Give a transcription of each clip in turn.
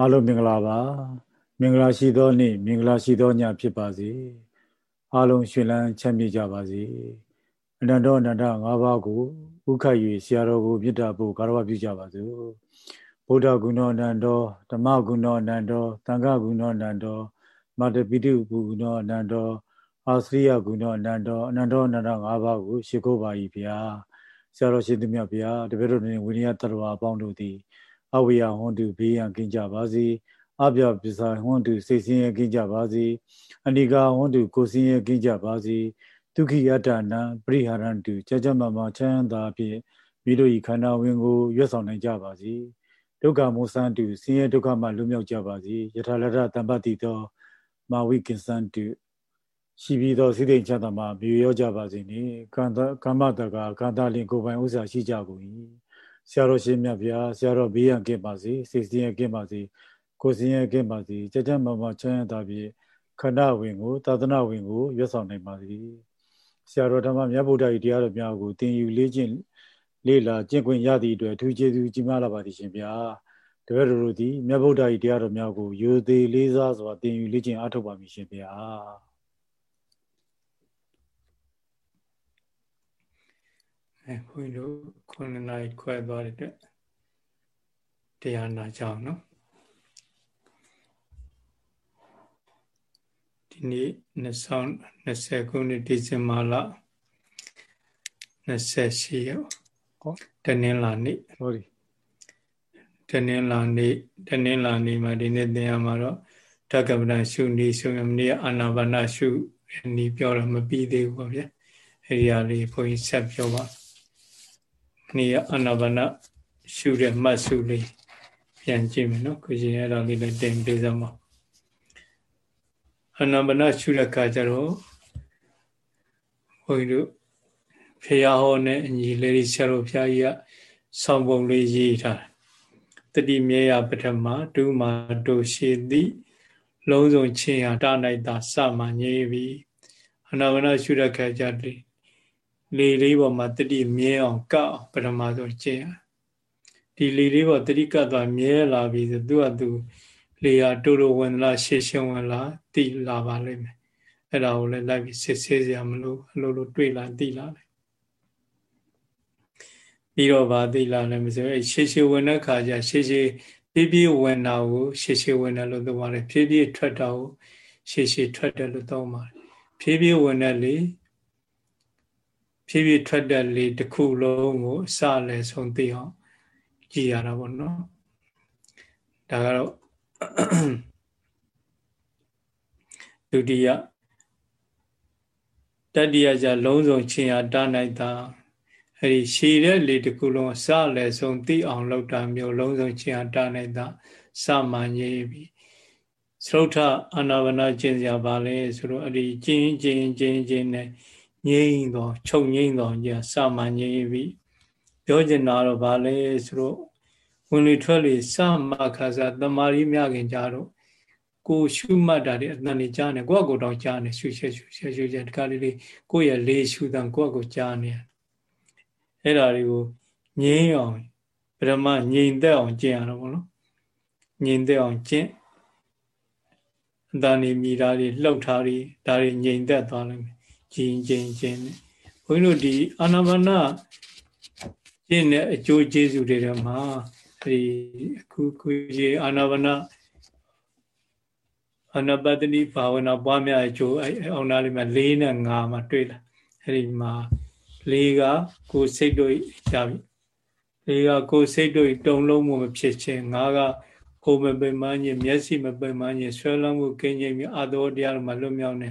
အားလုံးမင်္ဂလာပါမင်္ဂလာရှိသောနေ့မင်္ဂလာရှိသောညဖြစ်ပါစေအားလုံးရှင်လန်းချမ်းမြေ့ကြပါစေအနန္တအနန္တ၅ပါးကိုဥခတ်၍ဆရာတော်ကိုမြတ်တာဖို့ကာရဝပြုကြပါစို့ဗုဒ္ဓဂုဏအနန္တောဓမ္မဂုဏအနန္တောသံဃဂုဏအနန္တောမတပိတုဂုဏအနန္တောအာစရိယဂုဏအနန္တောအနန္တောအနန္တ၅ပါးကိုရှိခိုးပါ၏ဗျာဆရာတော်ရှင်သူမြတ်ဗျာတပည့်တော်နေဝိနည်းတရဝအပေါင်းတို့သည် အဝိယဟွန်တုဘေးရန်ကင်းကြပါစေအပြပစ္စဟွန်တုစိတ်ဆင်းရဲကင်းကြပါစေအနိကာဟွန်တုကိုယ်ဆင်းရဲကင်းကြပါစေဒုက္ခိယတနာပရိဟာရန္တုကြကြမမချမ်းသာဖြင့်မိတို့ဤခန္ဓာဝင်ကိုရွတ်ဆောင်နိုင်ကြပါစေဒုက္ခမောစံတုဆင်းရဲဒုက္ခမှလွတ်မြောက်ကြပါစေယထာလရတံပတိသောမာဝိကိစံတုရှိပြီးသောစိတ်တိမ်ချမ်းသာမှာမြေရောကြပါစေနှင့်ကံကမ္မတကကံတာလင်ကိုယ်ပိုင်ဥစ္စာရှိကြကုန်၏ ဆရာတော်ရှင်မြတ်ဗျာဆရာတော်ဘေးရန်ကင်းပါစေစိတ်စင်းရကင်းပါစေကိုယ်စင်းရကင်းပါစေကြကြမမချမ်းသာပြီးခန္ဓာဝင်ကိုသာသနာဝင်ကိုရွတ်ဆောင်နိုင်ပါစေဆရာတော်ဓမ္မမြတ်ဗုဒ္ဓ၏တရားတော်များကိုသင်ယူလေ့ကျင့်လေ့လာကျင့်ခွင့်ရသည့်အတွက်အထူးကျေးဇူးကြီးမားလာပါသည်ရှင်ဗျာတပည့်တော်တို့သည်မြတ်ဗုဒ္ဓ၏တရားတော်များကိုယူသေးလေးစားစွာသင်ယူလေ့ကျင့်အားထုတ်ပါမည်ရှင်ဗျာ အဲခွင်တို့ခုနှစ်နာရီခွဲသွားတဲ့အတွက်တရားနာကြအောင်နော်ဒီနေ့2020ခုနှစ်ဒီဇင်ဘာလ28ရက်ဟောတနင်္လာနေ့ဟုတ်ပြီတနင်္လာနေ့တနင်္လာနေ့မှာဒီနေ့သင်ရမှာတော့တက္ကပဒရှုနေဆိုရင်မနေ့အာနာပါနရှုနေပြောတော့မပြီးသေးဘူးပေါ့ဗျာအဲဒီအလေးဘုန်းကြီးဆက်ပြောပါ နေ့အာနာပါနရှုတဲ့မှတ်စုလေးပြန်ကြည့်မယ်နော်ကိုရှင်အဲ့ဒါလေးလည်းတင်ပေးစမ်းပါအာနာပါနရှုတဲ့အခါကျတော့ဘုန်းကြီးတို့ဖရာဟောနဲ့အညီလေးဆရာတော်ဖရာကြီးကဆောင်းပုံလေးရေးထားတတိမြေယပထမဒုမာတို့ရှိသည်လုံးစုံချင်းဟာတာနိုင်တာစမှငြိပြီအနာဝနရှုတဲ့ခါကြတယ် လေလေးပေါ်မှာတတိမြဲအောင်ကပ်ပထမဆုံးကျင့်ဒီလေလေးပေါ်တတိကပ်သွားမြဲလာပြီဆိုသူကသူလေဟာတူတူဝင်လာရှေ့ရှင်းဝင်လာတိလာပါလိမ့်မယ်အဲ့ဒါကိုလည်းလိုက်ပြီးစစ်ဆေးစရာမလိုအလိုလိုတွေ့လာတိလာတယ်ပြီးတော့ဗာတိလာလည်းမဆိုအဲ့ရှေ့ရှေ့ဝင်တဲ့ခါကျရှေ့ရှေ့ဖြည်းဖြည်းဝင်တာကိုရှေ့ရှေ့ဝင်တယ်လို့သုံးပါတယ်ဖြည်းဖြည်းထွက်တာကိုရှေ့ရှေ့ထွက်တယ်လို့သုံးပါတယ်ဖြည်းဖြည်းဝင်တဲ့လေ ဖြည်းဖြည်းထွက်တဲ့လေတစ်ခုလုံးကိုအစလည်းဆုံးသိအောင်ကြည်ရတာပေါ့နော်ဒါကတော့ဒုတိယတတိယကြလုံးစုံချင်းအားတာနိုင်တာအဲ့ဒီရှည်တဲ့လေတစ်ခုလုံးအစလည်းဆုံးသိအောင်လုပ်တာမျိုးလုံးစုံချင်းအားတာနိုင်တာစမှန်ရေးပြီးသရုတ်ထအာနာဝနာကျင့်စရာပါလဲဆိုတော့အဲ့ဒီကျင့်ကျင့်ကျင့်ကျင့်နဲ့ ငြိမ့်တော့ချုပ်ငြိမ့်တော့ကြစမှငြိမ့်ပြီပြောချင်တာတော့ဗာလဲဆိုတော့ဝင်လေထွက်လေစမခါစားတမာရီမြခင်ကြတော့ကိုရှုမှတ်တာဒီအတန်နေကြားနေကိုယ့်အကိုတောင်ကြားနေရှုရှက်ရှုရှက်ရှုရှက်တခါလေးလေးကိုယ့်ရဲ့လေးရှုတန်ကိုယ့်အကိုကြားနေအဲ့ဒါတွေကိုငြိမ်းအောင်ပရမငြိမ်သက်အောင်ကျင့်ရတော့ဘောနော်ငြိမ်သက်အောင်ကျင့်အတန်နေမိတာတွေလှုပ်ထားတွေဒါတွေငြိမ်သက်သွားလိမ့်မယ် ကျင်ကျင်ကျင်ဘုန်းကြီးတို့ဒီအာနာပါနကျင့်တဲ့အကျိုးကျေးဇူးတွေထဲမှာအဲဒီအခုခုကြီးအာနာပါနအာနာပတတိဘာဝနာပွားများအကျိုးအောင်နာလေးမှာ၄နဲ့၅မှာတွေ့လာအဲဒီမှာ၄ကကိုယ်စိတ်တို့ကြပြီ၄ကကိုယ်စိတ်တို့တုံလုံးမှုမဖြစ်ခြင်း၅ကကိုယ်မပင်မညင်မျက်စိမပင်မညင်ဆွဲလန်းမှုကင်းခြင်းမြအာသောတရားတို့မှာလွတ်မြောက်နေ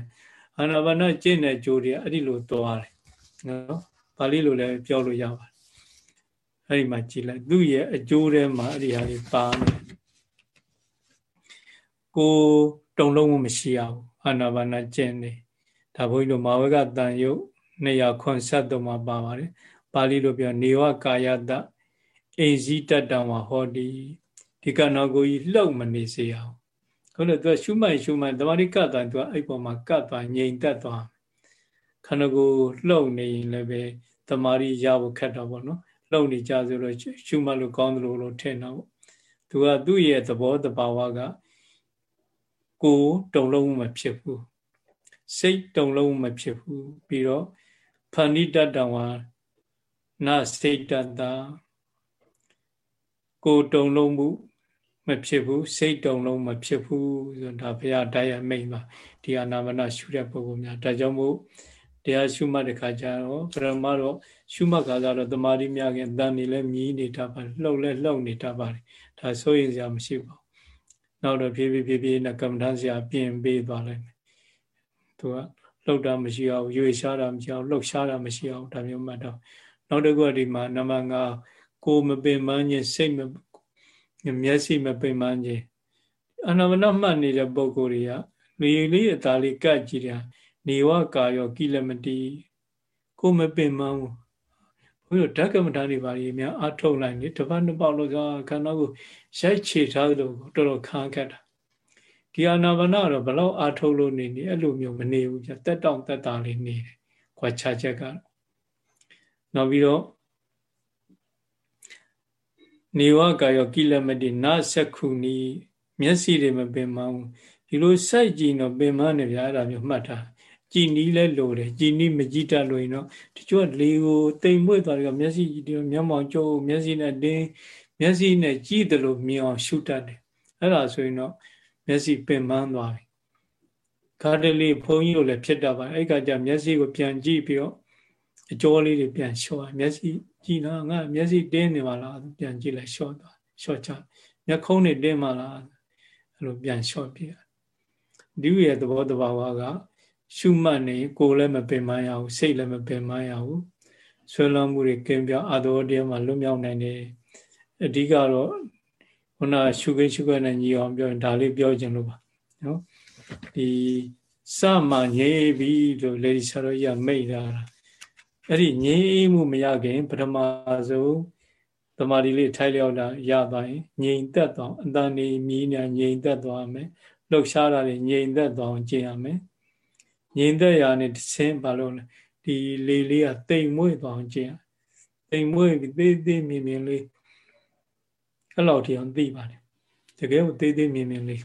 အာနာပါနကျင့်တဲ့ကြိုးတွေအဲ့ဒီလိုသွားတယ်နော်ပါဠိလိုလည်းပြောလို့ရပါတယ်အဲ့ဒီမှာကြည်လိုက်သူ့ရဲ့အကျိုးထဲမှာအဲ့ဒီဟာတွေပါနေကိုတုံလုံးမရှိရဘူးအာနာပါနကျင့်နေဒါဘုန်းကြီးတို့မာဝကတန်ယုတ်273မှာပါပါတယ်ပါဠိလိုပြောနေဝကာယတအိဇိတတံဝဟောတိဒီကနောကိုကြီးလှုပ်မနေစေအောင် ဟုတ်လို့သူကရှုမှတ်ရှုမှတ်တမာတိကတ်သွားသူကအဲ့ပေါ်မှာကတ်သွားငြိမ်သက်သွားခန္ဓာကိုယ်လှုပ်နေရင်လည်းပဲတမာတိရဖို့ခက်တော့ဗောနော်လှုပ်နေကြဆိုလို့ရှုမှတ်လို့ကောင်းတယ်လို့လို့ထင်တော့သူကသူ့ရဲ့သဘောတဘာဝကကိုတုံလုံးမဖြစ်ဘူးစိတ်တုံလုံးမဖြစ်ဘူးပြီးတော့ဖဏိတတဝါနစိတ်တတာကိုတုံလုံးမှု မဖြစ်ဘူးစိတ်တုံလုံးမဖြစ်ဘူးဆိုတာဘုရားတရားမိတ်ပါဒီအာနာမနရှုတဲ့ပုဂ္ဂိုလ်များဒါကြောင့်မို့တရားရှုမှတ်တဲ့ခါကျတော့ပရမတော့ရှုမှတ်ခါကျတော့တမာတိများခင်တန်နေလဲမြည်နေတတ်ပါတယ်လှုပ်လဲလှုပ်နေတတ်ပါတယ်ဒါစိုးရင်စရာမရှိပါဘူးနောက်တော့ဖြည်းဖြည်းဖြည်းဖြည်းနဲ့ကမ္မဋ္ဌာန်းစရာပြင်ပေးသွားလိုက်မယ်သူကလှုပ်တာမရှိအောင်ရွေရှားတာမရှိအောင်လှုပ်ရှားတာမရှိအောင်ဒါမျိုးမှတ်တော့နောက်တစ်ခုကဒီမှာနံပါတ်5ကိုမပင်ပန်းခြင်းစိတ် မမျက်စိမပင်ပန်းခြင်းအနာမနမှတ်နေတဲ့ပုံကိုယ်တွေကလေလေးအသားလေးကတ်ကြည့်တယ်နေဝကာယောကိလမတိကိုမပင်မန်းဘူးဘုရားဓကမထာတွေပါလေများအထုတ်လိုက်နေတပတ်နှစ်ပေါက်လို့ဆိုခန္ဓာကိုရိုက်ချေထားလို့တော်တော်ခံခက်တာဒီအာနာပါနကတော့ဘလောက်အထုတ်လို့နေနေအဲ့လိုမျိုးမနေဘူးပြတက်တောင့်တက်တာလေးနေတယ်ခွာချချက်ကတော့နောက်ပြီးတော့ နေဝကာယောကိလမတိနာသက္ခုနီမျက်စိတွေမပင်မအောင်ဒီလိုစိုက်ကြည့်တော့ပင်မနေဗျာအဲ့ဒါမျိုးမှတ်တာကြည်နီးလဲလိုတယ်ကြည်နီးမကြည့်တတ်လို့ရင်တော့တချို့လေကိုတိမ်မွေ့သွားတယ်မျက်စိဒီမျက်မှောင်ကျိုးမျက်စိနဲ့တင်းမျက်စိနဲ့ကြည့်တယ်လို့မြင်အောင်ရှုတတ်တယ်အဲ့ဒါဆိုရင်တော့မျက်စိပင်ပန်းသွားပြီခါတလေဘုန်းကြီးတို့လည်းဖြစ်တတ်ပါအဲ့ကကြမျက်စိကိုပြန်ကြည့်ပြီးတော့အကျော်လေးတွေပြန်လျှော့မျက်စိ ကြည့်လားငါမျက်စိတင်းနေပါလားပြန်ကြည့်လိုက်လျှော့သွားလျှော့ချမျက်ခုံးတွေတင်းပါလားအဲ့လိုပြန်လျှော့ပြဒီရဲ့သဘောတဘာဝကရှုမှတ်နေကိုယ်လည်းမပင်မရဘူးစိတ်လည်းမပင်မရဘူးဆွဲလန်းမှုတွေကင်းပြောင်းအတော်တရားမှာလွတ်မြောက်နိုင်တယ်အဓိကတော့ခုနရှုခင်းရှုခင်းနဲ့ညီအောင်ပြောရင်ဒါလေးပြောချင်လို့ပါနော်ဒီစမှငြိပြီလို့လေဒီဆရာတော်ကြီးကမိတ်တာ အဲ့ဒီငြိမှုမရခင်ပထမဆုံးတမာဒီလေးထိုက်လျောက်တာရသွားရင်ငြိမ်သက်သွားအတန်နေမြည်နေငြိမ်သက်သွားမယ်လှုပ်ရှားတာတွေငြိမ်သက်သွားအောင်ကျင့်ရမယ်ငြိမ်သက်ရာနဲ့ဆင်းဘာလို့လဲဒီလေလေးကတိမ်မွေ့သွားအောင်ကျင့်ရတိမ်မွေ့ပြီးသေးသေးမြင်မြင်လေးအဲ့လောက်ထိအောင်သိပါတယ်တကယ်ကိုသေးသေးမြင်မြင်လေး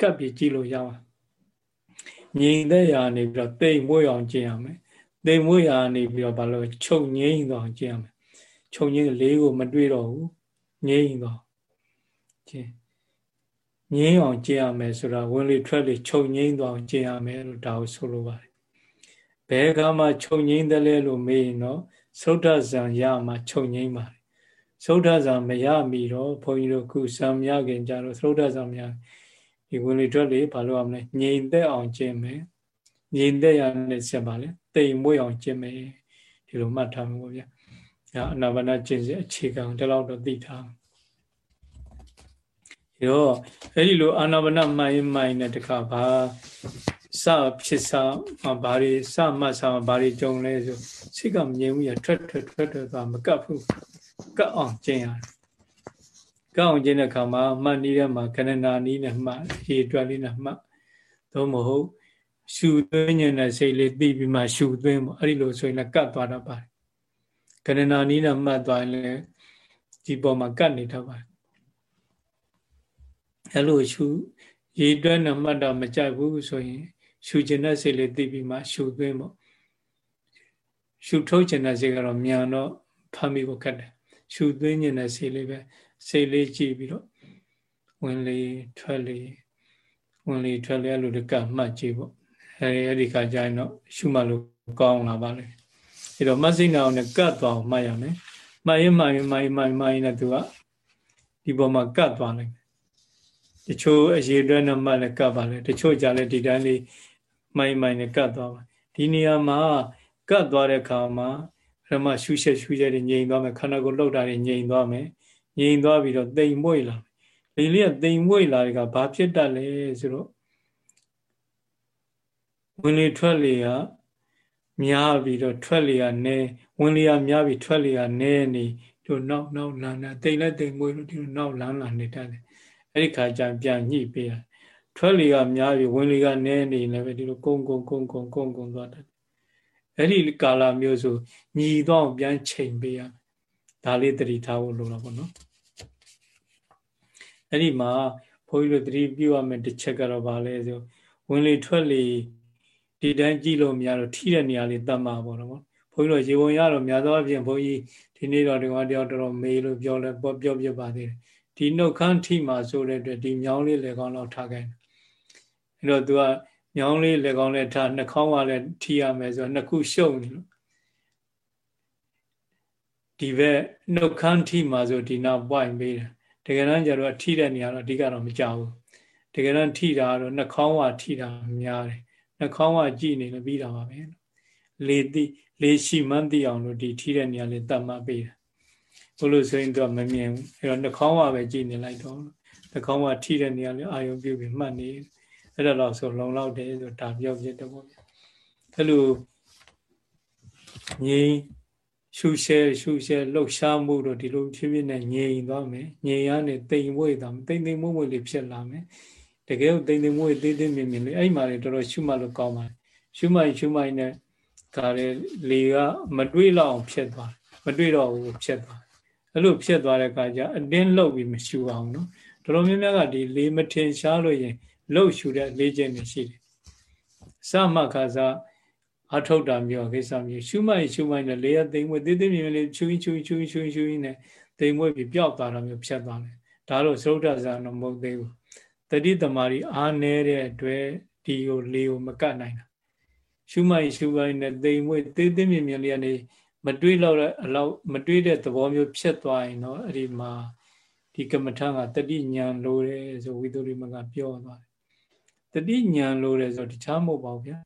ကပ်ပြီးကြည့်လို့ရပါငြိမ်သက်ရာနေပြီးတော့တိမ်မွေ့အောင်ကျင့်ရမယ် တိမ်မွေ့ရာနေပြီးတော့ဘာလို့ချုပ်ငြိမ်သွားအောင်ကျင့်ရမယ်ချုပ်ငြိမ်လေးကိုမတွေ့တော့ဘူးငြိမ်သွားကျင့်ငြိမ်းအောင်ကျင့်ရမယ်ဆိုတာဝင်လေထွက်လေချုပ်ငြိမ်းသွားအောင်ကျင့်ရမယ်လို့ဒါကိုဆိုလိုပါတယ်ဘယ်ကမှချုပ်ငြိမ်းတယ်လဲလို့မေးရင်တော့သုဒ္ဓဇံရမှချုပ်ငြိမ်းပါတယ်သုဒ္ဓဇံမရမီတော့ဘုန်းကြီးတို့ခုဇံမရခင်ကြတော့သုဒ္ဓဇံမရဒီဝင်လေထွက်လေဘာလို့ရမလဲငြိမ်သက်အောင်ကျင့်မယ်ငြိမ်သက်ရတဲ့ဆက်ပါလေ တိမ်မွေ့အောင်ကျင့်မယ်ဒီလိုမှတ်ထားမှာပေါ့ဗျာဒါအနာဘာနာကျင့်စဉ်အခြေခံဒီလောက်တော့သိထားရောအဲ့ဒီလိုအာနာပါနမှန်ရင်မှန်ရင်တခါဘာစဖြစ်စားဘာတွေစမှတ်စားဘာတွေကြုံလဲဆိုစိတ်ကမငြိမ်ဘူးရထွက်ထွက်ထွက်ထွက်သွားမကပ်ဘူးကပ်အောင်ကျင့်ရတယ်ကပ်အောင်ကျင့်တဲ့အခါမှာမှတ်နည်းထဲမှာခဏနာနည်းနဲ့မှတ်ရေတွက်လေးနဲ့မှတ်သို့မဟုတ် ရှူသွင်းညတဲ့စိတ်လေးသိပြီးမှရှူသွင်းပေါ့အဲ့ဒီလိုဆိုရင်လည်းကပ်သွားတတ်ပါတယ်ခဏနာနည်းနဲ့မှတ်သွားရင်လည်းဒီပေါ်မှာကပ်နေတတ်ပါတယ်အဲ့လိုရှုရေတွက်နဲ့မှတ်တော့မကြိုက်ဘူးဆိုရင် ရှုကျင်တဲ့စိတ်လေးသိပြီးမှရှုသွင်းပေါ့ရှုထုတ်ကျင်တဲ့စိတ်ကတော့မြန်တော့ဖမ်းပြီးဖို့ခက်တယ်ရှုသွင်းကျင်တဲ့စိတ်လေးပဲစိတ်လေးကြည့်ပြီးတော့ဝင်လေထွက်လေဝင်လေထွက်လေအဲ့လိုတကမှတ်ကြည့်ပေါ့ အဲဒီအဲ့ဒီခါကျရင်တော့ရှုမှလို့ကောင်းလာပါလေအဲ့တော့မသိနာအောင်နဲ့ကတ်သွားအောင်မှတ်ရမယ်မှတ်ရင်မှတ်ရင်မှတ်ရင်မှတ်ရင်မှတ်ရင်လည်းသူကဒီပေါ်မှာကတ်သွားနိုင်တယ်တချို့အရေးအတွက်နဲ့မှလည်းကပ်ပါလေတချို့ကြလည်းဒီတိုင်းလေးမိုင်းမိုင်းနဲ့ကပ်သွားပါဒီနေရာမှာကပ်သွားတဲ့အခါမှာပထမရှုချက်ရှုချက်တွေငြိမ်သွားမယ်ခန္ဓာကိုယ်လှုပ်တာတွေငြိမ်သွားမယ်ငြိမ်သွားပြီးတော့တိမ်မွေ့လာလေလေးကတိမ်မွေ့လာတဲ့ကဘာဖြစ်တတ်လဲဆိုတော့ ဝင်လေထွက်လေကများပြီးတော့ထွက်လေကနည်းဝင်လေကများပြီးထွက်လေကနည်းနေတို့နောက်နောက်လန်းလန်းတိမ်လက်တိမ်မွေ့လို့ဒီလိုနောက်လန်းလန်းနေတတ်တယ်အဲ့ဒီခါကျပြန်ညှိပေးရထွက်လေကများပြီဝင်လေကနည်းနေလည်းပဲဒီလိုကုန်းကုန်းကုန်းကုန်းကုန်းကုန်းသွားတယ်အဲ့ဒီကာလမျိုးဆိုညီတော့ပြန်ချိန်ပေးရဒါလေးတတိထားဖို့လိုတော့ပေါ့နော်အဲ့ဒီမှာဘုန်းကြီးတို့သတိပြုရမယ်တစ်ချက်ကတော့ဗာလဲဆိုဝင်လေထွက်လေ ဒီတိုင်းကြည့်လို့မရတော့ထိတဲ့နေရာလေးတတ်မှာပေါ့နော်ဘုန်းကြီးတို့ရေဝင်ရတော့များသောအားဖြင့်ဘုန်းကြီးဒီနေ့တော့ဒီကောင်တယောက်တော်တော်မေးလို့ပြောလဲပြောပြပါသေးတယ်ဒီနှုတ်ခမ်းထိမှာဆိုတဲ့အတွက်ဒီမြောင်းလေးလေကောင်းတော့ထားခိုင်းအဲ့တော့ तू ကမြောင်းလေးလေကောင်းလဲထားနှာခေါင်းကလည်းထိရမယ်ဆိုတော့နှစ်ခုရှုပ်နေလို့ဒီဘက်နှုတ်ခမ်းထိမှာဆိုဒီနာပွိုင်ပေးတယ်တကယ်တမ်းကျတော့ထိတဲ့နေရာတော့အဓိကတော့မကြဘူးတကယ်တမ်းထိတာတော့နှာခေါင်းကထိတာများတယ် နှာခေါင်းကကြည်နေလို့ပြီးတာပါပဲလေတိလေရှိမှန်းသိအောင်လို့ဒီထိတဲ့နေရာလေးတတ်မှတ်ပေးတယ်ဘုလို့ဆိုရင်တော့မမြင်ဘူးအဲ့တော့နှာခေါင်းကပဲကြည်နေလိုက်တော့နှာခေါင်းကထိတဲ့နေရာလေးအာယုံပြုပြီးမှတ်နေအဲ့ဒါတော့ဆိုလုံလောက်တယ်ဆိုဒါပြောပြတဲ့ပေါ့ဗျအဲ့လိုငြိမ်းရှုရှဲရှုရှဲလှုပ်ရှားမှုတော့ဒီလိုဖြည်းဖြည်းနဲ့ငြိမ်သွားမယ်ငြိမ်ရနဲ့တိမ်မွေ့သွားမယ်တိမ်တိမ်မွေ့မွေ့လေးဖြစ်လာမယ် တကယ်ကိုတိမ်တိမ်မွေ့သေးသေးမြင်မြင်လေးအဲ့မှာလေတော်တော်ရှုမှတ်လို့ကောင်းပါတယ်ရှုမှတ်ရှုမှတ်နဲ့ဒါလေလေကမတွေးလောက်အောင်ဖြစ်သွားမတွေးတော့ဘူးဖြစ်သွားအဲ့လိုဖြစ်သွားတဲ့အခါကျအတင်းလှုပ်ပြီးမရှုအောင်နော်တော်တော်များများကဒီလေမထင်ရှားလို့ရင်လှုပ်ရှုတဲ့လေ့ကျင့်နေရှိတယ်စမခါစားအထုတ်တာမျိုးကိစ္စမျိုးရှုမှတ်ရှုမှတ်နဲ့လေရသိမ့်မွေးသေးသေးမြင်မြင်လေးချူချူချူချူချူနဲ့သိမ့်မွေးပြီးပျောက်သွားတာမျိုးဖြစ်သွားတယ်ဒါတော့သုဒ္ဓဇာတော့မဟုတ်သေးဘူး တတိသမารီအားနေတဲ့အတွက်ဒီကိုလေကိုမကတ်နိုင်တာရှုမှတ်ရှုမှတ်နဲ့သိမ့်မွေးသေးသေးမြင်မြင်လေးကနေမတွေးတော့တဲ့အလောက်မတွေးတဲ့သဘောမျိုးဖြစ်သွားရင်တော့အဲ့ဒီမှာဒီကမ္မထံကတတိညာလိုတယ်ဆိုဝိသုရိမကပြောသွားတယ်တတိညာလိုတယ်ဆိုတခြားမဟုတ်ပါဘူးဗျာ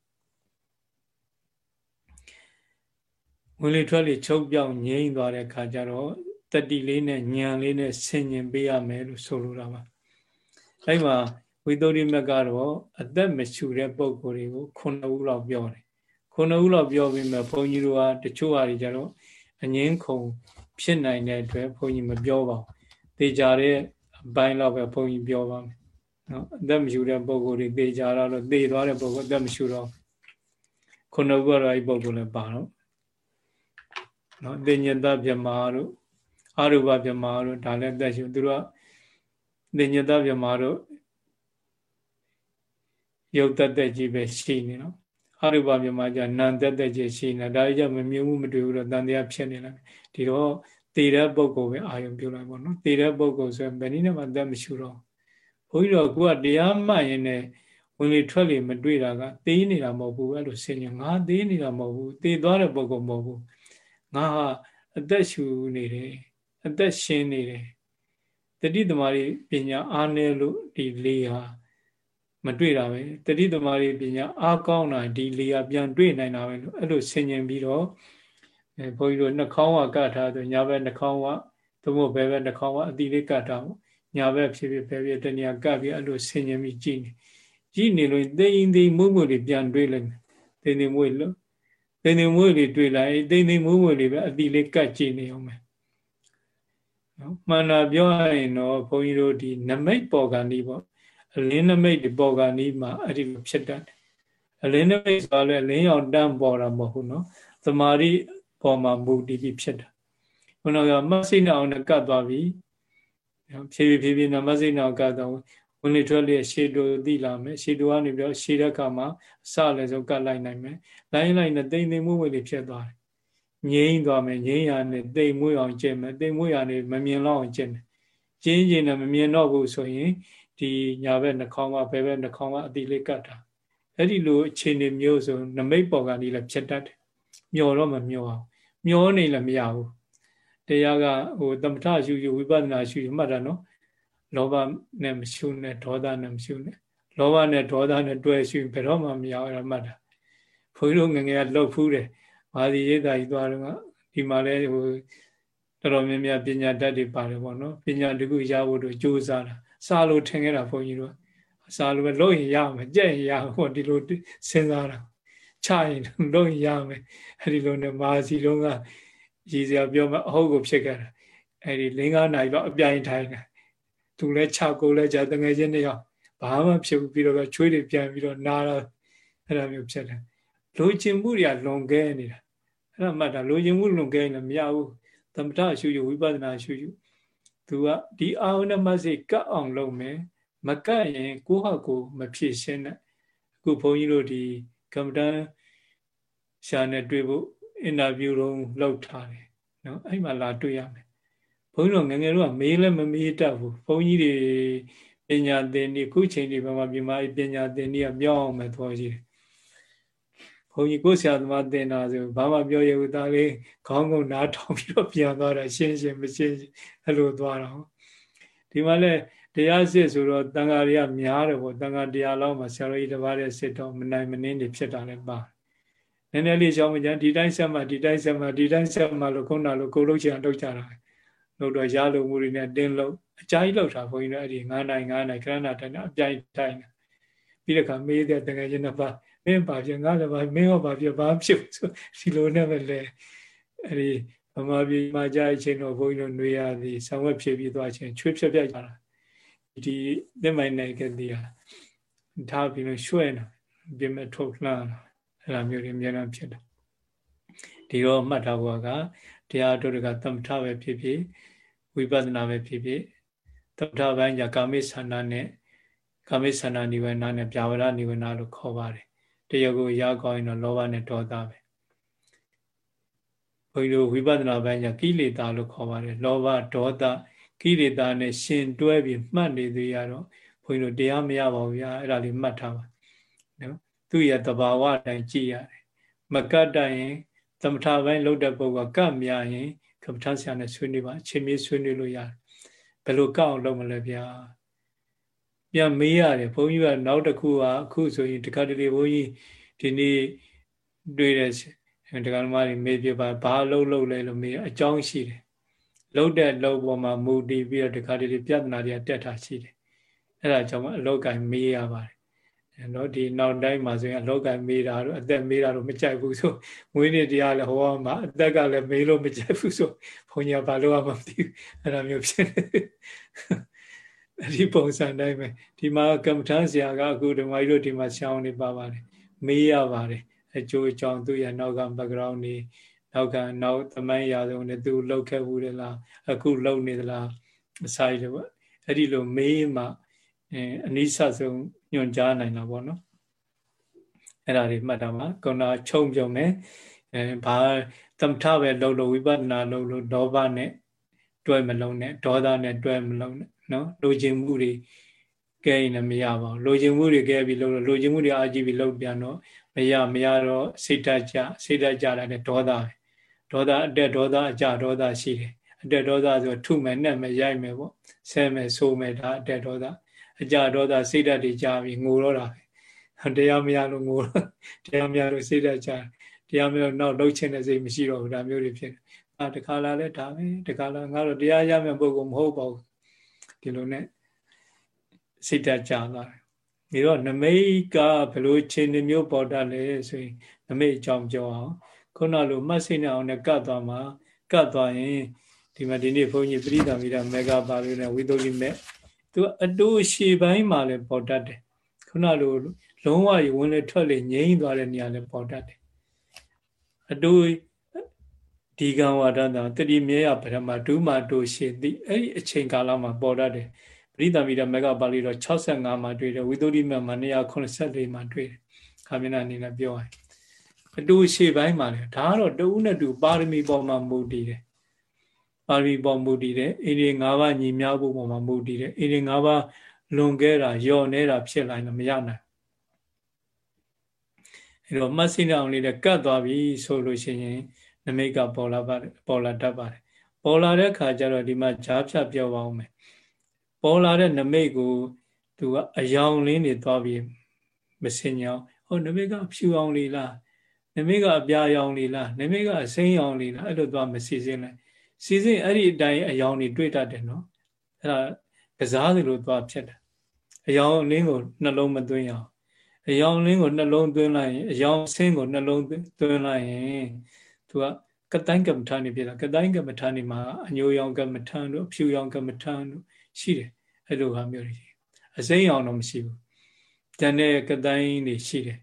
ဝင်လေထွက်လေချုပ်ပြောင်းငြိမ့်သွားတဲ့ခါကျတော့တတိလေးနဲ့ညံလေးနဲ့ဆင်ញင်ပေးရမယ်လို့ဆိုလိုတာပါ အဲ့မှာဝိသုရိမက်ကတော့အသက်မရှူတဲ့ပုံကိုယ်တွေကိုခုနှစ်ဦးလောက်ပြောတယ်ခုနှစ်ဦးလောက်ပြောပြီးမှဘုန်းကြီးတို့ကတချို့ဟာတွေကျတော့အငင်းခုံဖြစ်နိုင်တဲ့အတွက်ဘုန်းကြီးမပြောပါဘူးသေချာတဲ့အပိုင်းလောက်ပဲဘုန်းကြီးပြောပါမယ်နော်အသက်မရှူတဲ့ပုံကိုယ်တွေသေချာတော့သေသွားတဲ့ပုံကိုအသက်မရှူတော့ခုနှစ်ဦးကတော့အဲ့ပုံကိုလည်းပါတော့နော်တင်ညတပြမာတို့အရူပပြမာတို့ဒါလည်းသက်ရှင်သူတို့က တင်ညတပြမာတို့ယုတ်တက်တက်ကြီးပဲရှိနေနော်အရူပပြမာじゃနံတက်တက်ကြီးရှိနေဒါကြမမြင်မှုမတွေ့ဘူးတော့တန်တရားဖြစ်နေလာဒီတော့တည်တဲ့ပုံကိုပဲအာယုံပြုလိုက်ပေါ့နော်တည်တဲ့ပုံကိုဆိုရင်ဘယ်နည်းနဲ့မှတက်မရှိတော့ဘုန်းကြီးတို့ကတရားမှတ်ရင်လည်းဝင်လေထွက်လေမတွေ့တာကသေးနေတာမဟုတ်ဘူးအဲ့လိုဆင်ញငါသေးနေတာမဟုတ်ဘူးသေသွားတဲ့ပုံကမဟုတ်ဘူးငါဟာအသက်ရှူနေတယ်အသက်ရှင်နေတယ် တတိသမารီပညာအားနည်းလို့ဒီလေဟာမတွေ့တာပဲတတိသမารီပညာအားကောင်းတာဒီလေဟာပြန်တွေ့နိုင်တာပဲလို့အဲ့လိုဆင်ញင်ပြီးတော့အဲဘုန်းကြီးတို့နှာခေါင်းဝကတ်ထားဆိုညာဘက်နှာခေါင်းဝသို့မဟုတ်ဘယ်ဘက်နှာခေါင်းဝအတိလေးကတ်ထားပေါ့ညာဘက်ဖြစ်ဖြစ်ဘယ်ဖြစ်တနည်းကတ်ပြီးအဲ့လိုဆင်ញင်ပြီးကြည်နေကြည်နေလို့သိရင်သိမှုမှုတွေပြန်တွေ့လိုက်မယ်သိနေမှုလို့သိသိမွေးလေးတွေ့လိုက်သိသိမွေးမွေးလေးပဲအတိလေးကတ်ကြည့်နေအောင်မယ် နော်မှန်တာပြောရရင်တော့ဘုန်းကြီးတို့ဒီနမိတ်ပေါ်ကဏီပေါ့အလင်းနမိတ်ဒီပေါ်ကဏီမှာအဲ့ဒီဖြစ်တတ်တယ်အလင်းနမိတ်ဆိုလည်းလင်းရောင်တန်းပေါ်တာမဟုတ်ဘူးနော်သမာဓိပေါ်မှာမူတည်ပြီးဖြစ်တာခုနကမဆိတ်အောင်နဲ့ကတ်သွားပြီဖြည်းဖြည်းဖြည်းဖြည်းနမဆိတ်အောင်ကတ်တော့ဝင်လေထွက်လေရှေ့တို့သိလာမယ်ရှေ့တို့ကနေပြီးတော့ရှေ့တဲ့အခါမှာအစလည်းဆုံးကတ်လိုက်နိုင်မယ်လိုင်းလိုက်နဲ့တိမ်တိမ်မွေ့မွေ့လေးဖြစ်သွားတယ် ငြိမ်းသွားမယ်ငြိမ်းရနဲ့တိမ်မွေ့အောင်ကျင့်မယ်တိမ်မွေ့ရနဲ့မမြင်တော့အောင်ကျင့်တယ်ကျင်းကျင်နဲ့မမြင်တော့ဘူးဆိုရင်ဒီညာဘက်နှာခေါင်းကဘယ်ဘက်နှာခေါင်းကအတိလေးကတ်တာအဲ့ဒီလိုအခြေအနေမျိုးဆိုနမိတ်ပေါ်ကနေလည်းဖြစ်တတ်တယ်မျောတော့မမျောအောင်မျောနေလည်းမရဘူးတရားကဟိုသမထရှုရှုဝိပဿနာရှုရှုမှတ်တာနော်လောဘနဲ့မရှုနဲ့ဒေါသနဲ့မရှုနဲ့လောဘနဲ့ဒေါသနဲ့တွဲရှုဘယ်တော့မှမရအောင်မှတ်တာဘုန်းကြီးတို့ငငယ်ကလှုပ်ဖူးတယ် မာသီရိတာကြီးသွားတော့ဒီမှာလဲဟိုတော်တော်များများပညာတတ်တွေပါတယ်ပေါ့နော်ပညာတခုရဖို့တို့ကြိုးစားတာစာလို့ထင်ခဲ့တာဘုန်းကြီးတို့စာလို့ပဲလုပ်ရင်ရမယ်ကြက်ရင်ရဟောဒီလိုစဉ်းစားတာချရင်လုပ်ရင်ရမယ်အဲဒီလိုနဲ့မာစီလုံးကရည်စရာပြောမှအဟုတ်ကိုဖြစ်ခဲ့တာအဲဒီလင်းကားနိုင်တော့အပြိုင်ထိုင်တာသူလည်းခြောက်ကိုလည်းကြာတငယ်ချင်းတယောက်ဘာမှဖြစ်ဘူးပြီးတော့ချွေးတွေပြန်ပြီးတော့နားတော့အဲ့လိုမျိုးဖြစ်တယ် လိုချင်မှုတွေကလွန်ကဲနေတာအဲ့ဒါမှတ်တာလိုချင်မှုလွန်ကဲနေမရဘူးသမထရှုယူဝိပဿနာရှုယူသူကဒီအာဟုနမစိတ်ကတ်အောင်လုပ်မယ်မကတ်ရင်ကိုယ့်ဟာကိုယ်မဖြစ်ရှင်းနဲ့အခုဘုန်းကြီးတို့ဒီကမ္မတန်ရှာနဲ့တွေ့ဖို့အင်တာဗျူးတော့လုပ်ထားတယ်နော်အဲ့မှာလာတွေ့ရမယ်ဘုန်းကြီးတို့ငငယ်တို့ကမေးလည်းမမေးတတ်ဘူးဘုန်းကြီးတွေပညာသင်ဒီခုချိန်ဒီဘမှာပြမပညာသင်ဒီကပြောင်းအောင်မယ်သောရှိတယ်ဘု န်းကြီးကိုဆရာသမားသင်တာဆိုဘာမှပြောရဘူးဒါလေးခေါင်းကုန်းနားထောင်ပြီးတော့ပြန်သွားတာရှင်းရှင်းမရှင်းအဲ့လိုသွားတော့ဒီမှာလဲတရားစစ်ဆိုတော့တန်ဃာတွေကများတယ်ပေါ့တန်ဃာတရားလောက်မှာဆရာတော်ကြီးတစ်ပါးတဲ့စစ်တော့မနိုင်မနှင်းတွေဖြစ်တာလည်းပါနည်းနည်းလေးရှောင်းမကြဒီတိုင်းဆက်မှဒီတိုင်းဆက်မှဒီတိုင်းဆက်မှလို့ခုနလိုကိုလုံးချင်အောင်လုပ်ကြတာလို့တော့ရလို့မှုတွေနဲ့တင်းလို့အကြိုက်လောက်တာဘုန်းကြီးတို့အဲ့ဒီ9နိုင်9နိုင်ခရဏတိုင်းအပြိုင်တိုင်းပြီးတဲ့ခါမေးတဲ့တကယ်ချင်းတော့ မင်းပါပြငါလည်းပါမင်းဟောပါပြဘာဖြစ်ဆိုဒီလိုနဲ့ပဲလေအဲ့ဒီဗမာပြည်မှာကြာအချိန်တော့ဘုန်းကြီးတို့နှွေရသည်ဆံဝက်ဖြစ်ပြီးသွားချင်းချွေးဖြက်ပြက်ကြတာဒီသင်္မိုင်းနိုင်ခဲ့သည်ဟာထားပြီးလို့ရွှဲနေပြင်မဲ့ထုတ်လှမ်းတာအဲ့လိုမျိုးတွေအများအားဖြစ်တယ်ဒီတော့မှတ်ထားဖို့ကတရားတို့ကသမထပဲဖြစ်ဖြစ်ဝိပဿနာပဲဖြစ်ဖြစ်သမထပိုင်းကကာမိဆန္ဒနဲ့ကာမိဆန္ဒနိဝေနနဲ့ပြာဝရနိဝေနလို့ခေါ်ပါတယ် တရားကိုရကောင်းရင်တော့လောဘနဲ့ဒေါသပဲဘုန်းကြီးတို့ဝိပဿနာပိုင်းကကိလေသာလို့ခေါ်ပါတယ်လောဘဒေါသကိလေသာနဲ့ရှင်တွဲပြီးမှတ်နေသေးရတော့ဘုန်းကြီးတို့တရားမရပါဘူးဗျာအဲ့ဒါလေးမှတ်ထားပါနော်သူ့ရဲ့သဘာဝအတိုင်းကြည့်ရတယ်မကတ်တိုင်ရင်သမထပိုင်းလှုပ်တဲ့ပုဂ္ဂိုလ်ကတ်မြရင်ကပ္ပထဆရာနဲ့ဆွေးနွေးပါအချိန်မီဆွေးနွေးလို့ရတယ်ဘယ်လိုကောက်အောင်လုပ်မလဲဗျာ ပြန်မေးရတယ်ဘုန်းကြီးကနောက်တစ်ခုကအခုဆိုရင်တခါတလေဘုန်းကြီးဒီနေ့တွေ့တဲ့တက္ကမတွေမေးပြပါဘာလို့လုပ်လဲလို့မေးအကြောင်းရှိတယ်လှုပ်တဲ့လှုပ်ပေါ်မှာမူတည်ပြီးတော့တခါတလေပြဿနာတွေတက်တာရှိတယ်အဲ့ဒါကြောင့်အလောက်ကမေးရပါတယ်နော်ဒီနောက်တိုင်းမှာဆိုရင်အလောက်ကမေးတာတော့အသက်မေးတာတော့မကြိုက်ဘူးဆိုမွေးနေ့တရားလည်းဟောမှာအသက်ကလည်းမေးလို့မကြိုက်ဘူးဆိုဘုန်းကြီးကဘာလို့မှမသိဘူးအဲ့လိုမျိုးဖြစ်နေ အဲ့ဒီပုံစံတိုင်းပဲဒီမှာကမ္မထမ်းဆရာကအခုဓမ္မကြီးတို့ဒီမှာဆောင်းနေပါပါတယ်မေးရပါတယ်အကျိုးအကြောင်းသူ့ရဲ့နောက်က background နေနောက်ကနောက်သမိုင်းရာဇုံနဲ့သူလှုပ်ခဲ့ဘူးလေလားအခုလှုပ်နေသလားအစာရည်ပေါ့အဲ့ဒီလိုမေးမှအဲအနိစ္စဆုံးညွန်ကြားနိုင်တာပေါ့နော်အဲ့ဒါတွေမှတ်တာပါကုဏချုံပြုံနဲ့အဲဘာသမထပဲလှုပ်လို့ဝိပဿနာလှုပ်လို့ဒေါဘနဲ့တွဲမလုံးနဲ့ဒေါသနဲ့တွဲမလုံးနဲ့ နော်လိုချင်မှုတွေကဲရင်လည်းမရပါဘူးလိုချင်မှုတွေကဲပြီးလှုပ်လို့လိုချင်မှုတွေအာကြည့်ပြီးလှုပ်ပြန်တော့မရမရတော့စိတ်ဓာတ်ကြစိတ်ဓာတ်ကြတာနဲ့ဒေါသပဲဒေါသအတက်ဒေါသအကြဒေါသရှိတယ်အတက်ဒေါသဆိုထုမယ်နဲ့မယ်ရိုက်မယ်ပေါ့ဆဲမယ်ဆိုမယ်ဒါအတက်ဒေါသအကြဒေါသစိတ်ဓာတ်တွေကြပြီးငိုတော့တာပဲတရားမရလို့ငိုတော့တရားမရလို့စိတ်ဓာတ်ကြတရားမရတော့နောက်လှုပ်ချင်တဲ့စိတ်မရှိတော့ဘူးဒါမျိုးတွေဖြစ်တယ်အာတခါလာလဲဒါပဲတခါလာငါတို့တရားရမယ့်ပုဂ္ဂိုလ်မဟုတ်ပါဘူး ဒီလိုနဲ့စိတ်ဓာတ်ကြလာတယ်ဒီတော့နမိတ်ကဘယ်လိုခြေနှမျိုးပေါ်တတ်လဲဆိုရင်နမိတ်အကြောင်းပြောအောင်ခုနလိုမှတ်စိနေအောင်နဲ့ကတ်သွားမှာကတ်သွားရင်ဒီမှာဒီနေ့ဘုန်းကြီးပရိသမီရမေဂပါလို့နဲ့ဝိသုလိမဲ့သူအတူရှေပိုင်းမှာလည်းပေါ်တတ်တယ်ခုနလိုလုံးဝဝင်လေထွက်လေငြိမ့်သွားတဲ့နေရာလည်းပေါ်တတ်တယ်အတူ ဒီကံဝါဒတာတတိမြဲရပရမဒုမာတို့ရှေတိအဲ့ဒီအချိန်ကာလမှာပေါ်တတ်တယ်ပရိသမီရမေဂပါဠိတော်65မှာတွေ့တယ်ဝိသုဒ္ဓိမမှာ284မှာတွေ့တယ်ခါမျက်နှာအနေနဲ့ပြောရင်အတူရှေ့ပိုင်းမှာလေဒါကတော့တဦးနဲ့တူပါရမီပေါ်မှာမူတည်တယ်ပါရမီပေါ်မူတည်တယ်အိန္ဒိ၅ပါးညီမြောက်ဖို့ပေါ်မှာမူတည်တယ်အိန္ဒိ၅ပါးလွန်ခဲ့တာယော့နေတာဖြစ်လာရင်မရနိုင်အဲတော့မတ်စိနေအောင်လေးနဲ့ကတ်သွားပြီဆိုလို့ရှိရင် နမိတ်ကပေါ်လာပါတယ်ပေါ်လာတတ်ပါတယ်ပေါ်လာတဲ့ခါကျတော့ဒီမှာဂျားဖြတ်ပြောပါအောင်မယ်ပေါ်လာတဲ့နမိတ်ကိုသူကအယောင်လင်းနေသွားပြီးမစင်ညာဟောနမိတ်ကဖြူအောင်လေလားနမိတ်ကအပြာရောင်လေလားနမိတ်ကအစိမ်းရောင်လေလားအဲ့လိုသွားမစီစဉ်လိုက်စီစဉ်အဲ့ဒီအတိုင်းအယောင်တွေတွေ့တတ်တယ်နော်အဲ့ဒါကစားသလိုသွားဖြစ်တယ်အယောင်လင်းကိုနှလုံးမသွင်းအောင်အယောင်လင်းကိုနှလုံးသွင်းလိုက်ရင်အယောင်ဆင်းကိုနှလုံးသွင်းလိုက်ရင် သူကကတိုင်းကမ္မထာနေဖြစ်တာကတိုင်းကမ္မထာနေမှာအညိုရောင်ကမ္မထာတို့အဖြူရောင်ကမ္မထာတို့ရှိတယ်အဲ့လိုဟာမျိုးတွေအစိမ်းအောင်တော့မရှိဘူးတန်တဲ့ကတိုင်းတွေရှိတယ်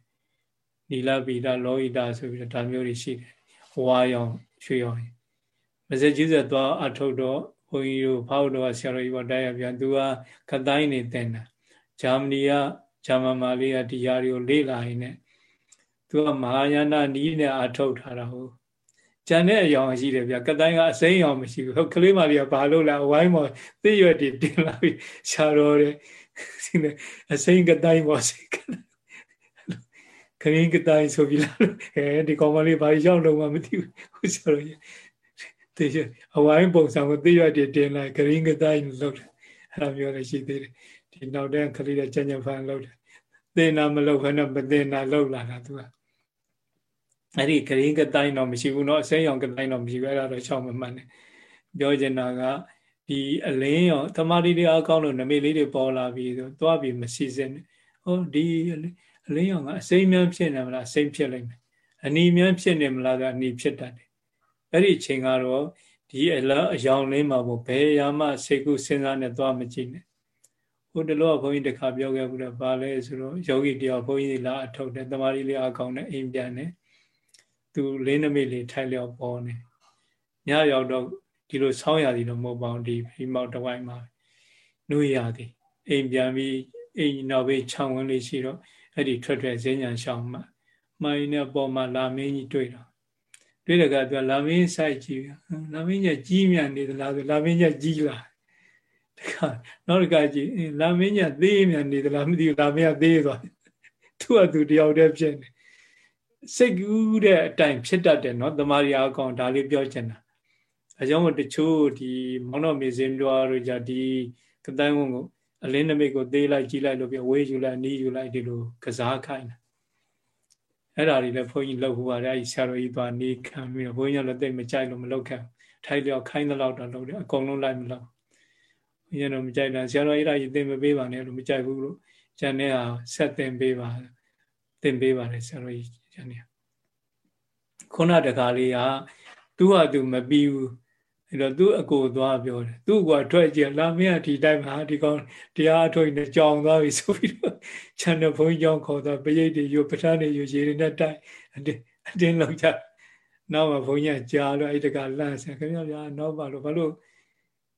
နီလပိတာလောဟိတာဆိုပြီးတော့ဒါမျိုးတွေရှိတယ်ဝါရောင်ရွှေရောင်မစက်ကြီးဆက်သွားအထုတ်တော့ဘုုန်းကြီးတို့ဖောက်တော့ဆရာတော်ကြီးပေါ်တိုက်ရပြန်သူကခတိုင်းနေတင်တာဂျာမနီကဂျာမန်မာလေးကဒီယာတွေကိုလေ့လာရင်းနဲ့သူကမဟာယာနနီးနဲ့အထုတ်ထားတာဟုတ် ကျန်တဲ့အယောင်ရှိတယ်ဗျကတိုင်းကအစိမ်းရောင်မရှိဘူးဟုတ်ကလေးမလေးကဘာလို့လဲအဝိုင်းမော်သိရွက်တွေတင်လာပြီးရှာတော်တယ်အစိမ်းကတိုင်းပေါ်စိတ်ကခရင်းကတိုင်းဆိုပြီးလာအဲဒီကောင်မလေးဘာရောက်တော့မှမသိဘူးဟုတ်ဆိုတော့တေးအဝိုင်းပုံစံကိုသိရွက်တွေတင်လိုက်ခရင်းကတိုင်းလို့လုပ်တယ်အဲ့လိုမျိုးလည်းရှိသေးတယ်ဒီနောက်တဲ့ခလေးတဲ့ကြံ့ကြံ့ဖန်လုပ်တယ်သင်နာမလုပ်ခနဲ့မသင်နာလုပ်လာတာသူက အဲ့ဒီဂရင်းကတိုင်းတော့မရှိဘူးเนาะအစိမ်းရောင်ကတိုင်းတော့မရှိဘူးအဲ့ဒါတော့ရှောင်းမမှန်နဲ့ပြောချင်တာကဒီအလင်းရောတမာတိတွေအကောင်းလို့နမိတ်လေးတွေပေါ်လာပြီးဆိုသွားပြီးမစီစဉ်နဲ့ဟောဒီအလင်းရောင်ကအစိမ်းမြန်းဖြစ်နေမလားအစိမ်းဖြစ်လိမ့်မယ်အနီမြန်းဖြစ်နေမလားကအနီဖြစ်တတ်တယ်အဲ့ဒီအချိန်ကတော့ဒီအလားအယောင်လေးမှာပေါ့ဘယ်ရာမှစိတ်ကူးစဉ်းစားနဲ့သွားမကြည့်နဲ့ဟိုတလောကဘုန်းကြီးတခါပြောခဲ့ဘူးလေဘာလဲဆိုတော့ယောဂီတယောက်ဘုန်းကြီးလာအထုတ်တယ်တမာတိလေးအကောင်းနဲ့အိမ်ပြန်တယ် သူလင်းနမိတ်လေးထိုက်လျောက်ပေါ်နေညရောက်တော့ဒီလိုဆောင်းရသည်တော့မဟုတ်ပါဘူးဒီဖီမောက်တဝိုင်းမှာနှွေရသည်အိမ်ပြန်ပြီးအိမ်နောက်ဘေးခြံဝင်းလေးရှိတော့အဲ့ဒီထွက်ထွက်ဈဉ္ညာရှောင်းမှမိုင်းနဲ့ပေါ်မှာလာမင်းကြီးတွေ့တော့တွေ့တဲ့ကသူလာမင်းဆိုင်ကြည့်လာမင်းကြီးကြီးမြန်နေသလားဆိုလာမင်းကြီးကြီးလာတခါနောက်တစ်ခါကြည့်လာမင်းကြီးသေးမြန်နေသလားမသိဘူးလာမင်းကသေးသွားသူကသူတယောက်တည်းဖြစ်နေ စိတ်ကူးတဲ့အတိုင်းဖြစ်တတ်တယ်နော်တမာရီအကောင်ဒါလေးပြောချင်တာအကြောင်းတချို့ဒီမောင်တော်မြေစင်းပြောတို့ကြဒီကတိုင်းဝန်ကိုအလင်းနမိတ်ကိုသေးလိုက်ကြည့်လိုက်လို့ပြဝေးယူလိုက်နီးယူလိုက်ဒီလိုကစားခိုင်းတာအဲ့ဒါတွေလည်းဘုန်းကြီးလောက်ဟိုပါတယ်အဲ့ဒီဆရာတော်ကြီးသွားနေခံပြီးတော့ဘုန်းကြီးလည်းတိတ်မကြိုက်လို့မလောက်ခံထိုက်လျောက်ခိုင်းတဲ့လောက်တော့လုပ်တယ်အကုန်လုံးလိုက်မလောက်ဘုန်းကြီးတော့မကြိုက်တာဆရာတော်ကြီးအဲ့ဒါကြီးသိမပေးပါနဲ့လို့မကြိုက်ဘူးလို့ကျန်တဲ့ဟာဆက်သင်ပေးပါသင်ပေးပါတယ်ဆရာတော်ကြီး ကျန်နေခုနတခါလေးကသူ့ဟာသူမပြီးဘူးအဲ့တော့သူ့အကိုသွားပြောတယ်သူ့ကွာထွက်ကြည့်လာမင်းကဒီတိုင်းမှာဒီကောင်တရားထုတ်နေကြောင်သွားပြီဆိုပြီးတော့ခြံတဲ့ဘုန်းကြီးကြောင့်ခေါ်သွားပရိတ်တွေယူပဋ္ဌာန်းတွေယူရေတွေနဲ့တိုက်အတင်းအတင်းလောက်ကြနောက်မှာဘုန်းကြီးကကြားလို့အဲ့တကလန့်ဆင်ခင်ဗျာဗျာနောက်ပါလို့ဘာလို့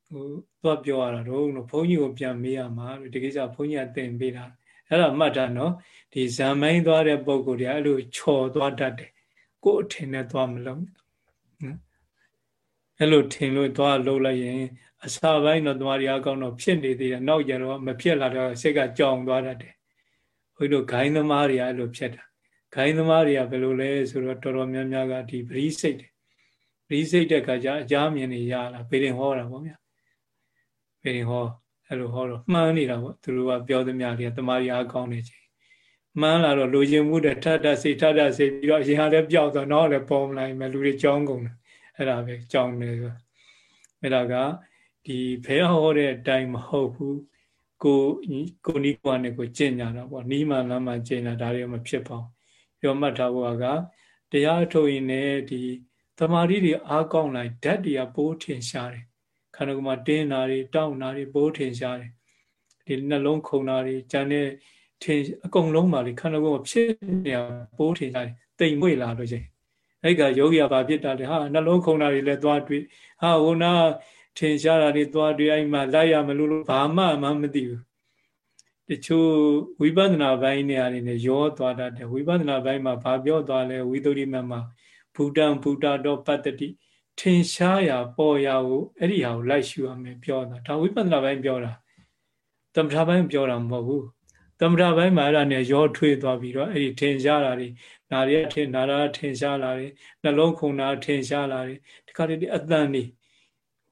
ဟိုသွားပြောရတာတော့ဘုန်းကြီးကိုပြန်မေးရမှာဒီကိစ္စဘုန်းကြီးကသင်ပေးတာအဲ့ဒါမှတ်တာနော် ဒီဇံမိုင်းသွားတဲ့ပုံကိုယ်တွေအဲ့လိုချော်သွားတတ်တယ်ကိုယ်အထင်နဲ့သွားမလုံးနော်အဲ့လိုထင်လို့သွားလှုပ်လိုက်ရင်အစာပိုင်းတော့သွားရအကောင်းတော့ဖြစ်နေသေးတယ်နောက်ကျတော့မဖြစ်လာတော့စိတ်ကကြောင်သွားတတ်တယ်ဘုန်းကြီးတို့ဂိုင်းသမားတွေကအဲ့လိုဖြစ်တာဂိုင်းသမားတွေကဘယ်လိုလဲဆိုတော့တော်တော်များများကဒီပရိစိတ်တယ်ပရိစိတ်တဲ့ခါကျအကြမ်းမြင်နေရလာပေရင်ဟောတာပေါ့ဗျာပေရင်ဟောအဲ့လိုဟောတော့မှန်းနေတာပေါ့သူတို့ကပြောသမျှတွေကတမာရီအားကောင်းနေချင်း မှန်းလာတော့လူချင်းမှုတဲ့ထထစိတ်ထထစိတ်ပြီးတော့အရင်ကလည်းပျောက်သွားတော့လည်းပေါ်မလာမယ်လူတွေကြောင်းကုန်တယ်အဲ့ဒါပဲကြောင်းနေဆိုအဲ့ဒါကဒီဘဲဟောတဲ့အတိုင်းမဟုတ်ဘူးကိုကိုနီးကွာနဲ့ကိုကျင့်ကြတာပေါ့နီးမှလမ်းမှကျင့်တာဒါတွေမဖြစ်ပါဘူးပြောမှတ်ထားဖို့ကတရားထုတ်ရင်လည်းဒီတမာရီတွေအားကောင်းလိုက်ဓာတ်တွေကပိုးထင်ရှားတယ်ခန္ဓာကိုယ်မှာတင်းတာတွေတောင့်တာတွေပိုးထင်ရှားတယ်ဒီနှလုံးခုန်တာတွေကြံတဲ့ ထင်အကုန်လုံးပါလေခန္ဓာကိုယ်ဖြစ်နေတာပိုးထင်ရှားတယ်တိမ်မွေ့လာလို့ချင်းအဲ့ကယောဂီကဘာဖြစ်တာလဲဟာနှလုံးခုန်တာတွေလည်းသွားတွေ့ဟာဟိုနာထင်ရှားတာတွေသွားတွေ့အဲ့မှာလိုက်ရမလို့လို့ဘာမှမမသိဘူးတချို့ဝိပဿနာပိုင်းနေရာတွေနဲ့ရောသွားတတ်တယ်ဝိပဿနာပိုင်းမှာဘာပြောသွားလဲဝိသုဒ္ဓိမမှာဘူတံဘူတာတော့ပတ္တိထင်ရှားရာပေါ်ရာကိုအဲ့ဒီဟာကိုလိုက်ရှုရမယ်ပြောတာဒါဝိပဿနာပိုင်းပြောတာတမ္ပထာပိုင်းပြောတာမဟုတ်ဘူး တမ္ပထာပိုင်းမှာအဲ့ဒါနဲ့ရောထွေးသွားပြီးတော့အဲ့ဒီထင်ရှားတာတွေနာရီထင်နာရာထင်ရှားလာတယ်နှလုံးခုန်တာထင်ရှားလာတယ်ဒီခါတည်းအတန်တွေ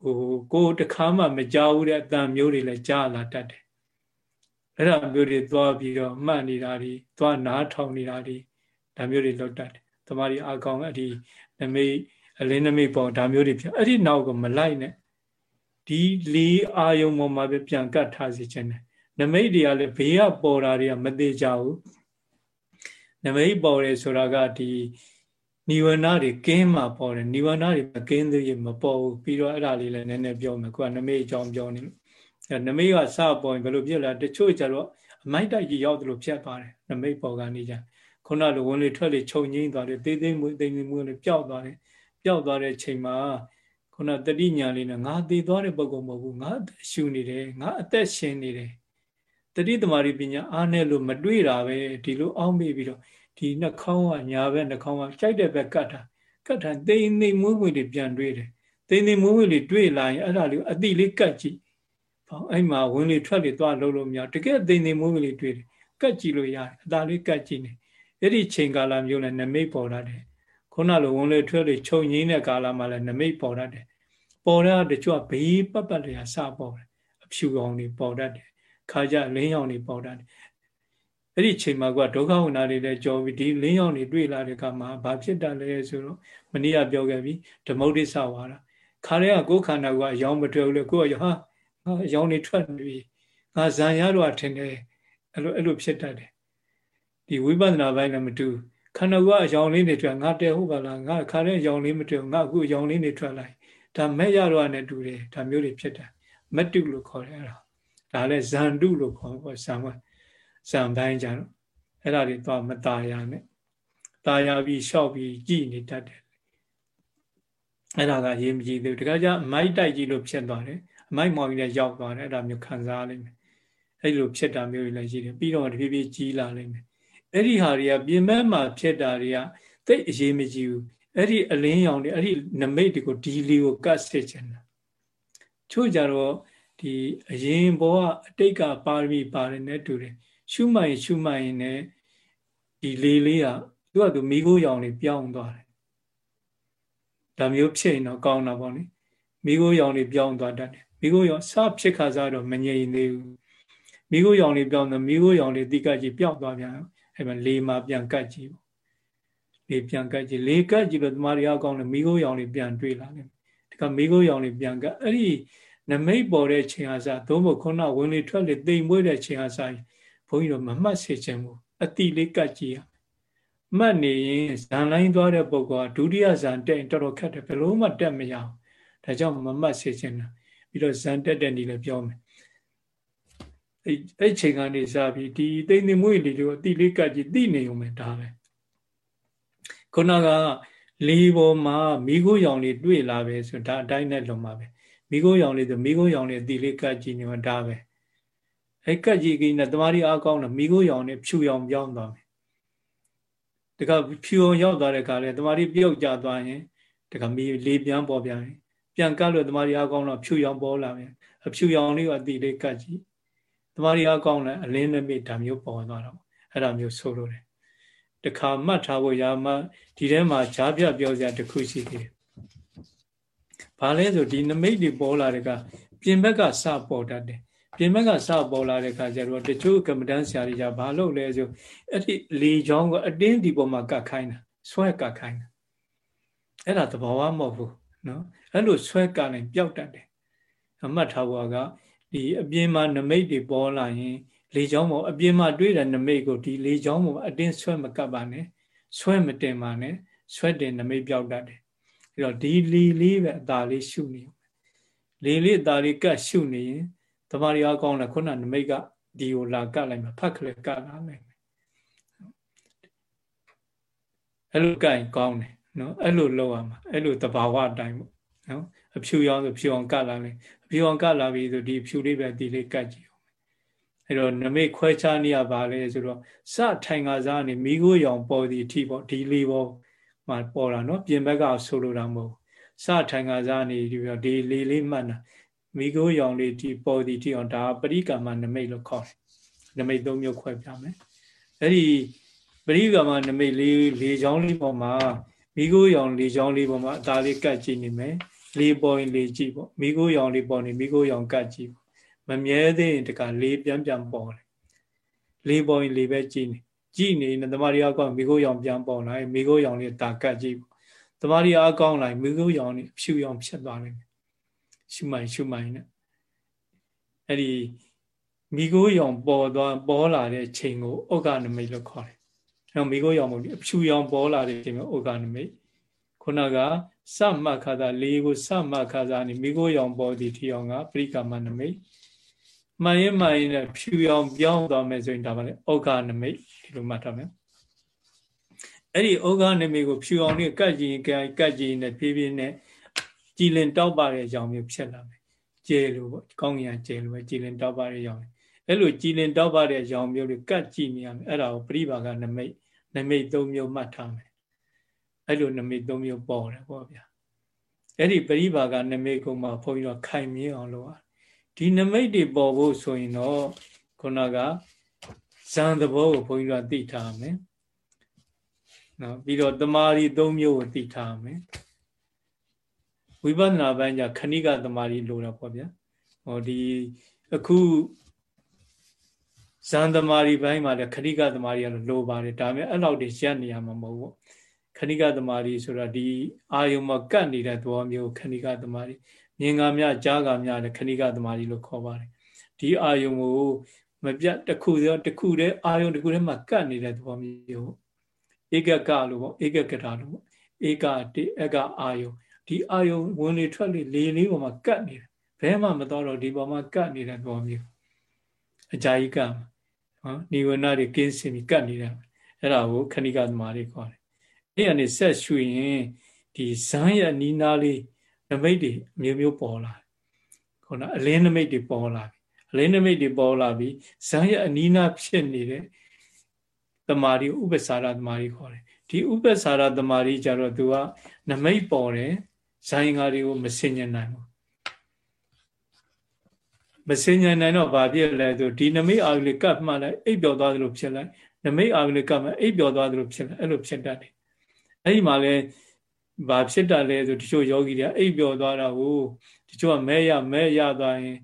ဟိုကိုတခါမှမကြောက်ဘူးတဲ့အတန်မျိုးတွေလည်းကြားလာတတ်တယ်အဲ့ဒါမျိုးတွေသွားပြီးတော့မှတ်နေတာတွေသွားနားထောင်နေတာတွေဒါမျိုးတွေလောက်တတ်တယ်တမားဒီအကောင်အဒီနမိတ်အလင်းနမိတ်ပေါ်ဒါမျိုးတွေဖြစ်အဲ့ဒီနောက်ကမလိုက်နဲ့ဒီလေးအာယုံပေါ်မှာပဲပြန်ကတ်ထားစီခြင်းတယ် နမိတ်တွေကလည်းဘေးကပေါ်တာတွေကမသေးကြဘူးနမိတ်ပေါ်တယ်ဆိုတာကဒီနိဝရဏတွေကင်းမှပေါ်တယ်နိဝရဏတွေမကင်းသေးရင်မပေါ်ဘူးပြီးတော့အဲ့ဒါလေးလည်းနည်းနည်းပြောမယ်ကိုကနမိတ်အကြောင်းပြောနေလို့အဲနမိတ်ကစပေါ်ရင်ဘယ်လိုဖြစ်လဲတချို့ကျတော့အမိုက်တိုက်ကြီးရောက်တယ်လို့ဖြစ်သွားတယ်နမိတ်ပေါ်ကနေကြခုနလိုဝင်လေထွက်လေခြုံငိမ့်သွားတယ်သေးသေးမွေးသေးသေးမွေးလေပျောက်သွားတယ်ပျောက်သွားတဲ့ချိန်မှာခုနတတိညာလေးနဲ့ငါတည်သွားတဲ့ပုံကောင်မဟုတ်ဘူးငါအသက်ရှူနေတယ်ငါအသက်ရှင်နေတယ် တတိသမารိပညာအားနဲ့လို့မတွေးတာပဲဒီလိုအောင်းမိပြီးတော့ဒီနှာခေါင်းကညာဘက်နှာခေါင်းကကြိုက်တဲ့ဘက်ကတ်တာကတ်တာတိမ်တိမ်မွေးမွေးတွေပြန်တွေးတယ်တိမ်တိမ်မွေးမွေးတွေတွေးလာရင်အဲ့ဒါလေးအတိလေးကတ်ကြည့်ဟောအဲ့မှာဝင်လေထွက်လေသွားလို့လို့မရတကယ်တိမ်တိမ်မွေးမွေးလေးတွေးတယ်ကတ်ကြည့်လို့ရတယ်အသာလေးကတ်ကြည့်နေအဲ့ဒီချိန်ကာလမျိုးနဲ့နမိတ်ပေါ်ရတယ်ခုနလိုဝင်လေထွက်လေခြုံငင်းတဲ့ကာလမှာလည်းနမိတ်ပေါ်ရတယ်ပေါ်တဲ့တချို့ကဘေးပတ်ပတ်လေးစပေါ်တယ်အဖြူအောင်တွေပေါ်တတ်တယ် ခါကြလင်းရောင်တွေပေါ်တတ်တယ်အဲ့ဒီချိန်မှာကဒုက္ခဝနာတွေလည်းကြော်ပြီးဒီလင်းရောင်တွေတွေ့လာတဲ့အခါမှာဘာဖြစ်တာလဲဆိုတော့မနေ့ကပြောခဲ့ပြီဓမ္မုဒ္ဒိသဝါဒခါရဲကကိုယ်ခန္ဓာကအယောင်မထွက်ဘူးလေကိုယ်ကဟာငါအယောင်တွေထွက်နေပြီငါဇံရတော့ထင်တယ်အဲ့လိုအဲ့လိုဖြစ်တတ်တယ်ဒီဝိပဿနာပိုင်းလည်းမတူခန္ဓာကအယောင်လေးတွေထွက်ငါတဲဟုတ်ပါလားငါခါရဲအယောင်လေးမထွက်ငါအခုအယောင်လေးတွေထွက်လိုက်ဒါမဲ့ရတော့နဲ့တူတယ်ဒါမျိုးတွေဖြစ်တယ်မတုလို့ခေါ်တယ်အဲ့ဒါ ဒါလည်းဇန်တုလို့ခေါ်ပေါ့ဇန်ကဇန်ပိုင်းကြတော့အဲ့ဒါတွေတော့မตายရနဲ့ตายရပြီးလျှောက်ပြီးကြည်နေတတ်တယ်အဲ့ဒါကရေးမကြည့်သေးဘူးတခါကျမိုက်တိုက်ကြီးလို့ဖြစ်သွားတယ်အမိုက်မောင်ကြီးလည်းရောက်သွားတယ်အဲ့ဒါမျိုးခံစားလိမ့်မယ်အဲ့လိုဖြစ်တာမျိုးတွေလည်းရှိတယ်ပြီးတော့တဖြည်းဖြည်းကြီးလာလိမ့်မယ်အဲ့ဒီဟာတွေကပြင်မဲ့မှာဖြစ်တာတွေကသိအရေးမကြီးဘူးအဲ့ဒီအလင်းရောင်တွေအဲ့ဒီနမိတ်တွေကိုဒီလီကိုကတ်စစ်ချင်တာချို့ကြတော့ ဒီအရင်ဘောကအတိတ်ကပါရမီပါတယ်နဲ့တူတယ်ရှုမှန်ရှုမှန်ရင်လည်းဒီလေလေးကသူကသူမိခိုးရောင်တွေပြောင်းသွားတယ်ဒါမျိုးဖြစ်ရင်တော့ကောင်းတာပေါ့နိမိခိုးရောင်တွေပြောင်းသွားတတ်တယ်မိခိုးရောင်စဖြစ်ခါစားတော့မငြိမ်သေးဘူးမိခိုးရောင်တွေပြောင်းတော့မိခိုးရောင်တွေတိကကြီးပြောင်းသွားပြန်အဲ့မှာလေမှာပြန်ကတ်ကြည့်ပေါ့လေပြန်ကတ်ကြည့်လေကတ်ကြည့်လို့တမားရီအကောင်းလည်းမိခိုးရောင်တွေပြန်တွေ့လာတယ်ဒီကမိခိုးရောင်တွေပြန်ကတ်အဲ့ဒီ နမိတ်ပေါ်တဲ့ချိန်ဟာစားသို့မဟုတ်ခုနဝင်လေထွက်လေတိမ်မွေးတဲ့ချိန်ဟာစားဘုန်းကြီးတို့မမှတ်စေချင်ဘူးအတိလေးကတ်ကြည့်ရမှတ်နေရင်ဇန်လိုင်းသွားတဲ့ပုဂ္ဂိုလ်ကဒုတိယဇန်တက်တော်တော်ခက်တယ်ဘယ်လို့မှတက်မရအောင်ဒါကြောင့်မမှတ်စေချင်တာပြီးတော့ဇန်တက်တဲ့နေလည်းပြောမယ်အဲ့အဲ့ချိန်ကနေစပြီးဒီတိမ်တိမ်မွေးလေးတွေကိုအတိလေးကတ်ကြည့်သိနေုံပဲဒါပဲခုနကလေပေါ်မှာမိခိုးရောင်လေးတွေ့လာပဲဆိုဒါအတိုင်းနဲ့လုံပါပဲ မိခိုးရောင်လေးဆိုမိခိုးရောင်လေးအတိလေးကတ်ကြည့်နေမှာဒါပဲအဲ့ကတ်ကြည့်ကိနဲ့တမာရီအားကောင်းတော့မိခိုးရောင်နဲ့ဖြူရောင်ပြောင်းသွားမယ်တခါဖြူအောင်ရောက်သွားတဲ့ခါလဲတမာရီပြုတ်ကြသွားရင်တခါမိလေးပြန်ပေါ်ပြန်ရင်ပြန်ကတ်လို့တမာရီအားကောင်းတော့ဖြူရောင်ပေါ်လာမယ်အဖြူရောင်လေးကအတိလေးကတ်ကြည့်တမာရီအားကောင်းလဲအလင်းနမိတ်ဒါမျိုးပေါ်သွားတော့အဲ့ဒါမျိုးဆိုလို့တယ်တခါမှတ်ထားဖို့ရာမဒီထဲမှာဈာပြပြောစရာတစ်ခုရှိသေးတယ်။ ဘာလဲဆိုဒီနမိတ်တွေပေါ်လာတဲ့ကပြင်ဘက်ကစပေါ်တတ်တယ်။ပြင်ဘက်ကစပေါ်လာတဲ့ခါကျတော့တချို့ကမ္မဋ္ဌာန်းဆရာတွေကဘာလုပ်လဲဆိုအဲ့ဒီလေချောင်းကအတင်းဒီပေါ်မှာကတ်ခိုင်းတာဆွဲကတ်ခိုင်းတာအဲ့ဒါသဘောဝမဟုတ်ဘူးနော်အဲ့လိုဆွဲကတ်လိုက်ပျောက်တတ်တယ်။အမှတ်ထားဖို့ကဒီအပြင်မှာနမိတ်တွေပေါ်လာရင် လေချောင်းပေါ်အပြင်မှာတွေ့တဲ့နမိတ်ကိုဒီလေချောင်းပေါ်အတင်းဆွဲမကပ်ပါနဲ့ဆွဲမတင်ပါနဲ့ဆွဲတင်နမိတ်ပြောက်တတ်တယ် အဲတော့ဒီလီလေးပဲအသာလေးရှုနေလေလေးအသာလေးကတ်ရှုနေရင်တမာရီအကောင်းလဲခုနနမိတ်ကဒီကိုလာကတ်လိုက်မှာဖတ်ကလေးကတ်လာလိုက်မယ်အဲ့လိုကင်ကောင်းတယ်နော်အဲ့လိုလုပ်ရမှာအဲ့လိုတဘာဝအတိုင်းပေါ့နော်အဖြူရောင်ဆိုဖြူအောင်ကတ်လာလိုက်အဖြူအောင်ကတ်လာပြီဆိုဒီဖြူလေးပဲဒီလေးကတ်ကြည့်အဲ့တော့နမိတ်ခွဲခြားနေရပါလေဆိုတော့စထိုင်ကစားနေမိခိုးရောင်ပေါ်သည်အထိပေါ့ဒီလေးပေါ် မှာပေါ်တာနော်ပြင်ဘက်ကဆိုလိုတာမဟုတ်စထိုင်ကစားနေဒီဒီလေးလေးမှတ်တာမိခိုးရောင်လေးဒီပေါ်သည်ထိအောင်ဒါပရိကမ္မနမိတ်လို့ခေါ်တယ်နမိတ်သုံးမျိုးခွဲပြမယ်အဲ့ဒီပရိကမ္မနမိတ်လေးလေးချောင်းလေးပေါ်မှာမိခိုးရောင်လေးချောင်းလေးပေါ်မှာအသားလေးကတ်ကြည့်နေမယ်လေးပေါ်ရင်လေးကြည့်ပေါ့မိခိုးရောင်လေးပေါ်နေမိခိုးရောင်ကတ်ကြည့်ပေါ့မမြဲသေးရင်တခါလေးပြန်ပြန်ပေါ်တယ်လေးပေါ်ရင်လေးပဲကြည်နေ ကြည်နေနေတမာရီအကောင်းမိခိုးရောင်ပြန်ပေါ်လာမိခိုးရောင်လေးတာကတ်ကြည့်တမာရီအကောင်းလိုက်မိခိုးရောင်လေးဖြူရောင်ဖြစ်သွားတယ်ရှုမိုင်ရှုမိုင်နဲ့အဲ့ဒီမိခိုးရောင်ပေါ်သွားပေါ်လာတဲ့ချိန်ကိုဥက္ကနမိတ်လို့ခေါ်တယ်အဲမိခိုးရောင်မဟုတ်ဘူးအဖြူရောင်ပေါ်လာတဲ့ချိန်ကိုဥက္ကနမိတ်ခုနကစမှတ်ခါသာလေးကိုစမှတ်ခါသာနေမိခိုးရောင်ပေါ်သည်ထီအောင်ကပရိကမနမိတ် မှန်ရင်မှန်ရင်လည်းဖြူရောင်ပြောင်းသွားမယ်ဆိုရင်ဒါပါလေဩဃနမိတ်ဒီလိုမှတ်ထားမယ်အဲ့ဒီဩဃနမိတ်ကိုဖြူအောင်လေးကတ်ကြည့်ကတ်ကြည့်နဲ့ဖြည်းဖြည်းနဲ့ကြည်လင်တောက်ပါတဲ့ကြောင်မျိုးဖြစ်လာမယ်ကျဲလို့ပေါ့ကောင်းကင်ကကျဲလို့ပဲကြည်လင်တောက်ပါတဲ့ကြောင်အဲ့လိုကြည်လင်တောက်ပါတဲ့ကြောင်မျိုးတွေကတ်ကြည့်နေရမယ်အဲ့ဒါကိုပရိပါကနမိတ်နမိတ်၃မျိုးမှတ်ထားမယ်အဲ့လိုနမိတ်၃မျိုးပေါ်တယ်ပေါ့ဗျာအဲ့ဒီပရိပါကနမိတ်ကုံမှာဘုန်းကြီးတို့ခိုင်မြဲအောင်လုပ်ရ ဒီနမိတ်တွေပေါ်ဖို့ဆိုရင်တော့ခုနကဇန်သဘောကိုဘုန်းကြီးတို့သိထားမယ်နော်ပြီးတော့တမာရီ၃မျိုးကိုသိထားမယ်ဝိပဿနာပိုင်းကျခဏိကတမာရီလိုတာပေါ့ဗျာဟောဒီအခုဇန်တမာရီပိုင်းမှာလည်းခဏိကတမာရီကလိုပါတယ်ဒါပေမဲ့အဲ့လောက်တွေရက်နေရမှာမဟုတ်ဘူးခဏိကတမာရီဆိုတာဒီအာယုံမှာကတ်နေတဲ့သဘောမျိုးခဏိကတမာရီ မြင်ကမြကြားကမြလည်းခဏိကတမာရီလို့ခေါ်ပါတယ်ဒီအာယုံကိုမပြတ်တစ်ခုတည်းတစ်ခုတည်းအာယုံတစ်ခုတည်းမှာကတ်နေတဲ့သဘောမျိုးဧကကလို့ပေါ့ဧကကတာလို့ပေါ့ဧကတိအကအာယုံဒီအာယုံဝင်လေထွက်လေလေလေးပေါ်မှာကတ်နေတယ်ဘဲမှမတော်တော့ဒီပေါ်မှာကတ်နေတဲ့သဘောမျိုးအကြာကြီးကနော်နိဝရဏတွေကင်းစင်ပြီးကတ်နေတာအဲ့ဒါကိုခဏိကသမားတွေခေါ်တယ်အဲ့ကနေဆက်ရှုရင်ဒီဇန်းရနီးနားလေးန မိတ်တွေအမျိုးမျိုးပေါ်လာခုနအလင်းနမိတ်တွေပေါ်လာပြီအလင်းနမိတ်တွေပေါ်လာပြီဇန်းရအနီးနားဖြစ်နေတဲ့တမာရီဥပ္ပစာရတမာရီခေါ်တယ်ဒီဥပ္ပစာရတမာရီကြတော့သူကနမိတ်ပေါ်တယ်ဇိုင်းကားတွေကိုမစင်ញနိုင်ဘူးမစင်ញနိုင်တော့ဘာဖြစ်လဲဆိုဒီနမိတ်အာရုံလေးကတ်မှလိုက်အိပ်ပျော်သွားသလိုဖြစ်လိုက်နမိတ်အာရုံလေးကတ်မှအိပ်ပျော်သွားသလိုဖြစ်လိုက်အဲ့လိုဖြစ်တတ်တယ်အဲ့ဒီမှာလဲ ဘာဖြစ်တတ်လဲဆိုတချို့ယောဂီတွေအိပ်ပျော်သွားတာကိုတချို့ကမဲရမဲရသွားရင်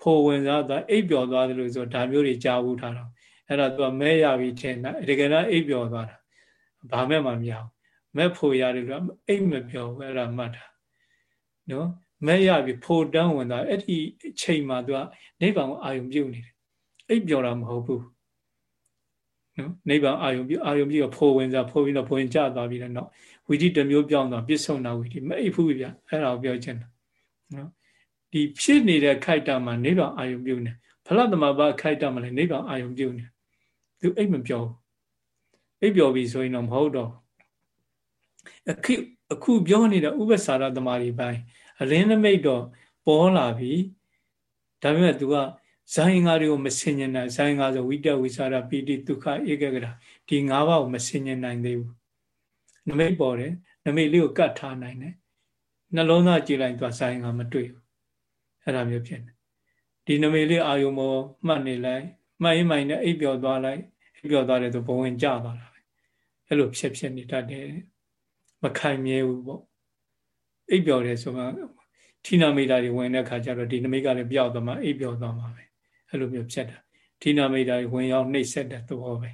ဖိုဝင်စားသွားအိပ်ပျော်သွားသလိုဆိုဒါမျိုးတွေကြားဘူးထားတော့အဲ့ဒါသူကမဲရပြီးထင်တာတကယ်တော့အိပ်ပျော်သွားတာဘာမဲ့မှမရဘူးမဲ့ဖို့ရတယ်လို့အိပ်မပျော်ဘူးအဲ့ဒါမှတ်တာနော်မဲ့ရပြီးဖို့တန်းဝင်သွားအဲ့ဒီအချိန်မှာသူကနိဗ္ဗာန်ကိုအာယုံပြုတ်နေတယ်အိပ်ပျော်တာမဟုတ်ဘူးနော်နိဗ္ဗာန်အာယုံပြုအာယုံပြုဖို့ဝင်စားဖို့ပြီးတော့ဖို့ဝင်ကြသွားပြီးတော့နော် ဝီတိတစ်မျိုးပြောင်းသွားပြစ္ဆုတ်နာဝီတိမအိပ်ဘူးဗျအဲ့ဒါကိုပြောချင်တာနော်ဒီဖြစ်နေတဲ့ခိုက်တာမှာနိဗ္ဗာန်အာယုံပြုတ်နေဖလသမဘာခိုက်တာမှာလည်းနိဗ္ဗာန်အာယုံပြုတ်နေသူအိပ်မပြောဘူးအိပ်ပျော်ပြီဆိုရင်တော့မဟုတ်တော့အခုအခုပြောနေတဲ့ဥပ္ပစာရသမารီပိုင်းအလင်းနမိတ်တော့ပေါ်လာပြီဒါပေမဲ့ तू ကဇိုင်းငါးတွေကိုမစင်ញနိုင်ဇိုင်းငါးဆိုဝိတဝိစာရပိတိဒုက္ခဧကဂရဒီငါးပါးကိုမစင်ញနိုင်သေးဘူး နမိတ်ပေါ်တယ်နမိတ်လေးကိုကတ်ထားနိုင်တယ်နှလုံးသားကြည်လိုက်သွားဇိုင်းငါးမတွေ့ဘူးအဲ့ဒါမျိုးဖြစ်နေဒီနမိတ်လေးအာယုံမောမှတ်နေလိုက်မှတ်ရင်မှိုင်နဲ့အိပ်ပျော်သွားလိုက်အိပ်ပျော်သွားတယ်ဆိုဘဝင်ကျသွားတာပဲအဲ့လိုဖြစ်ဖြစ်နေတတ်တယ်မခိုင်မြဲဘူးပေါ့အိပ်ပျော်တယ်ဆိုမှဌိနာမိတာတွေဝင်တဲ့ခါကျတော့ဒီနမိတ်ကလည်းပျောက်သွားမှအိပ်ပျော်သွားမှာပဲအဲ့လိုမျိုးဖြစ်တာဌိနာမိတာတွေဝင်ရောက်နှိပ်စက်တဲ့သဘောပဲ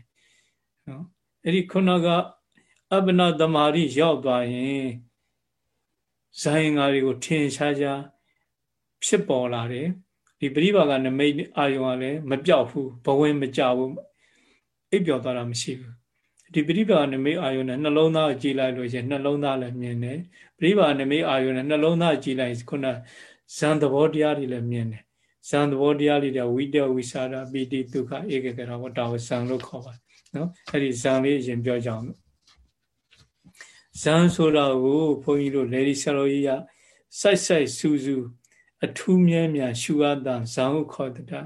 နော်အဲ့ဒီခုနက အပ္ပနာသမารိရောက်သွားရင်ဇာယင်္ဂါတွေကိုထင်ရှားရှားဖြစ်ပေါ်လာတယ်ဒီပရိပါကနမိတ်အာယုံကလည်းမပြောက်ဘူးဘဝင်မကြဘူးအိပ်ပျော်သွားတာမရှိဘူးဒီပရိပါနမိတ်အာယုန်နဲ့နှလုံးသားကိုကြည်လိုက်လို့ရှိရင်နှလုံးသားလည်းမြင်တယ်ပရိပါနမိတ်အာယုန်နဲ့နှလုံးသားကြည်လိုက်ခုနဇန်သဘောတရားတွေလည်းမြင်တယ်ဇန်သဘောတရားတွေဝိတဝိစာရပိတိဒုက္ခဧကကရဝတ္တဝဇန်လို့ခေါ်ပါတယ်နော်အဲ့ဒီဇန်လေးအရင်ပြောကြအောင် ဇန်ဆိုတာကိုဘုန်းကြီးတို့လေဒီဆရာတော်ကြီးကစိုက်စိုက်စူးစူးအထူးမြဲမြံရှုအပ်တာဇန်ကိုခေါ်တာ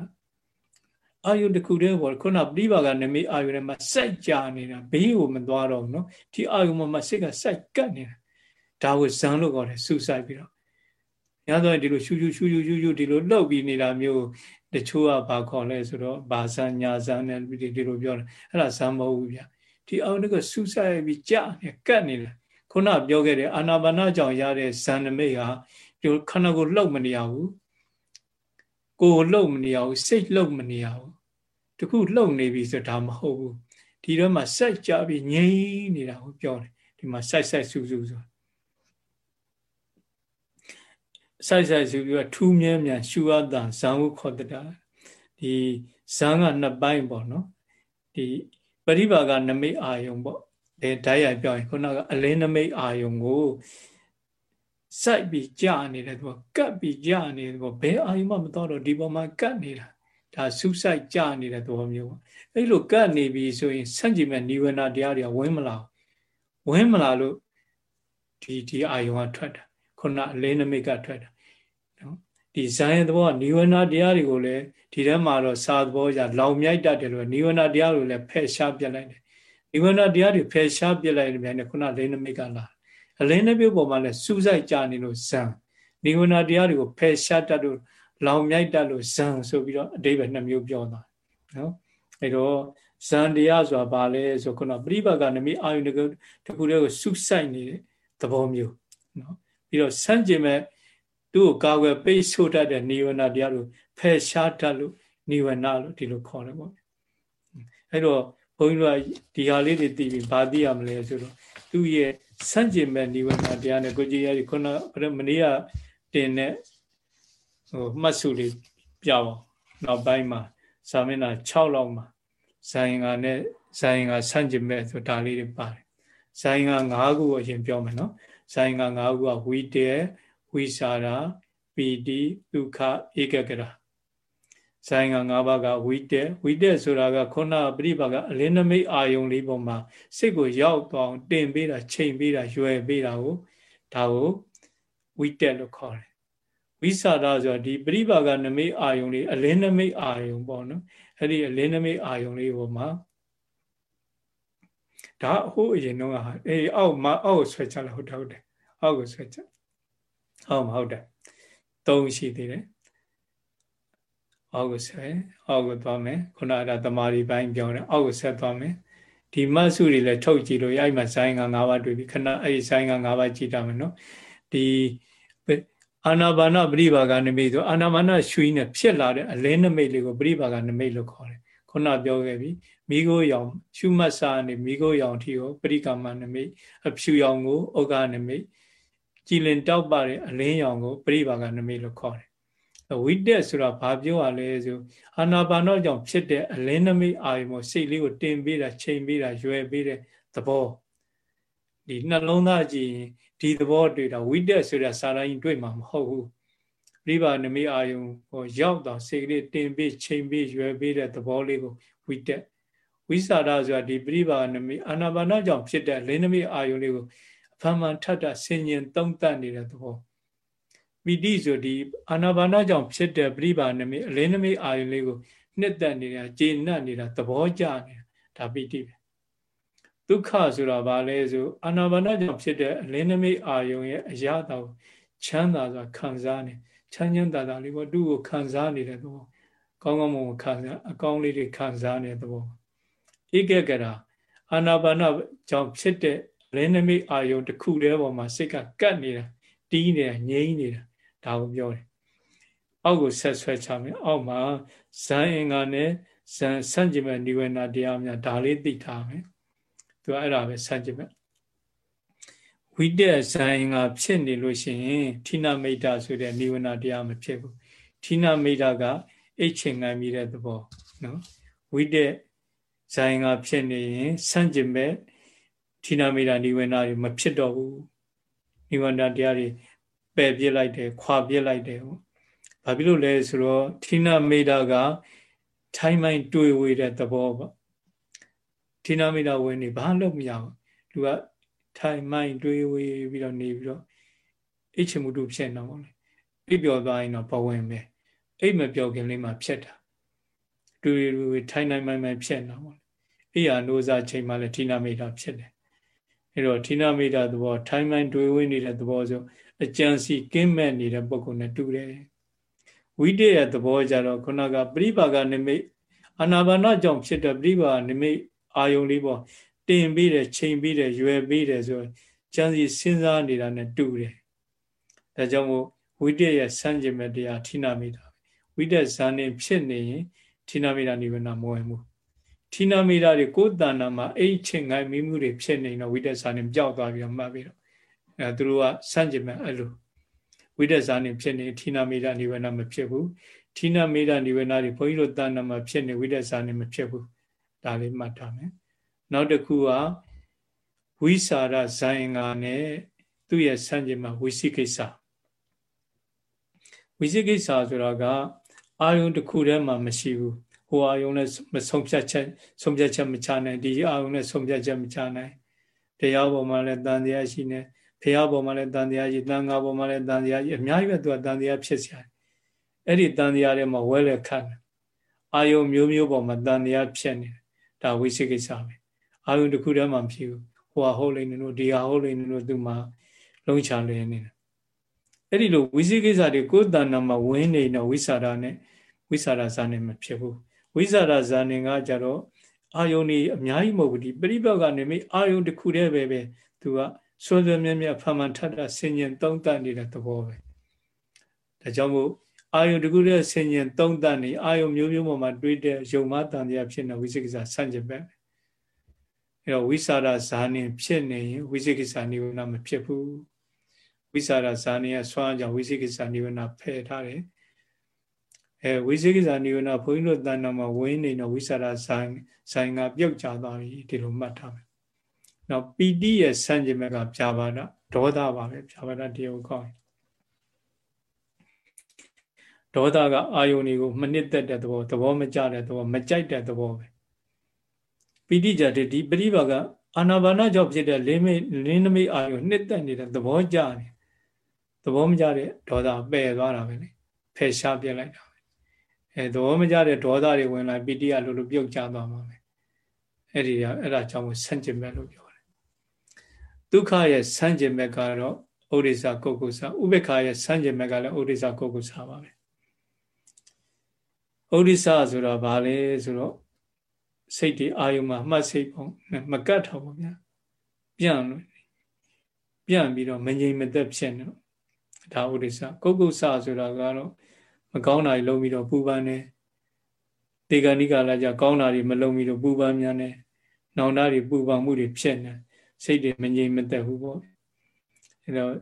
အာယုတစ်ခုတည်းပေါ့ခုနပြိပါကနမိအာယုထဲမှာစိုက်ကြနေတာဘေးကိုမသွားတော့ဘူးနော်ဒီအာယုမှာစိတ်ကစိုက်ကပ်နေတာဒါကိုဇံလို့ခေါ်တယ်စူစိုက်ပြီးတော့ညတော့ဒီလိုရှူရှူရှူရှူရှူရှူဒီလိုလှုပ်ပြီးနေတာမျိုးတချို့ကဘာခေါ်လဲဆိုတော့ဘာဇံညာဇံနဲ့ဒီလိုပြောတယ်အဲ့ဒါဇံမဟုတ်ဘူးဗျ ဒီအာယုကစူစိုက်ပြီးကြာနေကပ်နေတယ်ခုနပြောခဲ့တဲ့အာနာပါနကြောင့်ရတဲ့ဇံနမိတ်ဟာဒီခန္ဓာကိုလှုပ်မနေရဘူးကိုယ်လှုပ်မနေရဘူးစိတ်လှုပ်မနေရဘူးတခုလှုပ်နေပြီဆိုဒါမဟုတ်ဘူးဒီတော့မှစိုက်ကြပြီးငြိမ်းနေတာကိုပြောတယ်ဒီမှာစိုက်စိုက်ဆူဆူဆိုစိုက်စိုက်ဆူပြီးတော့ထူးမြဲမြံရှူအပ်တာဇံဟုခေါ်တတာဒီဇံကနှစ်ပိုင်းပေါ့နော်ဒီ ပရိပါကနမိတ်အာယုံပေါ့ဒီဓာတ်ရိုက်ပြောရင်ခုနကအလင်းနမိတ်အာယုံကိုစိုက်ပြီးကြာနေတယ်သူကကပ်ပြီးကြာနေတယ်ပေါ့ဘယ်အာယုံမှမတော်တော့ဒီပေါ်မှာကပ်နေတာဒါဆူဆိုင်ကြနေတဲ့သဘောမျိုးပေါ့အဲ့လိုကပ်နေပြီဆိုရင်ဆန့်ကျင်မဲ့နိဝရဏတရားတွေကဝင်မလာဝင်မလာလို့ဒီဒီအာယုံကထွက်တာခုနအလင်းနမိတ်ကထွက်တာနော် ဒီဇန်ရဲ့သဘောကနိဝရဏတရားတွေကိုလည်းဒီထဲမှာတော့စာသဘောကြလောင်မြိုက်တတ်တယ်လို့နိဝရဏတရားတွေကိုလည်းဖယ်ရှားပြလိုက်တယ်နိဝရဏတရားတွေဖယ်ရှားပြလိုက်တယ်ဗျာခုနလင်းနမိတ်ကလာအလင်းနမိတ်ပေါ်မှာလည်းစူးစိုက်ကြနေလို့ဇန်နိဝရဏတရားတွေကိုဖယ်ရှားတတ်လို့လောင်မြိုက်တတ်လို့ဇန်ဆိုပြီးတော့အတိပ္ပယ်နှစ်မျိုးပြောသွားနော်အဲတော့ဇန်တရားဆိုတာဘာလဲဆိုခုနပရိပါကနမိအာယုန်တခုတခုတည်းကိုစုစိုက်နေတဲ့သဘောမျိုးနော်ပြီးတော့ဆန့်ကျင်မဲ့ သူ့ကိုကာကွယ်ပိတ်ဆို့တတ်တဲ့နိဝရဏတရားကိုဖယ်ရှားတတ်လို့နိဝရဏလို့ဒီလိုခေါ်တယ်ပေါ့အဲ့တော့ဘုန်းကြီးတို့ကဒီဟာလေးတွေသိပြီးဘာသိရမလဲဆိုတော့သူ့ရဲ့ဆန့်ကျင်မဲ့နိဝရဏတရားနဲ့ကိုကြည်ရည်ခုနမနေ့ကတင်တဲ့ဟိုမှတ်စုလေးပြအောင်နောက်ပိုင်းမှာစာမျက်နှာ6လောက်မှာဇာယင်္ဂါနဲ့ဇာယင်္ဂါဆန့်ကျင်မဲ့ဆိုဒါလေးတွေပါတယ်ဇာယင်္ဂါ၅ခုကိုအရင်ပြောမယ်နော်ဇာယင်္ဂါ၅ခုကဝိတေ ဝိစာရာပီတိဒုက္ခဧကကရာဇာယင်္ဂါ၅ပါးကဝိတေဝိတေဆိုတာကခုနပရိပါကအလင်းနမိတ်အာယုံလေးပေါ်မှာစိတ်ကိုရောက်သွားအောင်တင်ပေးတာချိန်ပေးတာရွယ်ပေးတာကိုဒါကိုဝိတေလို့ခေါ်တယ်ဝိစာရဆိုတာဒီပရိပါကနမိတ်အာယုံလေးအလင်းနမိတ်အာယုံပေါ့နော်အဲ့ဒီအလင်းနမိတ်အာယုံလေးပေါ်မှာဒါအဟုတ်အရင်တော့ဟာအေးအောက်မအောက်ဆွဲချလာဟုတ်တယ်ဟုတ်တယ်အောက်ကိုဆွဲချ ဟုတ်မဟုတ်တယ်သုံးရှိသေးတယ်အောက်ကိုဆွဲအောက်ကိုသွားမယ်ခုနကတမာရီပိုင်းပြောတယ်အောက်ကိုဆက်သွားမယ်ဒီမတ်စုတွေလည်းထုတ်ကြည့်လို့အဲ့မှာဇိုင်းက၅ပါးတွေ့ပြီခဏအဲ့ဒီဇိုင်းက၅ပါးကြည့်တာမယ်နော်ဒီအာနာပါနပရိပါကနမိတ်ဆိုအာနာပါနရွှီနဲ့ဖြစ်လာတဲ့အလင်းနမိတ်လေးကိုပရိပါကနမိတ်လို့ခေါ်တယ်ခုနပြောခဲ့ပြီမိโกရောင်ရှုမှတ်စာနေမိโกရောင်ထီကိုပရိကာမနမိတ်အဖြူရောင်ကိုဩဃနမိတ် ကြည်လင်တောက်ပါတဲ့အလင်းရောင်ကိုပရိပါကနမိတ်လို့ခေါ်တယ်ဝိတက်ဆိုတာဘာပြောရလဲဆိုအာနာပါနောကြောင့်ဖြစ်တဲ့အလင်းနမိတ်အာရုံကိုစိတ်လေးကိုတင်ပေးတာချိန်ပေးတာရွယ်ပေးတဲ့သဘောဒီနှလုံးသားကြည့်ရင်ဒီသဘောတွေ့တာဝိတက်ဆိုတဲ့စာရင်းတွေ့မှာမဟုတ်ဘူးပြိပါနမိအာယုံဟောရောက်တော့စိတ်ကလေးတင်ပေးချိန်ပေးရွယ်ပေးတဲ့သဘောလေးကိုဝိတက်ဝိစာရဆိုတာဒီပြိပါနမိအာနာပါနကြောင့်ဖြစ်တဲ့လင်းနမိအာယုံလေးကိုအ ဖန်မှန်ထပ်ထဆင်ញင်သုံးသပ်နေတဲ့သဘောပီတိဆိုဒီအာနာပါနကြောင့်ဖြစ်တဲ့ပြိပါနမိအလင်းနမိအာယုံလေးကိုနှစ်သက်နေတာကျေနပ်နေတာသဘောကျနေတာဒါပီတိပဲဒုက္ခဆိုတာဘာလဲဆိုအာနာပါနကြောင့်ဖြစ်တဲ့အလင်းနမိတ်အာယုံရဲ့အရာတော်ချမ်းသာစွာခံစားနေချမ်းချမ်းသာသာလေးပေါ့သူ့ကိုခံစားနေတဲ့သဘောကောင်းကောင်းမွန်မွန်ခံစားအကောင်းလေးတွေခံစားနေတဲ့သဘောဧကကရာအာနာပါနကြောင့်ဖြစ်တဲ့ ရင်းနမိတ်အာယုံတစ်ခုတည်းပေါ်မှာစိတ်ကကတ်နေတာတီးနေတာငြိမ့်နေတာဒါကိုပြောတယ်အောက်ကိုဆက်ဆွဲချမယ်အောက်မှာဇန်အင်္ဂါနဲ့ဇန်ဆန့်ကျင်မဲ့နိဝေနတရားများဒါလေးသိထားမယ်သူကအဲ့ဒါပဲဆန့်ကျင်မဲ့ဝိတ္တဇန်အင်္ဂါဖြစ်နေလို့ရှိရင်ဌိနမိတ်တာဆိုတဲ့နိဝေနတရားမဖြစ်ဘူးဌိနမိတ်တာကအိတ်ချင်ငံပြီးတဲ့သဘောနော်ဝိတ္တဇန်အင်္ဂါဖြစ်နေရင်ဆန့်ကျင်မဲ့ ဌိနမိတ်တာနိဝရဏတွေမဖြစ်တော့ဘူးနိဝရဏတရားတွေပယ်ပြစ်လိုက်တယ်ခွာပြစ်လိုက်တယ်ဟုတ်ဘာဖြစ်လို့လဲဆိုတော့ဌိနမိတ်တာကထိုင်းမိုင်းတွေ့ဝေတဲ့သဘောပေါ့ဌိနမိတာဝင်နေဘာလို့မရဘူးလူကထိုင်မိုင်းတွေးဝေးပြီးတော့နေပြီးတော့အိတ်ချမှုတုဖြစ်နေတော့လေအိပ်ပျော်သွားရင်တော့ဘဝင်ပဲအိတ်မပျော်ခင်လေးမှဖြစ်တာတွေးဝေးထိုင်နိုင်မိုင်းမိုင်းဖြစ်နေတော့လေအိယာနိုးစားချိန်မှလည်းဌိနမိတာဖြစ်တယ် အဲတော့ဌိနမိတာသဘောထိုင်မိုင်းတွေးဝေးနေတဲ့သဘောဆိုအကြံစီကင်းမဲ့နေတဲ့ပုံကုနဲ့တူတယ်ဝိတ္တရဲ့သဘောကြတော့ခုနကပရိပါကနိမိတ်အာနာပါနကြောင့်ဖြစ်တဲ့ပရိပါနိမိတ်အာယုံလေးပေါ့တင်ပြီးတယ်ချိန်ပြီးတယ်ရွယ်ပြီးတယ်ဆိုကျမ်းစီစဉ်းစားနေတာနဲ့တူတယ်ဒါကြောင့်မို့ဝိတ္တရဲ့စံကျင်မဲ့တရားဌိနာမိတာဝိတ္တဇာနေဖြစ်နေရင်ဌိနာမိတာနိဗ္ဗာန်မဝင်ဘူး ဌိနာမိတာတွေကိုယ်တဏ္ဍာမှာအိတ်ချင်းငိုင်းမိမှုတွေဖြစ်နေတော့ဝိတ္တဇာနေပျောက်သွားပြီးတော့မှတ်ပြီးတော့အဲသူတို့ကစံကျင်မဲ့အဲ့လိုဝိတ္တဇာနေဖြစ်နေဌိနာမိတာနိဗ္ဗာန်မဖြစ်ဘူးဌိနာမိတာနိဗ္ဗာန်တွေဘုန်းကြီးတို့တဏ္ဍာမှာဖြစ်နေဝိတ္တဇာနေမဖြစ်ဘူးဒါလေးမှတ်ထားမယ်နောက်တစ်ခုကဝိสารဇိုင်ငါနဲ့သူ့ရဲ့ဆန့်ကျင်မှာဝိသိကိစ္စဝိသိကိစ္စဆိုတာကအာယုံတစ်ခုတည်းမှာမရှိဘူး ဟိုအာယုံနဲ့မဆုံးဖြတ်ချက်ဆုံးဖြတ်ချက်မချနိုင်ဒီအာယုံနဲ့ဆုံးဖြတ်ချက်မချနိုင်တရားပေါ်မှာလည်းတန်တရားရှိနေဖះပေါ်မှာလည်းတန်တရားကြီးတန်ခါပေါ်မှာလည်းတန်တရားကြီးအများကြီးပဲသူကတန်တရားဖြစ်စရာအဲ့ဒီတန်တရားတွေမှာဝဲလက်ခတ်အာယုံမျိုးမျိုးပေါ်မှာတန်တရားဖြစ်နေတယ်ဒါဝိသိကိစ္စပဲအာယုံတစ်ခုတည်းမှမဖြစ်ဘူးဟိုဟာဟုတ်လိမ့်နေလို့ဒီဟာဟုတ်လိမ့်နေလို့သူမှလုံးချလဲနေတယ်အဲ့ဒီလိုဝိသိကိစ္စတွေကိုယ်တဏ္ဍာမှာဝင်နေတော့ဝိသရာနဲ့ဝိသရာဇာနဲ့မဖြစ်ဘူး ဝိသရာဇာနဲ့ကကြတော့အာယုန်ဒီအများကြီးမဟုတ်ဘူးဒီပရိပတ်ကနေမိအာယုန်တစ်ခုတည်းပဲပဲသူကဆွေးဆွေးမြဲမြဲဖမှန်ထထဆင်ញင်သုံးတတ်နေတဲ့သဘောပဲဒါကြောင့်မို့အာယုန်တစ်ခုတည်းဆင်ញင်သုံးတတ်နေအာယုန်မျိုးမျိုးပေါ်မှာတွေးတဲ့ယုံမတန်တရားဖြစ်နေဝိသိကိစ္စဆန့်ကျင်ပဲအဲတော့ဝိသရာဇာနေဖြစ်နေရင်ဝိသိကိစ္စနိဝရဏမဖြစ်ဘူးဝိသရာဇာနေကဆွမ်းကြောင့်ဝိသိကိစ္စနိဝရဏဖယ်ထားတယ် အဲဝိသေကိစ္စနိဝရဏဘုန်းကြီးတို့တဏ္ဍာမှာဝင်းနေတော့ဝိသရာဆိုင်ဆိုင်ကပြုတ်ကျသွားပြီဒီလိုမှတ်ထားမယ်။နောက်ပီတိရဲ့ဆန့်ကျင်ဘက်ကဖြာပါဒဒေါသပါပဲဖြာပါဒတရားကောင်းဒေါသကအာယုန်တွေကိုမနစ်သက်တဲ့သဘောသဘောမကျတဲ့သဘောမကြိုက်တဲ့သဘောပဲပီတိကြတဲ့ဒီပရိပါကအာနာပါနကြောင့်ဖြစ်တဲ့လေးမိလင်းနမိအာယုန်နှစ်သက်နေတဲ့သဘောကြတယ်သဘောမကျတဲ့ဒေါသပယ်သွားတာပဲလေဖယ်ရှားပြလိုက်တာ အဲသဘောမကျတဲ့ဒေါသတွေဝင်လာပီတိကလိုလိုပြုတ်ကျသွားမှာပဲအဲ့ဒီအဲ့ဒါကြောင့်ဆန့်ကျင်ဘက်လို့ပြောတယ်ဒုက္ခရဲ့ဆန့်ကျင်ဘက်ကတော့ဩရိစာကုက္ကုစာဥပေက္ခရဲ့ဆန့်ကျင်ဘက်ကလည်းဩရိစာကုက္ကုစာပါပဲဩရိစာဆိုတာဘာလဲဆိုတော့စိတ်ဒီအာယုံမှာမှတ်စိတ်ပုံမကတ်တော့ဘူးဗျာပြန်လို့ပြန်ပြီးတော့မငြိမ်မသက်ဖြစ်နေတော့ဒါဥဒိစ္စကုက္ကုဆဆိုတာကတော့ မကောင်းတာတွေလုံးပြီးတော့ပူပန်နေတေဂဏိကလာကြကောင်းတာတွေမလုံးပြီးတော့ပူပန်များနေနောင်တတွေပူပန်မှုတွေဖြစ်နေစိတ်တွေမငြိမ်မသက်ဘူးပေါ့အဲတော့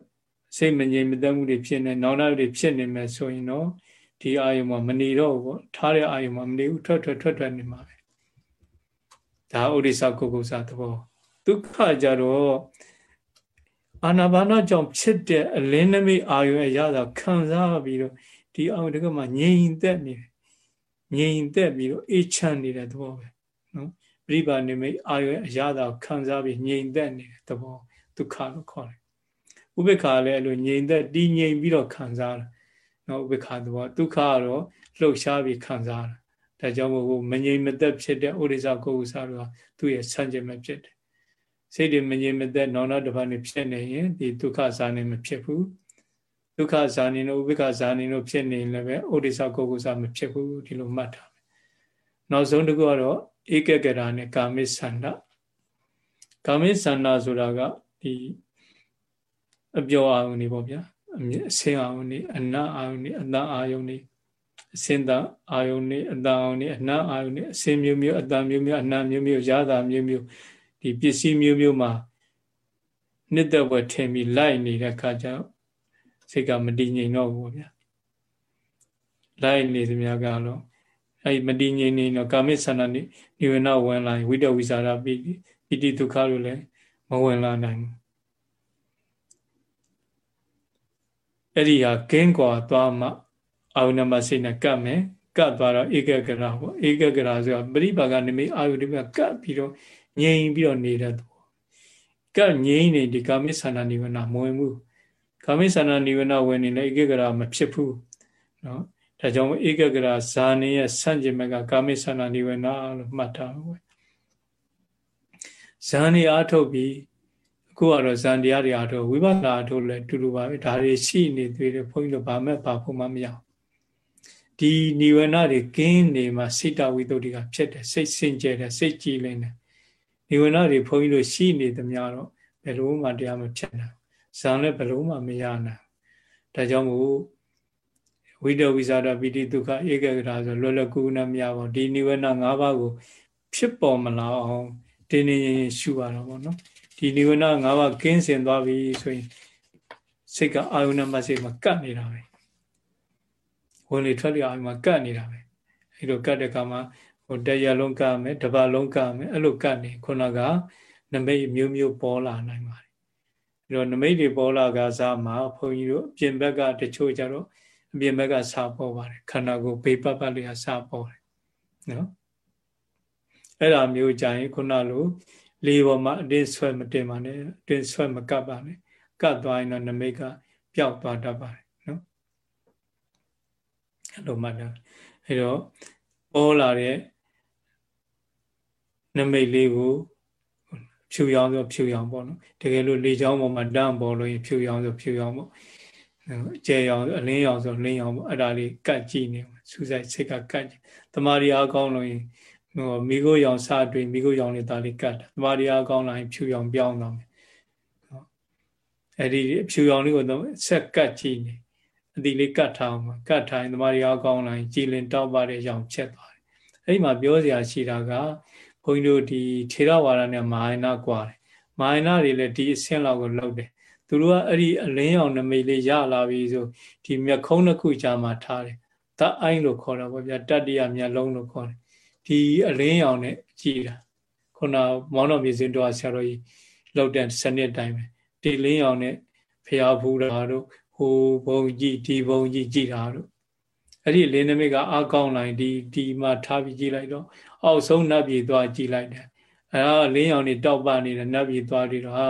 စိတ်မငြိမ်မသက်မှုတွေဖြစ်နေနောင်တတွေဖြစ်နေမယ်ဆိုရင်တော့ဒီအာယုံမှာမနေတော့ဘူးပေါ့ထားတဲ့အာယုံမှာမနေဘူးထွက်ထွက်ထွက်ထွက်နေမှာပဲဒါဥဒိစ္စကုက္ကုစသဘောဒုက္ခကြတော့အာနာပါနကြောင့်ဖြစ်တဲ့အလင်းနမိတ်အာယုံအရသာခံစားပြီးတော့ ဒီအောင်တကမှငြိမ်သက်နေတယ်ငြိမ်သက်ပြီးတော့အေးချမ်းနေတဲ့သဘောပဲနော်ပြိပါနိမိတ်အာယုအရာသာခံစားပြီးငြိမ်သက်နေတဲ့သဘောဒုက္ခလို့ခေါ်တယ်ဥပေက္ခလည်းအဲ့လိုငြိမ်သက်တည်ငြိမ်ပြီးတော့ခံစားတာနော်ဥပေက္ခသဘောဒုက္ခကတော့လှုပ်ရှားပြီးခံစားတာဒါကြောင့်မို့မငြိမ်မသက်ဖြစ်တဲ့ဥရိဇကိုဥစားတို့ကသူ့ရဲ့ဆန့်ကျင်မဲ့ဖြစ်တယ်စိတ်တွေမငြိမ်မသက်နောင်နာတစ်ပတ်နေဖြစ်နေရင်ဒီဒုက္ခဇာနေမဖြစ်ဘူး ဒုက္ခဇာနေတို့ဥပိ္ပခဇာနေတို့ဖြစ်နေလည်းပဲဩဒိသကုက္ကုစမဖြစ်ဘူးဒီလိုမှတ်ထားမယ်နောက်ဆုံးတစ်ခုကတော့ဧကကရာနဲ့ကာမိသန္တာကာမိသန္တာဆိုတာကဒီအပြောအာယုန်နေပေါ့ဗျာအစင်အာယုန်နေအနအာယုန်နေအတအာယုန်နေအစင်သာအာယုန်နေအတအာယုန်နေအနအာယုန်နေအစင်မျိုးမျိုးအတမျိုးမျိုးအနမျိုးမျိုးရတာမျိုးမျိုးဒီပစ္စည်းမျိုးမျိုးမှာနှစ်သက်ဝထင်ပြီးလိုက်နေတဲ့အခါကျတော့ စိတ်ကမတည်ငြိမ်တော့ဘူးဗျာလိုက်နေသမျှကတော့အဲ့မတည်ငြိမ်နေတော့ကာမိသန္တာနိနိဝေနဝင်လာဝိတဝိဇာရပိပိတိဒုက္ခလို့လည်းမဝင်လာနိုင်ဘူးအဲ့ဒီဟာကင်းကွာသွားမှအာယုဏမစိတ်နဲ့ကပ်မယ်ကပ်သွားတော့ဧကဂရပေါ့ဧကဂရဆိုတာပရိပါကနိမိတ်အာယုတိကကပ်ပြီးတော့ငြိမ်ပြီးတော့နေတဲ့သူကပ်ငြိမ်နေဒီကာမိသန္တာနိဝေနမဝင်ဘူး ကာမိသနာနိဝရဏဝင်နေလည်းဧကဂရမဖြစ်ဘူးနော်ဒါကြောင့်ဧကဂရဇာနေရဲ့ဆန့်ကျင်ဘက်ကကာမိသနာနိဝရဏလို့မှတ်ထားပါဇာနေအားထုတ်ပြီးအခုကတော့ဇန်တရားတွေအားထုတ်ဝိပဿနာအားထုတ်လည်းတူတူပါပဲဒါတွေရှိနေသေးတယ်ဘုန်းကြီးတို့ဘာမဲ့ဘာဖို့မှမရဒီနိဝရဏတွေကင်းနေမှာစိတ္တဝိတ္တုကဖြစ်တယ်စိတ်စင်ကြယ်တယ်စိတ်ကြည်လင်တယ်နိဝရဏတွေဘုန်းကြီးတို့ရှိနေသမျှတော့ဘယ်လိုမှတရားမဖြစ်နိုင် ဇံလည်းဘယ်လုံးမှမရနိုင်ဒါကြောင့်မို့ဝိတဝိဇာဒပိတိဒုက္ခဧကဂရာဆိုလွယ်လွယ်ကူကူနဲ့မရပါဘူးဒီနိဝေန၅ပါးကို ဖြစ်ပေါ်မလာအောင်တင်းနေရင်ရှုရတော့ဗောနော်ဒီနိဝေန၅ပါးကင်းစင်သွားပြီဆိုရင်စိတ်ကအာယုဏမစိတ်မှာကတ်နေတာပဲဝင်လေထွက်လေအာယုမှာကတ်နေတာပဲအဲ့လိုကတ်တဲ့အခါမှာဟိုတရလုံးကတ်မယ်တပတ်လုံးကတ်မယ်အဲ့လိုကတ်နေခုနကနမိတ်မျိုးမျိုးပေါ်လာနိုင်ပါတယ် ပြီးတော့နမိတ်တွေပေါ်လာကစားမှာဘုန်းကြီးတို့အပြင်ဘက်ကတချို့ကြတော့အပြင်ဘက်ကစာပေါ်ပါတယ်ခန္ဓာကိုယ်ဘေးပတ်ပတ်လေးကစာပေါ်တယ်နော်အဲ့ဒါမျိုးကြရင်ခုနလိုလေပေါ်မှာအတင်းဆွဲမတင်ပါနဲ့အတင်းဆွဲမကပ်ပါနဲ့ကတ်သွားရင်တော့နမိတ်ကပျောက်သွားတတ်ပါတယ်နော်အဲ့လိုမှတ်တာအဲ့တော့ပေါ်လာတဲ့နမိတ်လေးကို ဖြူရောင်ဆိုဖြူရောင်ပေါ့နော်တကယ်လို့လေချောင်းပေါ်မှာတန်းပေါ်လို့ရင်ဖြူရောင်ဆိုဖြူရောင်ပေါ့အကျဲရောင်အလင်းရောင်ဆိုလင်းရောင်ပေါ့အဲ့ဒါလေးကတ်ကြည့်နေစူးစိုက်စိတ်ကကတ်တမာရီအားကောင်းလို့ရင်ဟိုမိခိုးရောင်စတွေ့မိခိုးရောင်လေးဒါလေးကတ်တမာရီအားကောင်းလာရင်ဖြူရောင်ပြောင်းသွားမယ်အဲ့ဒီဖြူရောင်လေးကိုတော့ဆက်ကတ်ကြည့်နေအတိလေးကတ်ထားအောင်ကတ်ထားရင်တမာရီအားကောင်းလာရင်ကြည်လင်တောက်ပါတဲ့ရောင်ချက်သွားတယ်အဲ့ဒီမှာပြောစရာရှိတာက ဘုန်းကြီးတို့ဒီထေရဝါဒနဲ့မာယနာကွာတယ်မာယနာတွေလည်းဒီအဆင့်လောက်ကိုလောက်တယ်သူတို့ကအဲ့ဒီအလင်းရောင်နမိတ်လေးရလာပြီဆိုဒီမျက်ခုံးတစ်ခုကြားမှာထားတယ်တအိုင်းလို့ခေါ်တာပေါ့ဗျာတတ္တိယမျက်လုံးလို့ခေါ်တယ်ဒီအလင်းရောင်နဲ့ကြည်တာခုနမောင်တော်မြေစင်တော်ဆရာတော်ကြီးလောက်တဲ့စနစ်တိုင်းပဲဒီလင်းရောင်နဲ့ဖျားဖူးတာတို့ဟိုဘုံကြီးဒီဘုံကြီးကြည်တာတို့ အဲ့ဒီလင်းနမိတ်ကအာကောင်းလိုက်ဒီဒီမှာထားပြီးကြည်လိုက်တော့အောက်ဆုံးနတ်ပြည်သွားကြည်လိုက်တယ်အဲဒါလင်းရောင်နေတောက်ပနေတဲ့နတ်ပြည်သွားပြီးတော့ဟာ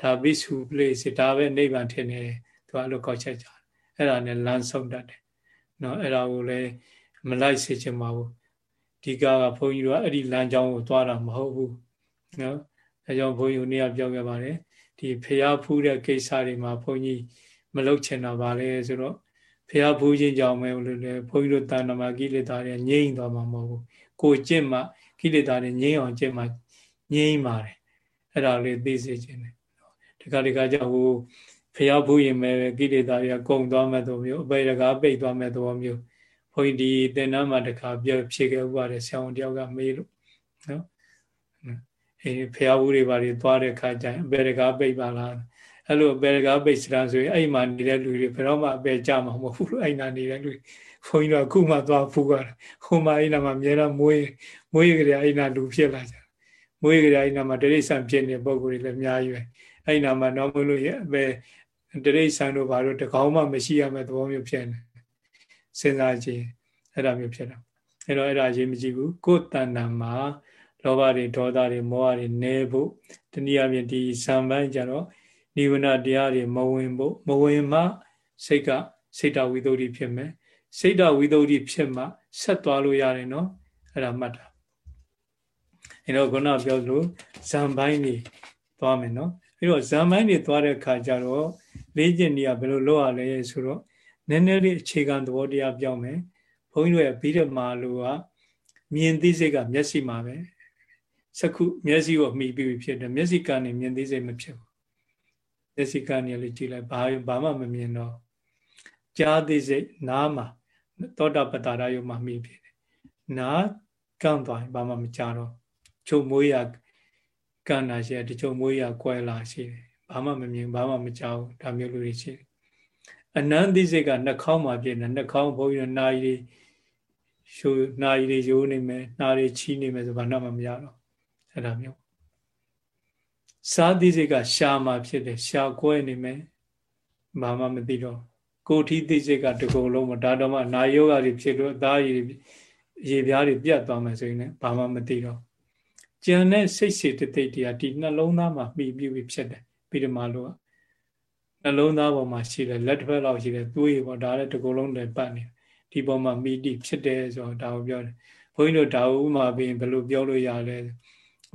ဒါဘိစုပလေစဒါပဲနိဗ္ဗာန်ထင်တယ်သူအဲ့လိုကောက်ချက်ကြတယ်အဲ့ဒါနဲ့လမ်းဆုံးတတ်တယ်နော်အဲ့ဒါကိုလည်းမလိုက်စေချင်ပါဘူးဒီကကဘုန်းကြီးတို့ကအဲ့ဒီလမ်းကြောင်းကိုသွားတာမဟုတ်ဘူးနော်အဲကြောင့်ဘုန်းကြီးနေ့ကပြောခဲ့ပါတယ်ဒီဖျားဖူးတဲ့ကိစ္စတွေမှာဘုန်းကြီးမလုပ်ချင်တာပါလေဆိုတော့ ဖျားဖူးခြင်းကြောင့်ပဲလို့လေဘုန်းကြီးတို့တဏ္ဍမာကိလေသာတွေငြိမ့်သွားမှာမဟုတ်ဘူးကိုကျင့်မှကိလေသာတွေငြိမ့်အောင်ကျင့်မှငြိမ့်ပါတယ်အဲ့ဒါလေးသိစေခြင်းတယ်ဒီကဒီကကြောင့်ဟိုဖျားဖူးရင်ပဲကိလေသာတွေကကုံသွားမဲ့သဘောမျိုးအပေရကားပိတ်သွားမဲ့သဘောမျိုးဘုန်းကြီးဒီသင်္นานမှာတခါပြဖြေခဲ့ဥပါတယ်ဆရာဝန်တယောက်ကမေးလို့နော်အေးဖျားဖူးတွေပါတွေသွားတဲ့ခါကျရင်အပေရကားပိတ်ပါလား အဲ့လိုအပေရကားပိတ်စတာဆိုရင်အဲ့မှာနေတဲ့လူတွေဘယ်တော့မှအပေကြမှာမဟုတ်ဘူးအဲ့နာနေတဲ့လူဘုန်းကြီးတို့အခုမှသွားဖူးကြတယ်ဟိုမှာအဲ့နာမှာအများတော့မွေးမွေးကြရအဲ့နာလူဖြစ်လာကြမွေးကြရအဲ့နာမှာတရိษံဖြစ်နေပုံကိုယ်တွေလည်းအများကြီးပဲအဲ့နာမှာတော့မလို့ရအပေတရိษံတို့ဘာလို့တကောင်းမှမရှိရမယ့်သဘောမျိုးဖြစ်နေစဉ်းစားကြည့်အဲ့ဒါမျိုးဖြစ်တာအဲ့တော့အဲ့ဒါရေးမကြည့်ဘူးကိုယ်တဏ္ဍာမှာလောဘတွေဒေါသတွေမောဟတွေနည်းဖို့တနည်းအားဖြင့်ဒီဇံပိုင်းကြတော့ နိဗ္ဗာန်တရားတွေမဝင်ဖို့မဝင်မှစိတ်ကစိတ်တဝိသုဒ္ဓိဖြစ်မယ်စိတ်တဝိသုဒ္ဓိဖြစ်မှဆက်သွားလို့ရတယ်နော်အဲ့ဒါမှတ်တာအဲ့တော့ခုနပြောလို့ဇံပိုင်းတွေသွားမယ်နော်အဲ့တော့ဇံပိုင်းတွေသွားတဲ့အခါကျတော့လေ့ကျင့်နေရဘယ်လိုလုပ်ရလဲဆိုတော့နည်းနည်းလေးအခြေခံသဘောတရားပြောင်းမယ်ဘုန်းကြီးတို့ရဲ့ပြီးတော့မှလို့ကမြင်သိစိတ်ကမျက်စိမှာပဲစခုမျက်စိကိုမှီပြီးဖြစ်တယ်မျက်စိကနေမြင်သိစိတ်မဖြစ်ဘူး မျက်စိကနေလေးကြည့်လိုက်ဘာဘာမှမမြင်တော့ကြားသိစိတ်နားမှာသောတာပတ္တာရယုမှာမှီဖြစ်တယ်နားကန့်သွားရင်ဘာမှမကြားတော့ချုပ်မွေးရကန့်တာရှိတယ်တချို့မွေးရကွဲလာရှိတယ်ဘာမှမမြင်ဘာမှမကြားဘူးဒါမျိုးလူတွေရှိတယ်အနန္တိစိတ်ကနှာခေါင်းမှာပြည့်နေနှာခေါင်းဘုန်းကြီးနာရီရှုနာရီတွေရိုးနေမယ်နာရီချီးနေမယ်ဆိုဘာမှမရတော့အဲ့ဒါမျိုး စာတိစိတ်ကရှာမှာဖြစ်တယ်ရှာကွဲနေမယ်ဘာမှမသိတော့ကိုထီးသိစိတ်ကတကုံလုံးမဒါတော့မှနာယောဂတွေဖြစ်လို့အသားရည်ရေပြားတွေပြတ်သွားမယ်ဆိုရင်လည်းဘာမှမသိတော့ကြံတဲ့စိတ်စေတသိက်တရားဒီနှလုံးသားမှာမှီပြီးဖြစ်တယ်ပြီးတော့မှလို့နှလုံးသားပေါ်မှာရှိတယ်လက်တစ်ဖက်လောက်ရှိတယ်သွေးပေါ့ဒါလည်းတကုံလုံးတည်းပတ်နေဒီပေါ်မှာမိတိဖြစ်တယ်ဆိုတော့ဒါကိုပြောတယ်ဘုန်းကြီးတို့ဒါဥမာပြီးဘယ်လိုပြောလို့ရလဲဥ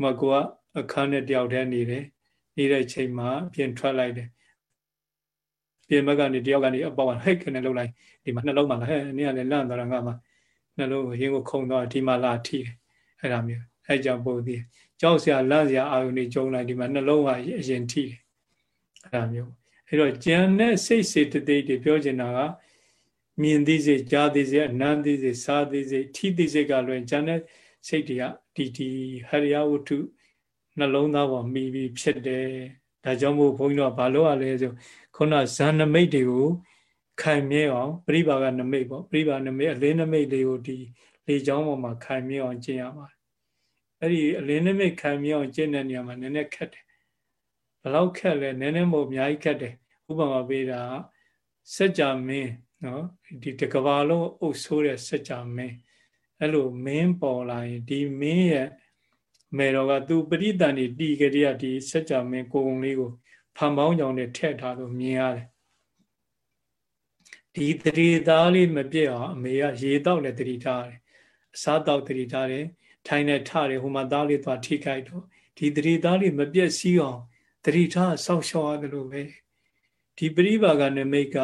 မာကိုက အခန်းနဲ့တယောက်တည်းနေတယ်နေတဲ့ချိန်မှာပြင်ထွက်လိုက်တယ်ပြင်ဘက်ကနေတယောက်ကနေအပေါက်ကဟိတ်ကနေလှုပ်လိုက်ဒီမှာနှလုံးမှာဟဲ့နင်းကလည်းလန့်သွားတာငါမှနှလုံးကိုရင်းကိုခုံသွားဒီမှာလာထိတယ်အဲ့ဒါမျိုးအဲ့ကြောင့်ပို့သေးကြောက်စရာလန့်စရာအာယုန်တွေကျုံလိုက်ဒီမှာနှလုံးကအရင်ထိတယ်အဲ့ဒါမျိုးအဲ့တော့ကြံတဲ့စိတ်စေတသိက်တွေပြောချင်တာကမြင်သိစေကြားသိစေအနံသိစေစားသိစေထိသိစေကလွယ်ကြံတဲ့စိတ်တွေကဒီဒီဟရိယဝတ္ထု နှလုံးသားပေါ်မိပြီးဖြစ်တယ်ဒါကြောင့်မို့ဘုန်းကြီးတို့ကဘာလို့ ਆ လဲဆိုခုနဇန်နမိတ်တွေကိုခိုင်မြဲအောင်ပြိပါကနမိတ်ပေါ့ပြိပါနမိတ်အလင်းနမိတ်လေးကိုဒီလေချောင်းပေါ်မှာခိုင်မြဲအောင်ကျင့်ရပါတယ်အဲ့ဒီအလင်းနမိတ်ခိုင်မြဲအောင်ကျင့်တဲ့နေရာမှာနည်းနည်းခက်တယ်ဘလောက်ခက်လဲနည်းနည်းမဟုတ်အများကြီးခက်တယ်ဥပမာပေးတာစัจ जा မင်းနော်ဒီတကဘာလုံးအုပ်ဆိုးတဲ့စัจ जा မင်းအဲ့လိုမင်းပေါ်လာရင်ဒီမင်းရဲ့ မေတော်ကသူပရိသန်နေတီကြရဒီစัจ जा မင်းကိုယ်ုံလေးကိုဖဖန်ပေါင်းကြောင်နဲ့ထည့်ထားလို့မြင်ရတယ်ဒီတတိသားလေးမပြည့်အောင်အမေကရေတောက်နဲ့တတိထားတယ်အစားတောက်တတိထားတယ်ထိုင်နဲ့ထတယ်ဟိုမှာသားလေးသွားထိခိုက်တော့ဒီတတိသားလေးမပြည့်စည်းအောင်တတိထားဆောက်ရှောက်ရတယ်လို့ပဲဒီပရိပါကနမိတ်က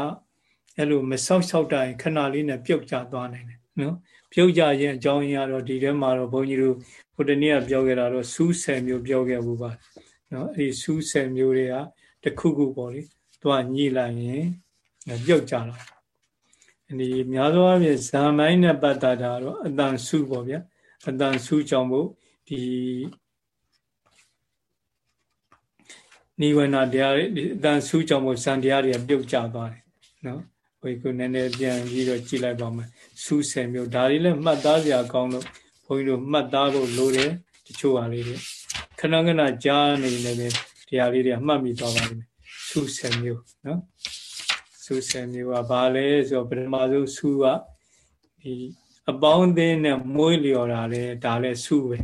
အဲ့လိုမဆောက်ရှောက်တိုင်းခဏလေးနဲ့ပြုတ်ကျသွားနိုင်တယ်နော် ပြုတ်ကြရင်အကြောင်းရင်းကတော့ဒီထဲမှာတော့ဘုန်းကြီးတို့ဟိုတနေ့ကပြောခဲ့တာတော့စူးဆယ်မျိုးပြောခဲ့ဘူးပါနော်အဲ့ဒီစူးဆယ်မျိုးတွေကတခုခုပေါ့လေသူကညှိလိုက်ရင်ပြုတ်ကြတာဒီများသောအားဖြင့်ဇာမိုင်းနဲ့ပတ်သက်တာတော့အတန်စုပေါ့ဗျာအတန်စုကြောင့်မို့ဒီနိဝရဏတရားတွေအတန်စုကြောင့်မို့ဇန်တရားတွေကပြုတ်ကျသွားတယ်နော်ဘုရားကနည်းနည်းပြန်ပြီးတော့ကြည့်လိုက်ပါမယ် စုဆယ်မျိုးဒါတွေလည်းမှတ်သားစရာကောင်းလို့ဘုန်းကြီးတို့မှတ်သားလို့လိုတယ်တချို့ဟာလေးတွေခဏခဏကြားနေနေတယ်တရားလေးတွေမှတ်မိသွားပါလိမ့်မယ်စုဆယ်မျိုးနော်စုဆယ်မျိုးကဘာလဲဆိုတော့ပထမဆုံးစုကဒီအပေါင်းအသင်းနဲ့မွေးလျော်တာလေဒါလည်းစုပဲ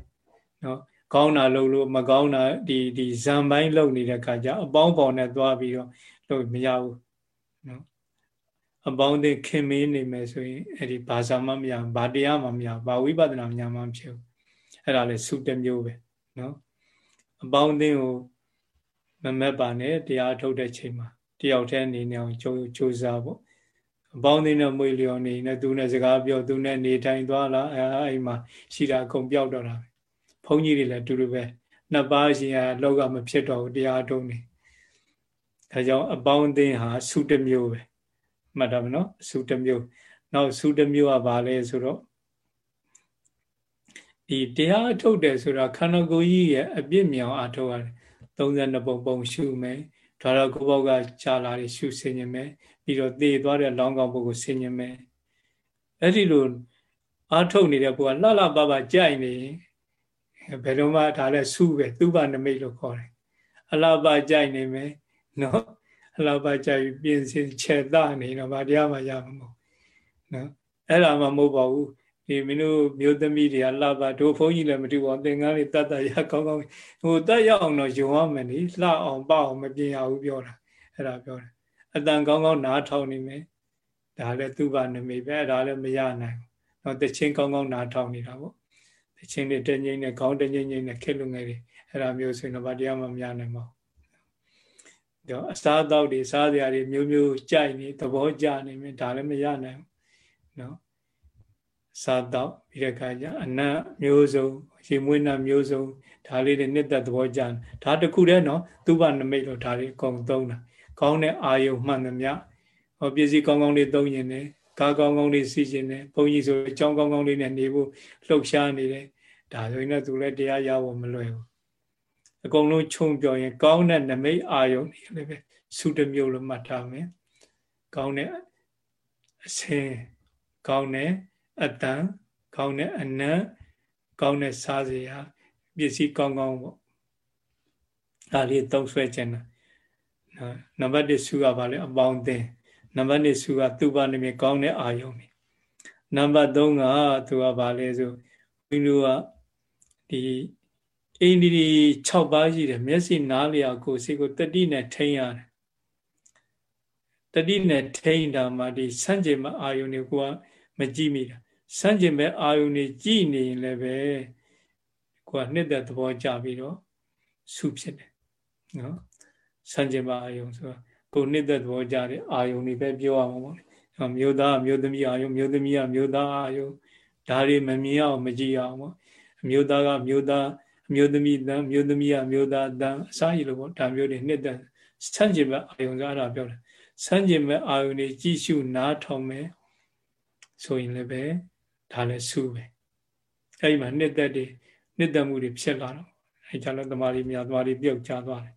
နော်ကောင်းတာလုပ်လို့မကောင်းတာဒီဒီဇံပိုင်းလုပ်နေတဲ့ခါကျအပေါင်းပေါင်းနဲ့သွားပြီးတော့လုပ်မရဘူးနော် အပေါင်းအသင်းခင်မင်းနေမယ်ဆိုရင်အဲ့ဒီဘာသာမှမရဘာတရားမှမရဘာဝိပဿနာမှမဖြစ်ဘူးအဲ့ဒါလည်းစုတစ်မျိုးပဲနော်အပေါင်းအသင်းကိုမမက်ပါနဲ့တရားထုတ်တဲ့ချိန်မှာတယောက်တည်းအနေနဲ့အောင်ကြိုးကြိုးစားဖို့အပေါင်းအသင်းနဲ့မွေလျော်နေနဲ့သူနဲ့စကားပြောသူနဲ့နေထိုင်သွားလာအဲအိမ်မှာရှိတာအကုန်ပြောက်တော့တာပဲဘုန်းကြီးတွေလည်းအတူတူပဲနှစ်ပါးရှင်ကလောကမဖြစ်တော့ဘူးတရားထုံးနေဒါကြောင့်အပေါင်းအသင်းဟာစုတစ်မျိုးပဲ မှတ်တာမနော်စုတစ်မျိုးနောက်စုတစ်မျိုးကဘာလဲဆိုတော့ဒီတရားအထုတ်တယ်ဆိုတာခန္ဓာကိုယ်ကြီးရဲ့အပြစ်မြောင်အထုတ်ရတယ်32ပုံပုံရှုမယ်ဒါတော့ကိုယ့်ဘောက်ကကြာလာတွေရှုဆင်ញင်မယ်ပြီးတော့သေသွားတဲ့လောင်းကောင်ပုဂ္ဂိုလ်ဆင်ញင်မယ်အဲ့ဒီလိုအာထုတ်နေတဲ့ပုဂ္ဂိုလ်ကလှလှပပကြိုက်နေဘယ်တော့မှဒါလည်းစုပဲသူ့ဘာနမိတ်လို့ခေါ်တယ်အလှပကြိုက်နေမယ်နော် အလှပကြိုက်ပြင်စင်ခြေသနေတော့ဗာတရားမှရမှာမဟုတ်နော်အဲ့ဒါမှမဟုတ်ပါဘူးဒီမင်းတို့မျိုးသမီးတွေကလှပတို့ဘုန်းကြီးလည်းမတူပါဘူးသင်္ကန်းလေးတတ်တတ်ရကောင်းကောင်းဟိုတတ်ရအောင်တော့ယုံရမယ်နိလှအောင်ပအောင်မပြင်ရဘူးပြောတာအဲ့ဒါပြောတယ်အတန်ကောင်းကောင်းနားထောင်နေမယ်ဒါလည်းသူ့ဘာနမိတ်ပဲအဲ့ဒါလည်းမရနိုင်ဘူးတော့တချင်းကောင်းကောင်းနားထောင်နေတာပေါ့တချင်းတွေတငိမ့်နဲ့ခေါင်းတငိမ့်ငိမ့်နဲ့ခက်လုံငယ်တွေအဲ့ဒါမျိုးဆိုရင်တော့ဗတရားမှမရနိုင်ပါဘူး တော့အစားအသောက်တွေစားစရာတွေမျိုးမျိုးကြိုက်နေသဘောကျနေမယ်ဒါလည်းမရနိုင်ဘူးနော်စားတော့ပြီးတဲ့အခါကျအနတ်မျိုးစုံရေမွေးနတ်မျိုးစုံဒါလေးတွေနှစ်သက်သဘောကျဒါတခုတည်းနော်သူ့ဘာနမိတ်လို့ဒါတွေအကုန်သုံးတာကောင်းတဲ့အာယုံမှန်သမျှဟောပစ္စည်းကောင်းကောင်းလေးသုံးရင်လည်းကားကောင်းကောင်းလေးစီးခြင်းနဲ့ဘုန်းကြီးဆိုအကြောင်းကောင်းကောင်းလေးနဲ့နေဖို့လှုပ်ရှားနေတယ်ဒါဆိုရင်လည်းသူလည်းတရားရဖို့မလွယ်ဘူး အကုန်လုံးခြုံပြောရင် ကောင်းတဲ့နမိတ်အာယုံတွေလည်းပဲစုတမျိုးလို့မှတ်ထားမယ်ကောင်းတဲ့အစင်ကောင်းတဲ့အတန်ကောင်းတဲ့အနံ့ကောင်းတဲ့စားစရာပစ္စည်းကောင်းကောင်းပေါ့ဒါလေးသုံးဆွဲခြင်းတာနံပါတ်1စုကဘာလဲအပေါင်းအသင်းနံပါတ်2စုကသူ့ဘာနေမြေကောင်းတဲ့အာယုံနေနံပါတ်3ကသူကဘာလဲဆိုဘုန်းကြီးတို့ကဒီ အိန္ဒိ6ပါးရှိတယ်မျက်စိနားလျာကိုယ်စိတ်ကိုတတိနဲ့ထိန်းရတယ်တတိနဲ့ထိန်းတာမှဒီစန့်ကျင်မအာယုန်တွေကိုကမကြည့်မိတာစန့်ကျင်မဲ့အာယုန်တွေကြည့်နေရင်လည်းပဲကိုကနှစ်သက်သဘောကြပြီးတော့ဆုဖြစ်တယ်နော်စန့်ကျင်မအာယုန်ဆိုတာကိုနှစ်သက်သဘောကြတဲ့အာယုန်တွေပဲပြောရမှာပေါ့လေမျိုးသားမျိုးသမီးအာယုန်မျိုးသမီးကမျိုးသားအာယုန်ဒါတွေမမြင်အောင်မကြည့်အောင်ပေါ့အမျိုးသားကမျိုးသားအ မျိုးသမီးတန်မျိုးသမီးကမျိုးသားတန်အစားရလို့ပေါ့ဒါမျိုးတွေနှစ်သက်ဆန့်ကျင်မဲ့အာယုံကအဲ့ဒါပြောတယ်ဆန့်ကျင်မဲ့အာယုံတွေကြည့်ရှုနားထောင်မယ်ဆိုရင်လည်းပဲဒါလည်းစုပဲအဲ့ဒီမှာနှစ်သက်တွေနှစ်သက်မှုတွေဖြစ်လာတော့အဲ့ကြလို့တမာရီများတမာရီပြုတ်ကျသွားတယ်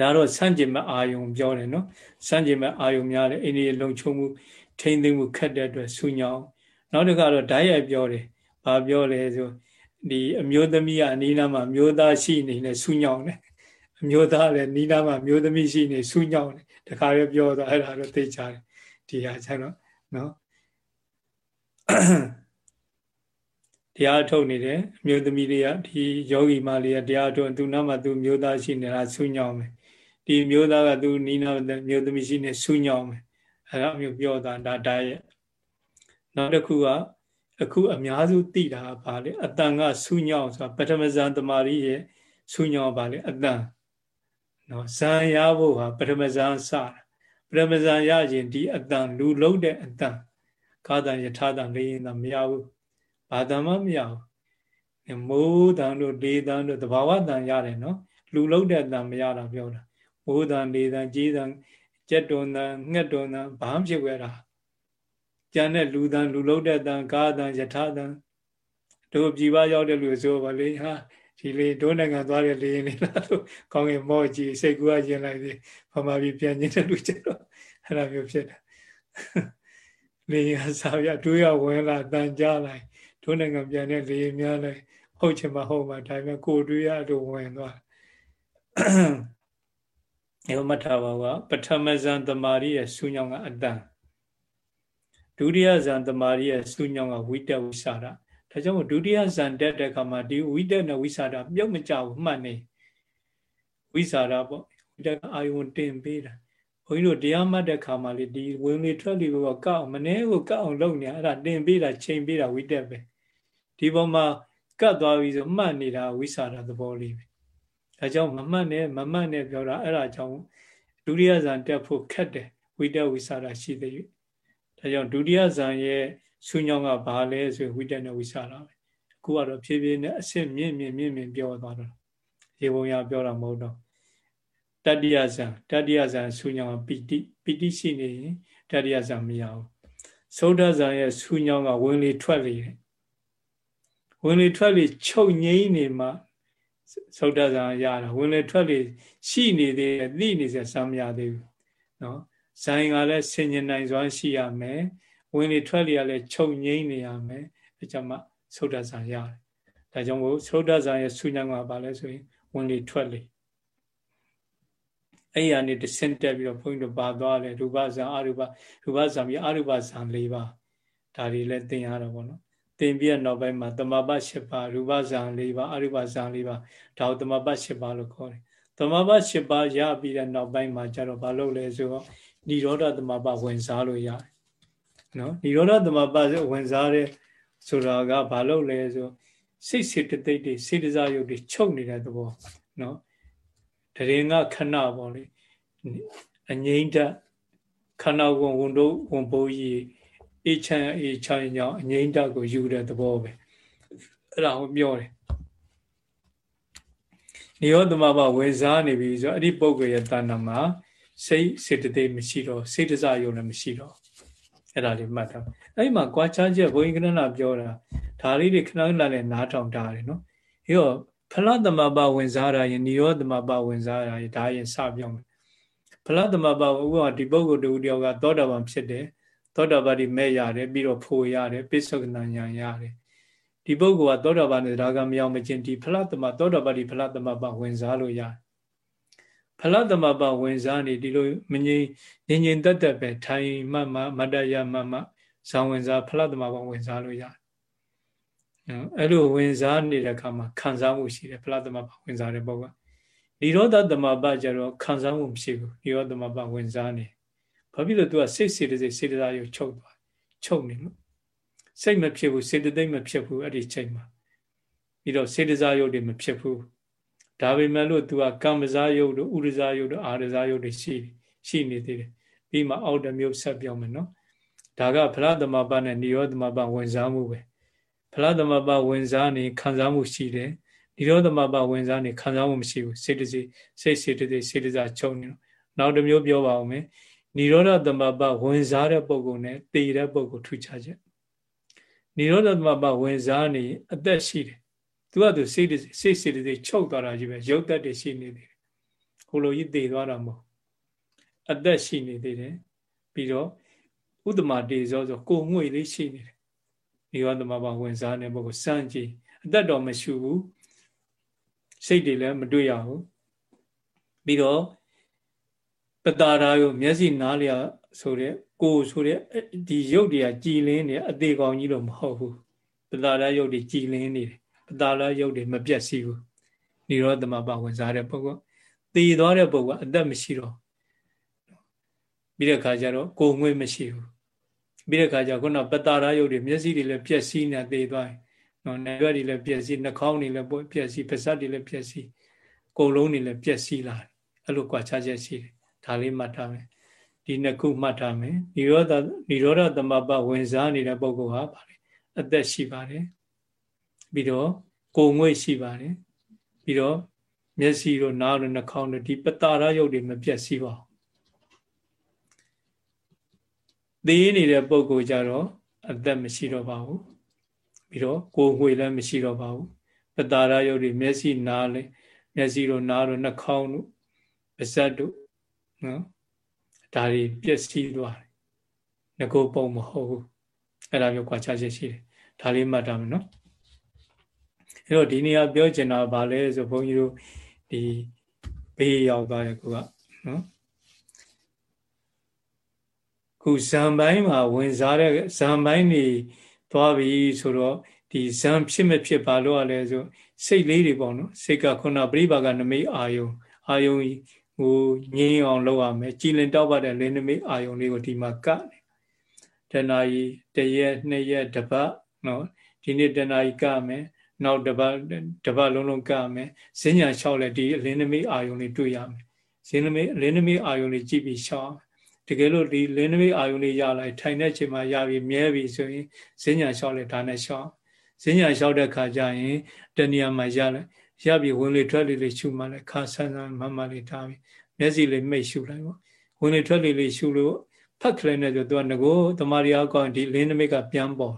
ဒါတော့ဆန့်ကျင်မဲ့အာယုံပြောတယ်နော်ဆန့်ကျင်မဲ့အာယုံများတယ်အိန္ဒိယလုံချုံမှုထိမ့်သိမ့်မှုခက်တဲ့အတွက်ဆူညောင်းနောက်တစ်ခါတော့ဓာတ်ရိုက်ပြောတယ်ဘာပြောလဲဆို ဒီအမျိုးသမီးကအနီးနားမှာမျိုးသားရှိနေနဲ့ဆူညောင်းတယ်အမျိုးသားလည်းနီးနားမှာမျိုးသမီးရှိနေဆူညောင်းတယ်တခါပဲပြောတော့အဲ့ဒါတော့သိချတယ်ဒီဟာကျတော့နော်ဒီတရားထုတ်နေတယ်အမျိုးသမီးတွေကဒီယောဂီမလေးကတရားထုတ်သူနာမှာသူမျိုးသားရှိနေတာဆူညောင်းမယ်ဒီမျိုးသားကသူနီးနာမျိုးသမီးရှိနေဆူညောင်းမယ်အဲဒါမျိုးပြောတာဒါတည်းရဲ့နောက်တစ်ခုက အခုအများစုသိတာကဘာလဲအတန်ကဆူညောင်းဆိုတာပထမဇန်တမာရီရဲ့ဆူညောင်းပါလေအတန်နော်ဇန်ရဖို့ဟာပထမဇန်စတာပထမဇန်ရရင်ဒီအတန်လူလုံးတဲ့အတန်ကာတန်ယထာတန်လေးရင်တော့မရဘူးဘာတန်မှမရဘူးမိုးတန်တို့လေတန်တို့တဘာဝတန်ရတယ်နော်လူလုံးတဲ့အတန်မရတာပြောတာမိုးတန်လေတန်ကြီးတန်ကြက်တွန်တန်ငှက်တွန်တန်ဘာမှဖြစ်ွယ်တာ ကျန်တဲ့လူတန်လူလုံးတဲ့အတန်ကာတန်ယထာတန်တို့ပြည်ပရောက်တဲ့လူဆိုပါလေဟာဒီလေဒုနိုင်ငံသွားတဲ့လေရင်လေးလားလို့ကောင်းကင်မော့ကြည့်စိတ်ကူကရင်လိုက်ပြီဗမာပြည်ပြန်ကျင်တဲ့လူကျတော့အဲ့လိုမျိုးဖြစ်တာလေရင်စာပြတွေးရဝင်လာတန်ကြလိုက်ဒုနိုင်ငံပြန်တဲ့လေရင်များလိုက်ဟုတ်ချင်မှဟုတ်မှဒါပေမဲ့ကိုတွေးရလို့ဝင်သွားေမထဘာဝပထမဇန်တမာရီရဲ့ဆူညောင်းကအတန် ဒုတိယဇန်တမာရီရဲ့ဆူညောင်းကဝိတဝိစာရဒါကြောင့်ဒုတိယဇန်တက်တဲ့အခါမှာဒီဝိတက်နဲ့ဝိစာရပြုတ်မကြဘူးမှတ်နေဝိစာရပေါ့ဝိတက်ကအာယုံတင်ပေးတာဘုန်းကြီးတို့တရားမှတ်တဲ့ခါမှာလေဒီဝင်လေထွက်လေကိုကောက်မနှဲကိုကောက်အောင်လုပ်နေအဲ့ဒါတင်ပေးတာချိန်ပေးတာဝိတက်ပဲဒီပေါ်မှာကတ်သွားပြီဆိုမှတ်နေတာဝိစာရသဘောလေးပဲဒါကြောင့်မမှတ်နဲ့မမှတ်နဲ့ပြောတာအဲ့ဒါကြောင့်ဒုတိယဇန်တက်ဖို့ခက်တယ်ဝိတက်ဝိစာရရှိသေးတယ် ဒါကြောင့်ဒုတိယဇန်ရဲ့ဆူညောင်းကဘာလဲဆိုဝိတက်နဲ့ဝိစာရပဲအခုကတော့ဖြည်းဖြည်းနဲ့အစစ်မြင့်မြင့်မြင့်မြင့်ပြောသွားတော့ရေပုံရပြောတာမဟုတ်တော့တတိယဇံတတိယဇံဆူညောင်းပီတိပီတိရှိနေရင်တတိယဇံမရဘူးသုဒ္ဓဇံရဲ့ဆူညောင်းကဝင်လေထွက်လေဝင်လေထွက်လေချုပ်ငိမ့်နေမှသုဒ္ဓဇံရတာဝင်လေထွက်လေရှိနေသေးတယ်သိနေစရာစမ်းမရသေးဘူးနော် ဇိုင်းကလည်းဆင်ញင်နိုင်စွမ်းရှိရမယ်ဝင်လေထွက်လေကလည်းချုပ်ငိမ့်နေရမယ်အဲကြောင့်မှသုဒ္ဓဇံရတယ်ဒါကြောင့်မို့သုဒ္ဓဇံရဲ့ဆူညောင်းကဘာလဲဆိုရင်ဝင်လေထွက်လေအဲ့ရနေတဆင့်တက်ပြီးတော့ဘုန်းကြီးတို့ပါသွားတယ်ရူပဇံအရူပရူပဇံပြီးအရူပဇံ၄ပါးဒါတွေလည်းသင်ရတော့ဗောနော်သင်ပြီးနောက်ပိုင်းမှာတမပတ်၈ပါးရူပဇံ၄ပါးအရူပဇံ၄ပါးဒါကိုတမပတ်၈ပါးလို့ခေါ်တယ်တမပတ်၈ပါးရပြီးတဲ့နောက်ပိုင်းမှာကျတော့ဘာလုပ်လဲဆိုတော့ និရောဓတမပတ်ဝင်စားလို့ရတယ်နော်និရောဓတမပတ်ဝင်စားတဲ့ဆိုတာကဘာလုပ်လဲဆိုစိတ်စေတသိက်တွေစေတစားယုတ်တွေချုပ်နေတဲ့သဘောနော်တရင်ကခဏပေါ့လေအငိမ့်တက်ခန္ဓာကိုယ်ဝန်တို့ဝန်ပိုးကြီးအေးချမ်းအေးချမ်းကြောင့်အငိမ့်တက်ကိုယူတဲ့သဘောပဲအဲ့ဒါကိုပြောတယ်နိရောဓမဘဝေစားနေပြီဆိုအဲ့ဒီပုဂ္ဂိုလ်ရဲ့တဏ္ဍမှာ စိတ်စေတသိက်မရှိတော့စေတစယုံလည်းမရှိတော့အဲ့ဒါလေးမှတ်ထားအဲ့မှာကြွားချချက်ဘုန်းကြီးကနနာပြောတာဒါလေးတွေခဏခဏနဲ့နားထောင်တာတယ်နော်ပြီးတော့ဖလသမဘဝင်စားတာရင်និရောသမဘဝင်စားတာရင်ဒါရင်စပြောမယ်ဖလသမဘဥပမာဒီပုဂ္ဂိုလ်တူတယောက်ကသောတာပန်ဖြစ်တယ်သောတာပတိမဲ့ရတယ်ပြီးတော့ဖိုရတယ်ပိဿကနာညာရတယ်ဒီပုဂ္ဂိုလ်ကသောတာပန်နဲ့ဒါကမရောက်မချင်းဒီဖလသမသောတာပတိဖလသမဘဝင်စားလို့ရတယ် ဖလသမဘဝင်စားနေဒီလိုမငြိမ်ငြိမ်ငြိမ်တက်တက်ပဲထိုင်မှတ်မှမတ္တရမှတ်မှဇောင်းဝင်စားဖလသမဘဝင်စားလို့ရတယ်နော်အဲ့လိုဝင်စားနေတဲ့အခါမှာခံစားမှုရှိတယ်ဖလားသမဘဝင်စားတဲ့ပုဂ္ဂိုလ်နိရောဓသမဘကျတော့ခံစားမှုမရှိဘူးနိရောဓသမဘဝင်စားနေဘာဖြစ်လို့ तू ကစိတ်စေတစိတ်စေတသားရုပ်ချုပ်သွားချုပ်နေလို့စိတ်မဖြစ်ဘူးစေတသိက်မဖြစ်ဘူးအဲ့ဒီချိန်မှာပြီးတော့စေတစားရုပ်တွေမဖြစ်ဘူး ဒါပေမဲ့လို့ तू ကကမ္မဇာယုတ်တို့ဥရဇာယုတ်တို့အာရဇာယုတ်တွေရှိရှိနေသေးတယ်ပြီးမှအောက်တစ်မျိုးဆက်ပြောင်းမယ်နော်ဒါကဖလားသမပနဲ့နိရောသမပဝင်စားမှုပဲဖလားသမပဝင်စားနေခံစားမှုရှိတယ်နိရောသမပဝင်စားနေခံစားမှုမရှိဘူးစေတစီစိတ်စေတစီစေတစာချုပ်နေတော့နောက်တစ်မျိုးပြောပါဦးမယ်နိရောဓသမပဝင်စားတဲ့ပုံကုန်နဲ့တည်တဲ့ပုံကိုထူခြားချက်နိရောဓသမပဝင်စားနေအသက်ရှိတယ် သူကသူစိတ်စိတ်စေတသိက်ချုပ်သွားတာကြီးပဲရုပ်သက်တွေရှိနေသေးတယ်ဟိုလိုကြီးတည်သွားတာမဟုတ်အသက်ရှိနေသေးတယ်ပြီးတော့ဥဒ္ဓမာတေဇောဆိုကိုငွေလေးရှိနေတယ်နိရောဓမဘဝင်စားတဲ့ပုဂ္ဂိုလ်စမ်းကြည့်အသက်တော်မရှိဘူးစိတ်တွေလည်းမတွေ့ရဘူးပြီးတော့ပတာရာယမျက်စိနားလျာဆိုတဲ့ကိုဆိုတဲ့ဒီရုပ်တွေကကြည်လင်းနေအသေးကောင်ကြီးလို့မဟုတ်ဘူးပတာရယုတ်တွေကြည်လင်းနေတယ် ပတာရယုတ်တွေမပြတ်စီဘူးနိရောဓမပဝင်စားတဲ့ပုဂ္ဂိုလ်တည်သွားတဲ့ပုဂ္ဂိုလ်အသက်မရှိတော့ပြီးတဲ့ခါကျတော့ကိုယ်ငွေ့မရှိဘူးပြီးတဲ့ခါကျခုနပတာရယုတ်တွေမျက်စိတွေလည်းပြက်စီးနေတည်သွားတယ်နော်နေရွက်တွေလည်းပြက်စီးနှာခေါင်းတွေလည်းပြက်စီးပါးစပ်တွေလည်းပြက်စီးကိုယ်လုံးတွေလည်းပြက်စီးလာတယ်အဲ့လိုကွာခြားချက်ရှိတယ်ဒါလေးမှတ်ထားမယ်ဒီနှစ်ခုမှတ်ထားမယ်និရောဓនិရောဓသမပဝင်စားနေတဲ့ပုဂ္ဂိုလ်ဟာဗါလေအသက်ရှိပါတယ် ပြီးတော့ကိုယ်ငွေ့ရှိပါတယ်ပြီးတော့မျက်စိတို့နားတို့နှာခေါင်းတို့ဒီပတာရရုပ်တွေမပြတ်စီးပါဘူးသေးနေတဲ့ပုဂ္ဂိုလ်ကြတော့အသက်မရှိတော့ပါဘူးပြီးတော့ကိုယ်ငွေလည်းမရှိတော့ပါဘူးပတာရရုပ်တွေမျက်စိနားလည်းမျက်စိတို့နားတို့နှာခေါင်းတို့ပါးစပ်တို့နော်ဒါတွေပျက်စီးသွားတယ်ငကိုပုံမဟုတ်ဘူးအဲ့ဒါမျိုးကွာခြားချက်ရှိတယ်ဒါလေးမှတ်ထားမယ်နော် အဲ့တော့ဒီနေရာပြောချင်တာဗာလဲဆိုဘုန်းကြီးတို့ဒီဘေးရောက်သွားတဲ့ကိုကနော်ခုဇံပိုင်းမှာဝင်စားတဲ့ဇံပိုင်းနေသွားပြီဆိုတော့ဒီဇံဖြစ်မဖြစ်ဘာလို့ ਆ လဲဆိုစိတ်လေးတွေပေါ့နော်စိတ်ကခုနပြိပါကနမိတ်အာယုံအာယုံဟိုငြင်းအောင်လုပ်ရမယ်ကြည်လင်တောက်ပါတဲ့လင်းနမိတ်အာယုံလေးကိုဒီမှာကနေတဏှာကြီးတရက်နှစ်ရက်တပတ်နော်ဒီနေ့တဏှာကြီးကမယ် နောက်တပတ်တပတ်လုံးလုံးကမယ်ဈဉ္ညာလျှောက်လဲဒီလင်းနမိတ်အာယုံလေးတွေ့ရမယ်ဈဉ္နမိတ်လင်းနမိတ်အာယုံလေးကြည့်ပြီးလျှောက်တကယ်လို့ဒီလင်းနမိတ်အာယုံလေးရလိုက်ထိုင်တဲ့ချိန်မှာရပြီးမြဲပြီဆိုရင်ဈဉ္ညာလျှောက်လဲဒါနဲ့လျှောက်ဈဉ္ညာလျှောက်တဲ့ခါကျရင်တဏှာမှာရလိုက်ရပြီးဝင်လေထွက်လေလေးရှုမှလည်းခါဆန်းဆန်းမမလေးထားပြီးမျက်စိလေးမိတ်ရှုလိုက်ပေါ့ဝင်လေထွက်လေလေးရှုလို့ဖတ်ခလဲနဲ့ဆိုသူကငကိုတမာရီအကောင့်ဒီလင်းနမိတ်ကပြန်ပေါ်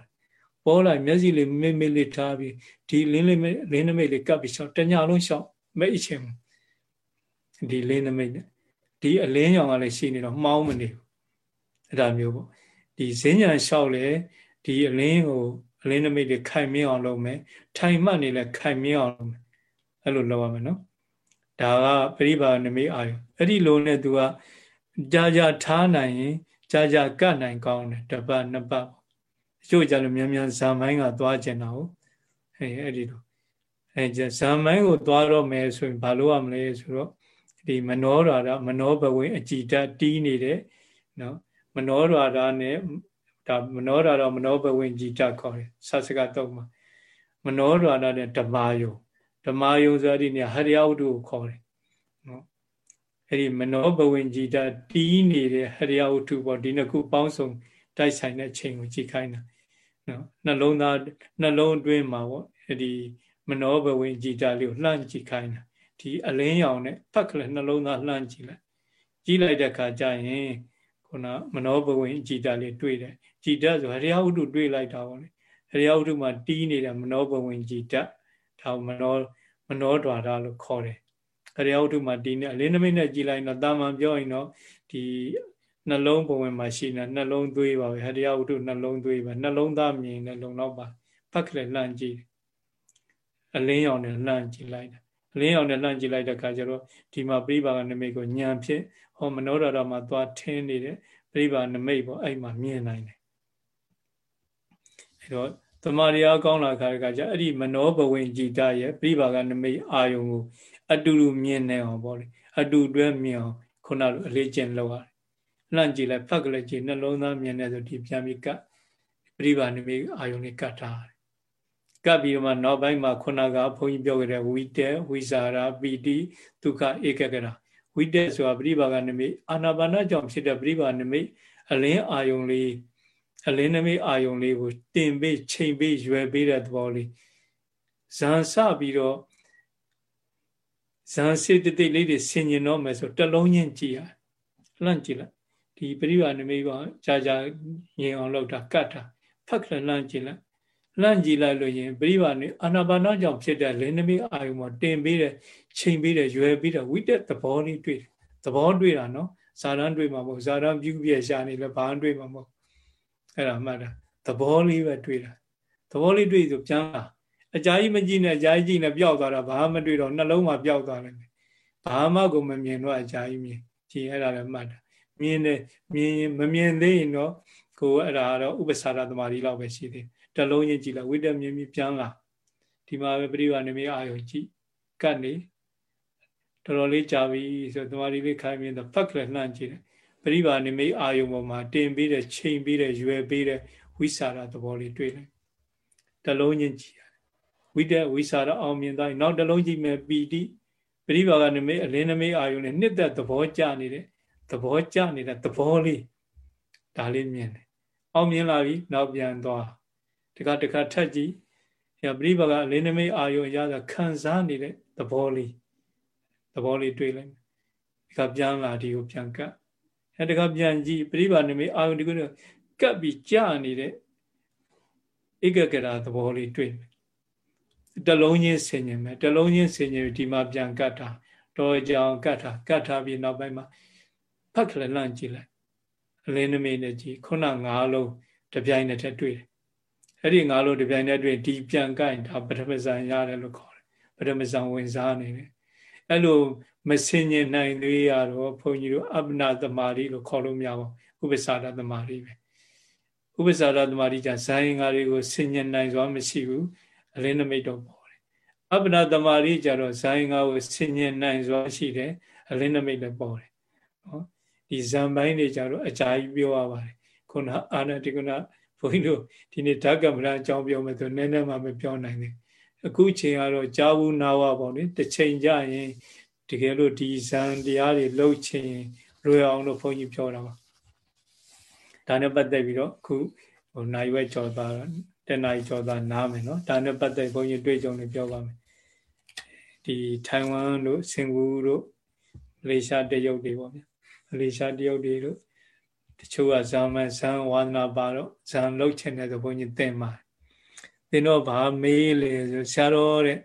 ပေါ်လာမျက်စိလေးမိတ်မိတ်လေးထားပြီးဒီလင်းလေးလင်းနမိတ်လေးကပ်ပြီးရှောက်တညလုံးရှောက်မိတ်အချင်းဒီလင်းနမိတ်နဲ့ဒီအလင်းရောင်ကလည်းရှိနေတော့မှောင်းမနေဘူးအဲ့ဒါမျိုးပေါ့ဒီဈဉ္ညာလျှောက်လေဒီအလင်းကိုအလင်းနမိတ်တွေခိုင်မြအောင်လုပ်မယ်ထိုင်မှတ်နေလဲခိုင်မြအောင်လုပ်မယ်အဲ့လိုလုပ်ရမယ်နော်ဒါကပရိပါနမိအာယုအဲ့ဒီလိုနဲ့ तू ကကြာကြာထားနိုင်ရင်ကြာကြာကတ်နိုင်ကောင်းတယ်တပတ်နှစ်ပတ် အချို့ကြလို့မြန်မြန်ဇာမိုင်းကသွားကျင်တာဟုတ်အဲအဲ့ဒီလိုအဲဇာမိုင်းကိုသွားတော့မယ်ဆိုရင်ဘာလို့ရမလဲဆိုတော့ဒီမနောရာဒမနောဘဝင်အကြည်ဓာတ်တီးနေတယ်နော်မနောရာဒနဲ့ဒါမနောရာဒမနောဘဝင်ကြည်ဓာတ်ခေါ်တယ်ဆတ်စကတော့မှာမနောရာဒနဲ့ဓမ္မယုံဓမ္မယုံဆိုတဲ့နေဟရိယဝတ္ထုကိုခေါ်တယ်နော်အဲ့ဒီမနောဘဝင်ကြည်တာတီးနေတဲ့ဟရိယဝတ္ထုပေါ့ဒီနှစ်ခုပေါင်းစုံတိုက်ဆိုင်တဲ့ချိန်ကိုကြည်ခိုင်းတာ နော်နှလုံးသားနှလုံးအတွင်းမှာပေါ့အဲ့ဒီမနောဘဝင်ကြည်တာလေးကိုလှမ်းကြည့်ခိုင်းတာဒီအလင်းရောင်နဲ့ဖတ်ကလေးနှလုံးသားလှမ်းကြည့်လိုက်ကြည့်လိုက်တဲ့အခါကျရင်ခုနမနောဘဝင်ကြည်တာလေးတွေ့တယ်ကြည်တတ်ဆိုဟရိယဝတ္ထုတွေ့လိုက်တာပေါ့လေဟရိယဝတ္ထုမှာတီးနေတဲ့မနောဘဝင်ကြည်တတ်ဒါမနောမနောဒွါရလို့ခေါ်တယ်အရိယဝတ္ထုမှာဒီနဲ့အလင်းနမိတ်နဲ့ကြည်လိုက်တော့တာမန်ပြောရင်တော့ဒီ နှလုံးပုံဝင်မှာရှိနေနှလုံးသွေးပါပဲဟရိယဝတ္ထုနှလုံးသွေးပါနှလုံးသားမြင်တဲ့လုံတော့ပါဖတ်ကလေးလှမ်းကြည့်အလင်းရောင်နဲ့လှမ်းကြည့်လိုက်တာအလင်းရောင်နဲ့လှမ်းကြည့်လိုက်တဲ့အခါကျတော့ဒီမှာပြိပါကနမိတ်ကိုညံဖြစ်ဟောမနောဒရမှာသွားထင်းနေတဲ့ပြိပါနမိတ်ပေါ့အဲ့မှာမြင်နိုင်တယ်အဲ့တော့တမာရီအကောင်းလာခါကကြအဲ့ဒီမနောဘဝင်ကြည်တရဲ့ပြိပါကနမိတ်အာယုံကိုအတူတူမြင်နေအောင်ပေါ့လေအတူတွဲမြင်အောင်ခုနလိုအလေးကျင့်လောက်ရတယ် လှန့်ကြည့်လိုက်ဖက်ကလေးကြည့်နှလုံးသားမြင်နေဆိုဒီပြန်ပြီးကပြိပါနမိတ်အာယုံလေးကတ်ထားတယ်ကပ်ပြီးမှနောက်ပိုင်းမှာခုနကဘုန်းကြီးပြောခဲ့တဲ့ဝိတေဝိဇာရာပီတိဒုက္ခဧကကရာဝိတေဆိုတာပြိပါကနမိတ်အာနာပါနကြောင့်ဖြစ်တဲ့ပြိပါနမိတ်အလင်းအာယုံလေးအလင်းနမိတ်အာယုံလေးကိုတင်ပေးချိန်ပေးရွယ်ပေးတဲ့သဘောလေးဇန်ဆပြီးတော့ဇန်စေတသိက်လေးတွေဆင်ញင်တော့မယ်ဆိုတလုံးချင်းကြည့်ရလှန့်ကြည့်လိုက် ဒီပရိပါနမိတ်ကကြာကြာရင်အောင်လောက်တာကတ်တာဖက်ခလလှန့်ကြည့်လိုက်လှန့်ကြည့်လိုက်လို့ရင်ပရိပါနေအာနာပါနကြောင့်ဖြစ်တဲ့လင်းနမိတ်အာယုံမှာတင်ပေးတဲ့ချိန်ပေးတဲ့ရွယ်ပေးတဲ့ဝိတက်သဘောလေးတွေ့တယ်သဘောတွေ့တာနော်ဇာရန်တွေ့မှာမဟုတ်ဇာရန်ပြုပြည့်ရှာနေလဲဘာမှတွေ့မှာမဟုတ်အဲ့ဒါမှတ်တာသဘောလေးပဲတွေ့တာသဘောလေးတွေ့ဆိုပြန်လာအကြာကြီးမကြည့်နဲ့အကြာကြီးကြည့်နဲ့ပျောက်သွားတာဘာမှမတွေ့တော့နှလုံးမှာပျောက်သွားတယ်ဘာမှကိုမမြင်တော့အကြာကြီးမြင်ကြည့်အဲ့ဒါလည်းမှတ်တာ မြင်တယ်မြင်မမြင်သေးရင်တော့ကိုအဲ့ဒါတော့ဥပ္ပစာရသမารီလောက်ပဲရှိသေးတလုံးချင်းကြည့်လိုက်ဝိတ္တမြင်မြင်ပြန်လာဒီမှာပဲပရိပါနေမိအာယုံကြည့်ကတ်နေတော်တော်လေးကြာပြီဆိုတမာရီလေးခိုင်းမြင်တော့ဖတ်ကလေးလှမ်းကြည့်တယ်ပရိပါနေမိအာယုံပေါ်မှာတင်ပြီးတဲ့ချိန်ပြီးတဲ့ရွယ်ပြီးတဲ့ဝိစာရသဘောလေးတွေ့လိုက်တလုံးချင်းကြည့်ရတယ်ဝိတ္တဝိစာရအောင်မြင်သွားရင်နောက်တလုံးကြည့်မယ်ပီတိပရိပါကနေမိအလင်းနမိအာယုံနဲ့နှစ်သက်သဘောကြနေတဲ့ သဘောကြနေတဲ့သဘောလေးဒါလေးမြင်တယ်အောင်မြင်လာပြီနောက်ပြန်သွားတခါတခါထက်ကြည့်ရပရိပါကအလင်းနမိအာယုံရတာခံစားနေတဲ့သဘောလေးသဘောလေးတွေ့လိုက်ဒီကပြန်လာဒီကိုပြန်ကပ်အဲတခါပြန်ကြည့်ပရိပါနမိအာယုံဒီကိုကပ်ပြီးကြာနေတဲ့ဧကဂရသဘောလေးတွေ့မယ်တလုံးချင်းဆင်ញင်မယ်တလုံးချင်းဆင်ញင်ဒီမှာပြန်ကတ်တာတော်ကြောင်ကတ်တာကတ်ထားပြီးနောက်ပိုင်းမှာ ဖတ်ခလလန့်ကြည့်လိုက်အလင်းနမိတ်နဲ့ကြည့်ခုနငါးလုံးတပြိုင်တည်းတွေ့တယ်အဲ့ဒီငါးလုံးတပြိုင်တည်းတွေ့ဒီပြန်ကတ်ဒါပထမဇန်ရတယ်လို့ခေါ်တယ်ပထမဇန်ဝင်စားနေတယ်အဲ့လိုမစင်ញင်နိုင်သေးရတော့ဘုန်းကြီးတို့အပ္ပနာသမารီလို့ခေါ်လို့မရပါဘူးဥပ္ပစာဒသမารီပဲဥပ္ပစာဒသမารီじゃဇာယင်္ဂါတွေကိုစင်ញင်နိုင်စွာမရှိဘူးအလင်းနမိတ်တော့ပေါ်တယ်အပ္ပနာသမารီကြတော့ဇာယင်္ဂါကိုစင်ញင်နိုင်စွာရှိတယ်အလင်းနမိတ်လည်းပေါ်တယ်နော် ဒီဇံပိုင်းတွေကြတော့အကြာကြီးပြောရပါတယ်ခုနအာနတိကနာဘုန်းကြီးတို့ဒီနေ့ဓကမရအကြောင်းပြောမယ်ဆိုနည်းနည်းမှမပြောနိုင်ဘူးအခုချိန်ကတော့ကြာဘူးနာဝပေါ့နိတစ်ချိန်ကြရင်တကယ်လို့ဒီဇံတရားတွေလှုပ်ချင်လွယ်အောင်လို့ဘုန်းကြီးပြောတာပါဒါနဲ့ပတ်သက်ပြီးတော့အခုဟိုနိုင်ဝဲကြော်သားတဏှာကြော်သားနားမယ်နော်ဒါနဲ့ပတ်သက်ဘုန်းကြီးတွေ့ကြုံနေပြောပါမယ်ဒီထိုင်ဝမ်တို့စင်ကာပူတို့မလေးရှားတရုတ်တွေပေါ့ဗျာ မလေးရှားတရုတ်တွေတို့တချို့ကဇာမန်ဇန်ဝါဒနာပါတော့ဇန်လှုပ်ချင်တဲ့သဘုန်းကြီးသင်ပါသင်တော့ဗာမေးလေဆိုဆရာတော်တဲ့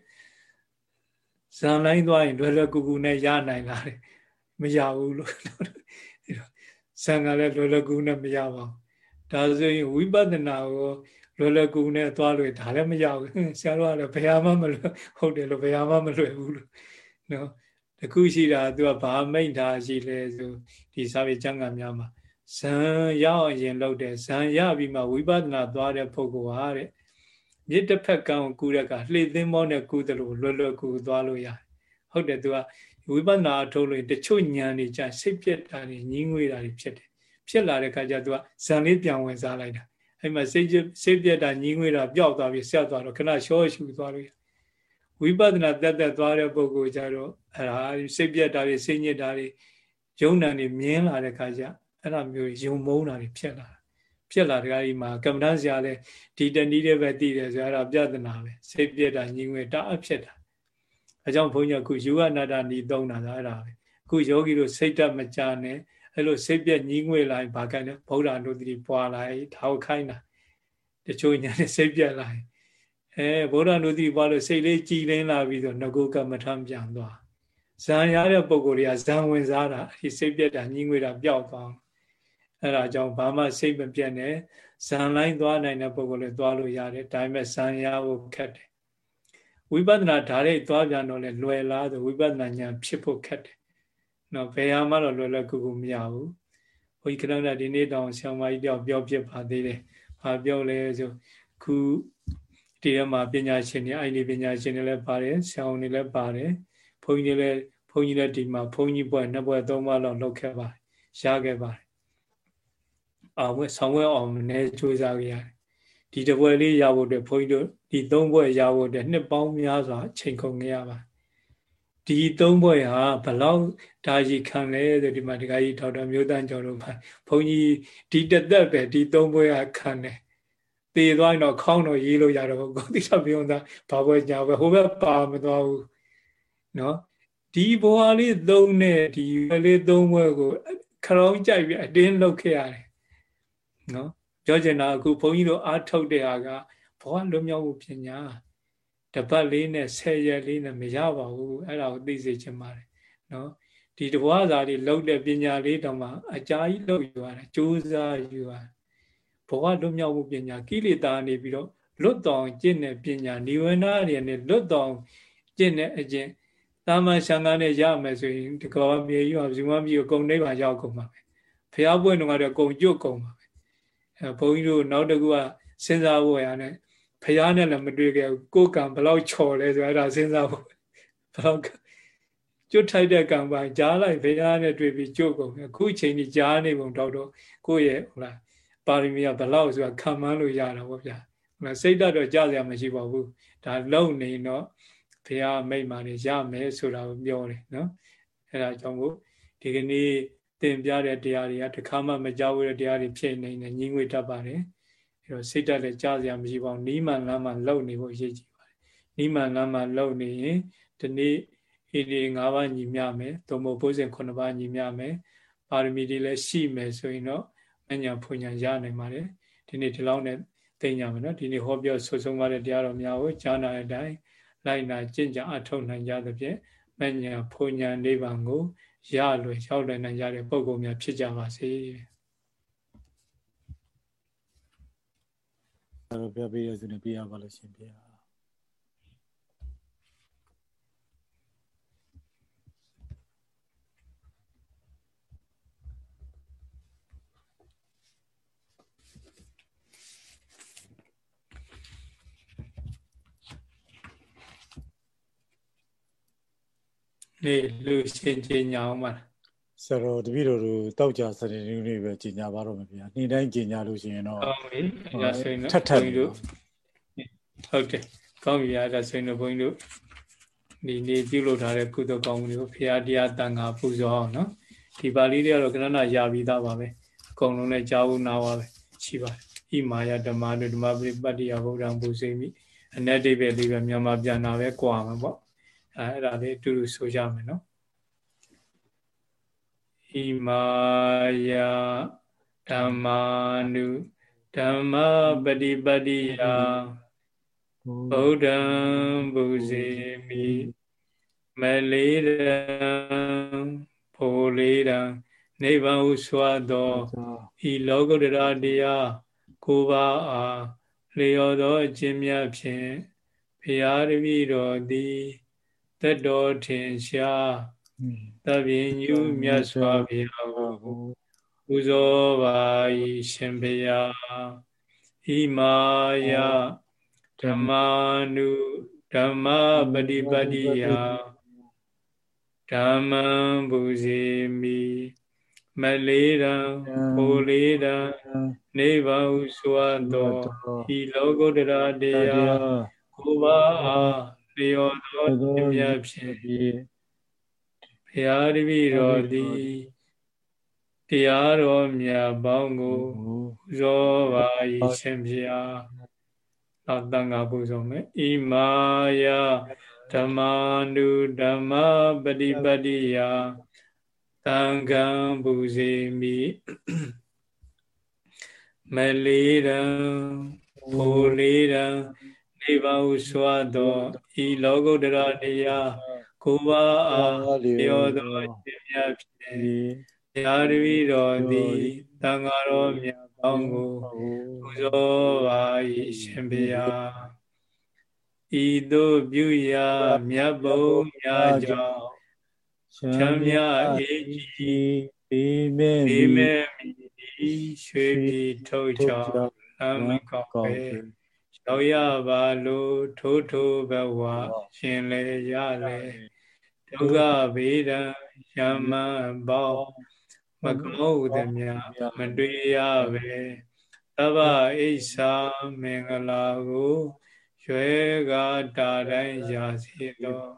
ဇန်လိုင်းသွားရင်လွယ်လွယ်ကူကူနဲ့ရနိုင်လားတဲ့မရဘူးလို့ဇန်ကလည်းလွယ်လွယ်ကူနဲ့မရပါဘူးဒါဆိုရင်ဝိပဿနာကိုလွယ်လွယ်ကူနဲ့သွားလို့ဒါလည်းမရဘူးဆရာတော်ကလည်းဘယ်ဟာမှမလွယ်ဟုတ်တယ်လို့ဘယ်ဟာမှမလွယ်ဘူးလို့နော် တခုရှိတာသူကဘာမိတ်ထားရှိလဲဆိုဒီစာပေကျမ်းဂန်များမှာဇံရအောင်ရင်လုပ်တယ်ဇံရပြီးမှဝိပဿနာသွားတဲ့ပုဂ္ဂိုလ်ဟာတဲ့မြစ်တစ်ဖက်ကံကိုကူတဲ့ကလှေသင်းမောနဲ့ကူတယ်လို့လွယ်လွယ်ကူသွားလို့ရတယ်ဟုတ်တယ်သူကဝိပဿနာထုတ်လို့တချို့ဉာဏ်တွေじゃစိတ်ပြက်တာတွေညင်းငွေတာတွေဖြစ်တယ်ဖြစ်လာတဲ့ခါကျသူကဇံလေးပြန်ဝင်စားလိုက်တာအဲ့မှာစိတ်စိတ်ပြက်တာညင်းငွေတာပျောက်သွားပြီးဆက်သွားတော့ခဏရှော့ရှူသွားလို့ ဝိပဿနာတက်တက်သွားတဲ့ပုဂ္ဂိုလ်ကြတော့အဲ့ဒါစိတ်ပြက်တာတွေစိတ်ညစ်တာတွေယုံနာတွေမြင်လာတဲ့ခါကျအဲ့ဒါမျိုးယုံမုန်းတာတွေဖြစ်လာဖြစ်လာတဲ့ခါကြီးမှာကမ္မဋ္ဌာန်းဆရာလည်းဒီတနည်းတည်းပဲသိတယ်ဆိုအဲ့ဒါပြဿနာပဲစိတ်ပြက်တာညင်ငွေတအားဖြစ်တာအဲကြောင့်ဘုန်းကြီးကခုယူဝနာတာနီသုံးတာအဲ့ဒါပဲခုယောဂီတို့စိတ်တက်မကြနဲ့အဲ့လိုစိတ်ပြက်ညင်ငွေလာရင်ဘာကိုင်းလဲဗုဒ္ဓတို့တိပွာလာထောက်ခိုင်းတာတချို့ညာနဲ့စိတ်ပြက်လာရင် အဲဗုဒ္ဓနုတိပွားလို့စိတ်လေးကြည်လင်းလာပြီးတော့ငကုကမ္မထံပြန်သွားဇံရတဲ့ပုံကိုယ်တွေကဇံဝင်စားတာအဲဒီစိတ်ပြက်တာညှင်းငွေတာပျောက်သွားအဲဒါကြောင့်ဘာမှစိတ်မပြတ်နဲ့ဇံလိုင်းသွားနိုင်တဲ့ပုံကိုယ်လည်းသွားလို့ရတယ်ဒါပေမဲ့ဇံရဖို့ခက်တယ်ဝိပဿနာဓာတ်ရိတ်သွားပြန်တော့လေလွယ်လားဆိုဝိပဿနာဉာဏ်ဖြစ်ဖို့ခက်တယ်နော်ဘယ်ဟာမှတော့လွယ်လွယ်ကူကူမရဘူးဘုန်းကြီးခဏခဏဒီနေ့တောင်ဆရာမကြီးတယောက်ပြောပြပါသေးတယ်ဘာပြောလဲဆိုခု ဒီထဲမှာပညာရှင်တွေအဲ့ဒီပညာရှင်တွေလည်းပါတယ်ဆရာဝန်တွေလည်းပါတယ်ဘုန်းကြီးတွေလည်းဘုန်းကြီးလည်းဒီမှာဘုန်းကြီးဘွဲ့နှစ်ဘွဲ့သုံးဘွဲ့လောက်လုပ်ခဲ့ပါတယ်ရခဲ့ပါတယ်အောင်ဝဲဆောင်းဝဲအောင်နည်းကြိုးစားခဲ့ရတယ်ဒီတပွဲလေးရဖို့အတွက်ဘုန်းကြီးတို့ဒီသုံးဘွဲ့ရဖို့အတွက်နှစ်ပေါင်းများစွာချိန်ကုန်ခဲ့ရပါဒီသုံးဘွဲ့ဟာဘလောက်ဒါကြီးခံလဲဆိုဒီမှာဒကာကြီးဒေါက်တာမျိုးတန်းကျော်တို့ဘုန်းကြီးဒီတသက်ပဲဒီသုံးဘွဲ့ကခံတယ် တည်သွားရင်တော့ခေါင်းတော့ရေးလို့ရတော့ကိုတိကျပြုံးသားဘာပွဲညာပဲဟိုဘက်ပါမသွားဘူးနော်ဒီဘဝလေးသုံးနဲ့ဒီဘဝလေးသုံးဘွဲကိုခရောင်းကြိုက်ပြီးအတင်းလုပ်ခဲ့ရတယ်နော်ပြောချင်တာအခုဘုန်းကြီးတို့အားထုတ်တဲ့ဟာကဘဝလွတ်မြောက်မှုပညာတပတ်လေးနဲ့ဆယ်ရက်လေးနဲ့မရပါဘူးအဲ့ဒါကိုသိစေချင်ပါတယ်နော်ဒီတဘွားစာလေးလှုပ်တဲ့ပညာလေးတောင်မှအကြာကြီးလှုပ်ယူရတယ်ကြိုးစားယူရတယ် ဘဝလွတ်မြောက်မှုပညာကိလေသာနေပြီးတော့လွတ်တော်ကျင့်တဲ့ပညာနိဝရဏတွေနဲ့လွတ်တော်ကျင့်တဲ့အကျင့်တာမန်ရှံကားနဲ့ရမယ်ဆိုရင်ဒီကောမြေကြီးကဇီဝမြေကိုကုံနိဗ္ဗာန်ရောက်ကုန်ပါပဲဖះပွင့်တော့ကတော့ကုံကျွတ်ကုန်ပါပဲအဲဘုန်းကြီးတို့နောက်တစ်ခုကစဉ်းစားဖို့ရနဲ့ဖះနဲ့လည်းမတွေ့ခဲ့ဘူးကိုယ်ကံဘလောက်ချော်လဲဆိုအဲ့ဒါစဉ်းစားဖို့ဘလောက်ကျွတ်ထိုက်တဲ့ကံပိုင်းကြားလိုက်ဖះနဲ့တွေ့ပြီးကြုတ်ကုန်အခုချိန်ကြီးကြားနေပုံတော့တော့ကိုယ့်ရဲ့ဟုတ်လား ပါရမီကဘလောက်ဆိုတာခံမှန်းလို့ရတာပေါ့ဗျာဟုတ်လားစိတ်ဓာတ်တော့ကြားစရာမရှိပါဘူးဒါလုံနေတော့ဘုရားမိတ်မာနေရမယ်ဆိုတာကိုပြောတယ်နော်အဲဒါကြောင့်မို့ဒီကနေ့သင်ပြတဲ့တရားတွေကတစ်ခါမှမကြောက်ရတဲ့တရားတွေဖြစ်နေနေညီငွေတတ်ပါတယ်အဲတော့စိတ်ဓာတ်လည်းကြားစရာမရှိပါဘူးနီးမှန်လမ်းမှလုံနေဖို့ရည်ကြည်ပါတယ်နီးမှန်လမ်းမှလုံနေရင်ဒီနေ့ဣတိ၅ပါးညီမျှမယ်သို့မဟုတ်ဘုဇင်9ပါးညီမျှမယ်ပါရမီတွေလည်းရှိမယ်ဆိုရင်တော့အ ညာဖွညာရနိုင်ပါတယ်ဒီနေ့ဒီလောက်နဲ့သိညာမယ်နော်ဒီနေ့ဟောပြောဆွဆုံးပါတဲ့တရားတော်များကိုကြားနာတဲ့အတိုင်းလိုက်နာကျင့်ကြံအထောက်နိုင်ကြသဖြင့်မညာဖွညာနိဗ္ဗာန်ကိုရလွယ်ရောက်လွယ်နိုင်ကြတဲ့ပုဂ္ဂိုလ်များဖြစ်ကြပါစေ။အဲ့တော့ပြပေးရစုနေပြရပါလို့ရှင်ပြ နေလူရှင်ကျင်ညာအောင်ပါဆရာတော်တပည့်တော်တို့တောက်ကြစနေနေ့ပဲကျင်ညာပါတော့မယ်ဗျာနေ့တိုင်းကျင်ညာလို့ရှိရင်တော့ဟုတ်ပြီအဲဆိုရင်တော့ထပ်ထပ်လို့ဟုတ်တယ်ကောင်းပြီအဲဒါဆိုရင်တော့ဘုန်းကြီးတို့ဒီနေ့ပြုလုပ်ထားတဲ့ကုသိုလ်ကောင်းမှုတွေကိုဖရာတရားတန်ခါပူဇော်အောင်နော်ဒီပါဠိတွေကတော့ကဏ္ဍရာပြီးသားပါပဲအကုန်လုံးလည်းကြားဖို့နားပါပဲရှိပါတယ်ဣမာယဓမ္မတို့ဓမ္မပရိပတ်တိယဗုဒ္ဓံပူဇေမိအ내တိပဲလေးပဲမြန်မာပြန်တာပဲကြွာမှာပေါ့ အဲအဲ့ဒါလေးအတူတူဆိုကြမယ်နော်ဣမာယဓမ္မာနုဓမ္မပฏิပတ္တိယဗုဒ္ဓံဘုဇေမိမလေးရန်ဖိုလေးရန်နိဗ္ဗာန်ဟုစွာသောဤလောကုတ္တရာတရားကိုပါအားလျော်သောအခြင်းများဖြင့်ဘုရားတပည့်တော်သည် တတော်ထင်ရှားသဗ္ဗညုမြတ်စွာဘုရားကိုပူဇော်ပါ၏ရှင်ဘုရားဣမာယဓမ္မာနုဓမ္မပฏิပတ္တိယဓမ္မံဘူဇေမိမလေးရန်ဟိုလေးရန်နေပါဟုဆိုအပ်သောဤလောကုတ္တရာတရားကိုပါအား လျော်သောမြတ်ဖြစ်ပြီးဘုရားတပည့်တော်သည်တရားတော်မြတ်ပေါင်းကိုဇောပါ၏ရှင်ဘုရားနောက်တန်ခါပူဇော်မယ်ဣမာယဓမ္မာနုဓမ္မပฏิပတ္တိယတံကံပူဇေမိမလီရံဖိုလီရံနိ ဗ္ဗာန်ဟုစွာသောဤလောကုတ္တရာတရားကိုပါအားလျောသောခြင်းများဖြင့်တရားတပည့်တော်သည်သံဃာတော်မြတ်ပေါင်းကိုပူဇော်ပါ၏ရှင်ဘုရားဤသို့ပြုရာမြတ်ဘုံများကြောင့်ချမ်းမြအေးကြီးဘေးမဲ့ဘေးမဲ့ရွှေပြည်ထုတ်ချောင်းအမကောက်ပဲ ရောက်ရပါလို့ထိုးထိုးဘဝရှင်လေရလေဒုက္ခဗေဒံယမဘောမကောဥဒမြမတွေ့ရပဲသဗ္ဗအိဆာမင်္ဂလာကိုရွယ်ကားတာတိုင်းရာစီတော်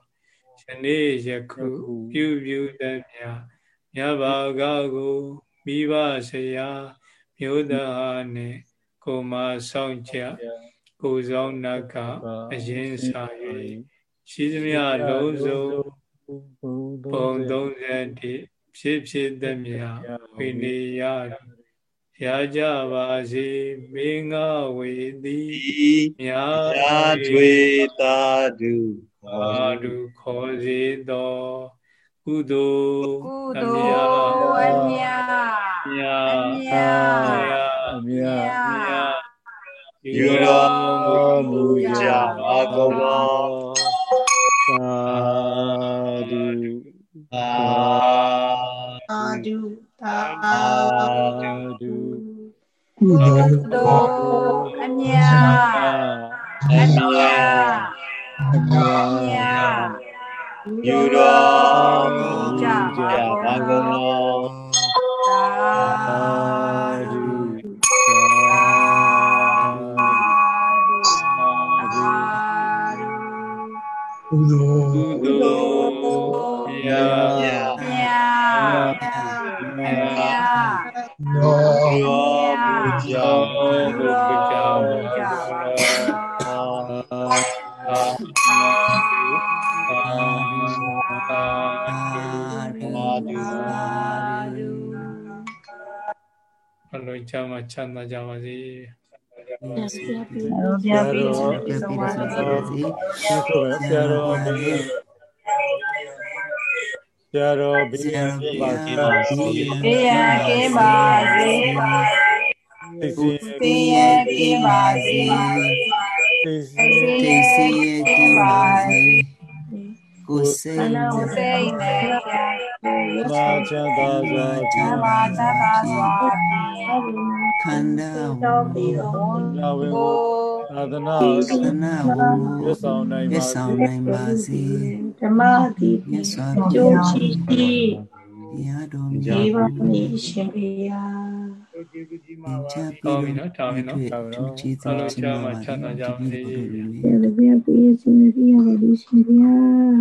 ယနေ့ယခုပြုပြုသမျှမြတ်ဘာကကိုမိဘဆရာ မျိုးသားနှင့်ကိုမဆောင်ချက် ကိုဆောင်နတ်ကအရင်စာ၍ရှိသမျှလုံးစုံပုံ31ဖြစ်ဖြစ်သမျှဝိနေယရကြပါစေမေငါဝေသည်မြာတွေတာဒုသာဓုခေါ်စေသောကုသိုလ်ကုသိုလ်အမြတ်မြတ်မြတ်မြတ် ယူတော်မူကြပါကုန်သောသာဓုသာဓုသာဓုကုသိုလ်အမြတ်အမြတ်အမြတ်ယူတော်မူကြပါကုန် သာဓုကုသိုလ်ရာမြတ်မြတ်မြတ်ရောတော်မူကြရောဘုရားကြောင့်ပါသာဓုအလုံးချမ်းချမ်းသာကြပါစေ ဘုရားပြည့်စုံပြည့်စုံပါစေဒီဆိုပဲဆရာတော်ဘုရားဆရာတော်ဘုရားပြပါစေပါစေဘေးရန်ကင်းပါစေသိစေဘေးရန်ကင်းပါစေသိစေဘေးရတေန်စီကယေင်းကိပါပါစေ စေကိုယ်စိတ်အနာဝစိတ်နဲ့မာချမ်းသာ စွာချမ်းသာချမ်းသာစွာခန္ဓာဝနာဝေကိုသာသနာသနာဝရဆောင်နိုင်ရပါဆောင်နိုင်ပါစေဓမ္မတိမြတ်စွာဘုကျိုးရားရှိရှိတရားတော်ဒီမြတ်ပါမိရှင်ဘုရားချပ်ကောပြီးင်းပြီနော်တောင်းပြီနော်သူချီးအသူလုံးချီးချမ်းပါချမ်းသာကြပါစေဘယ်လိုပြပြည့်စုံရပါလိမ့်ရှင်ဘုရား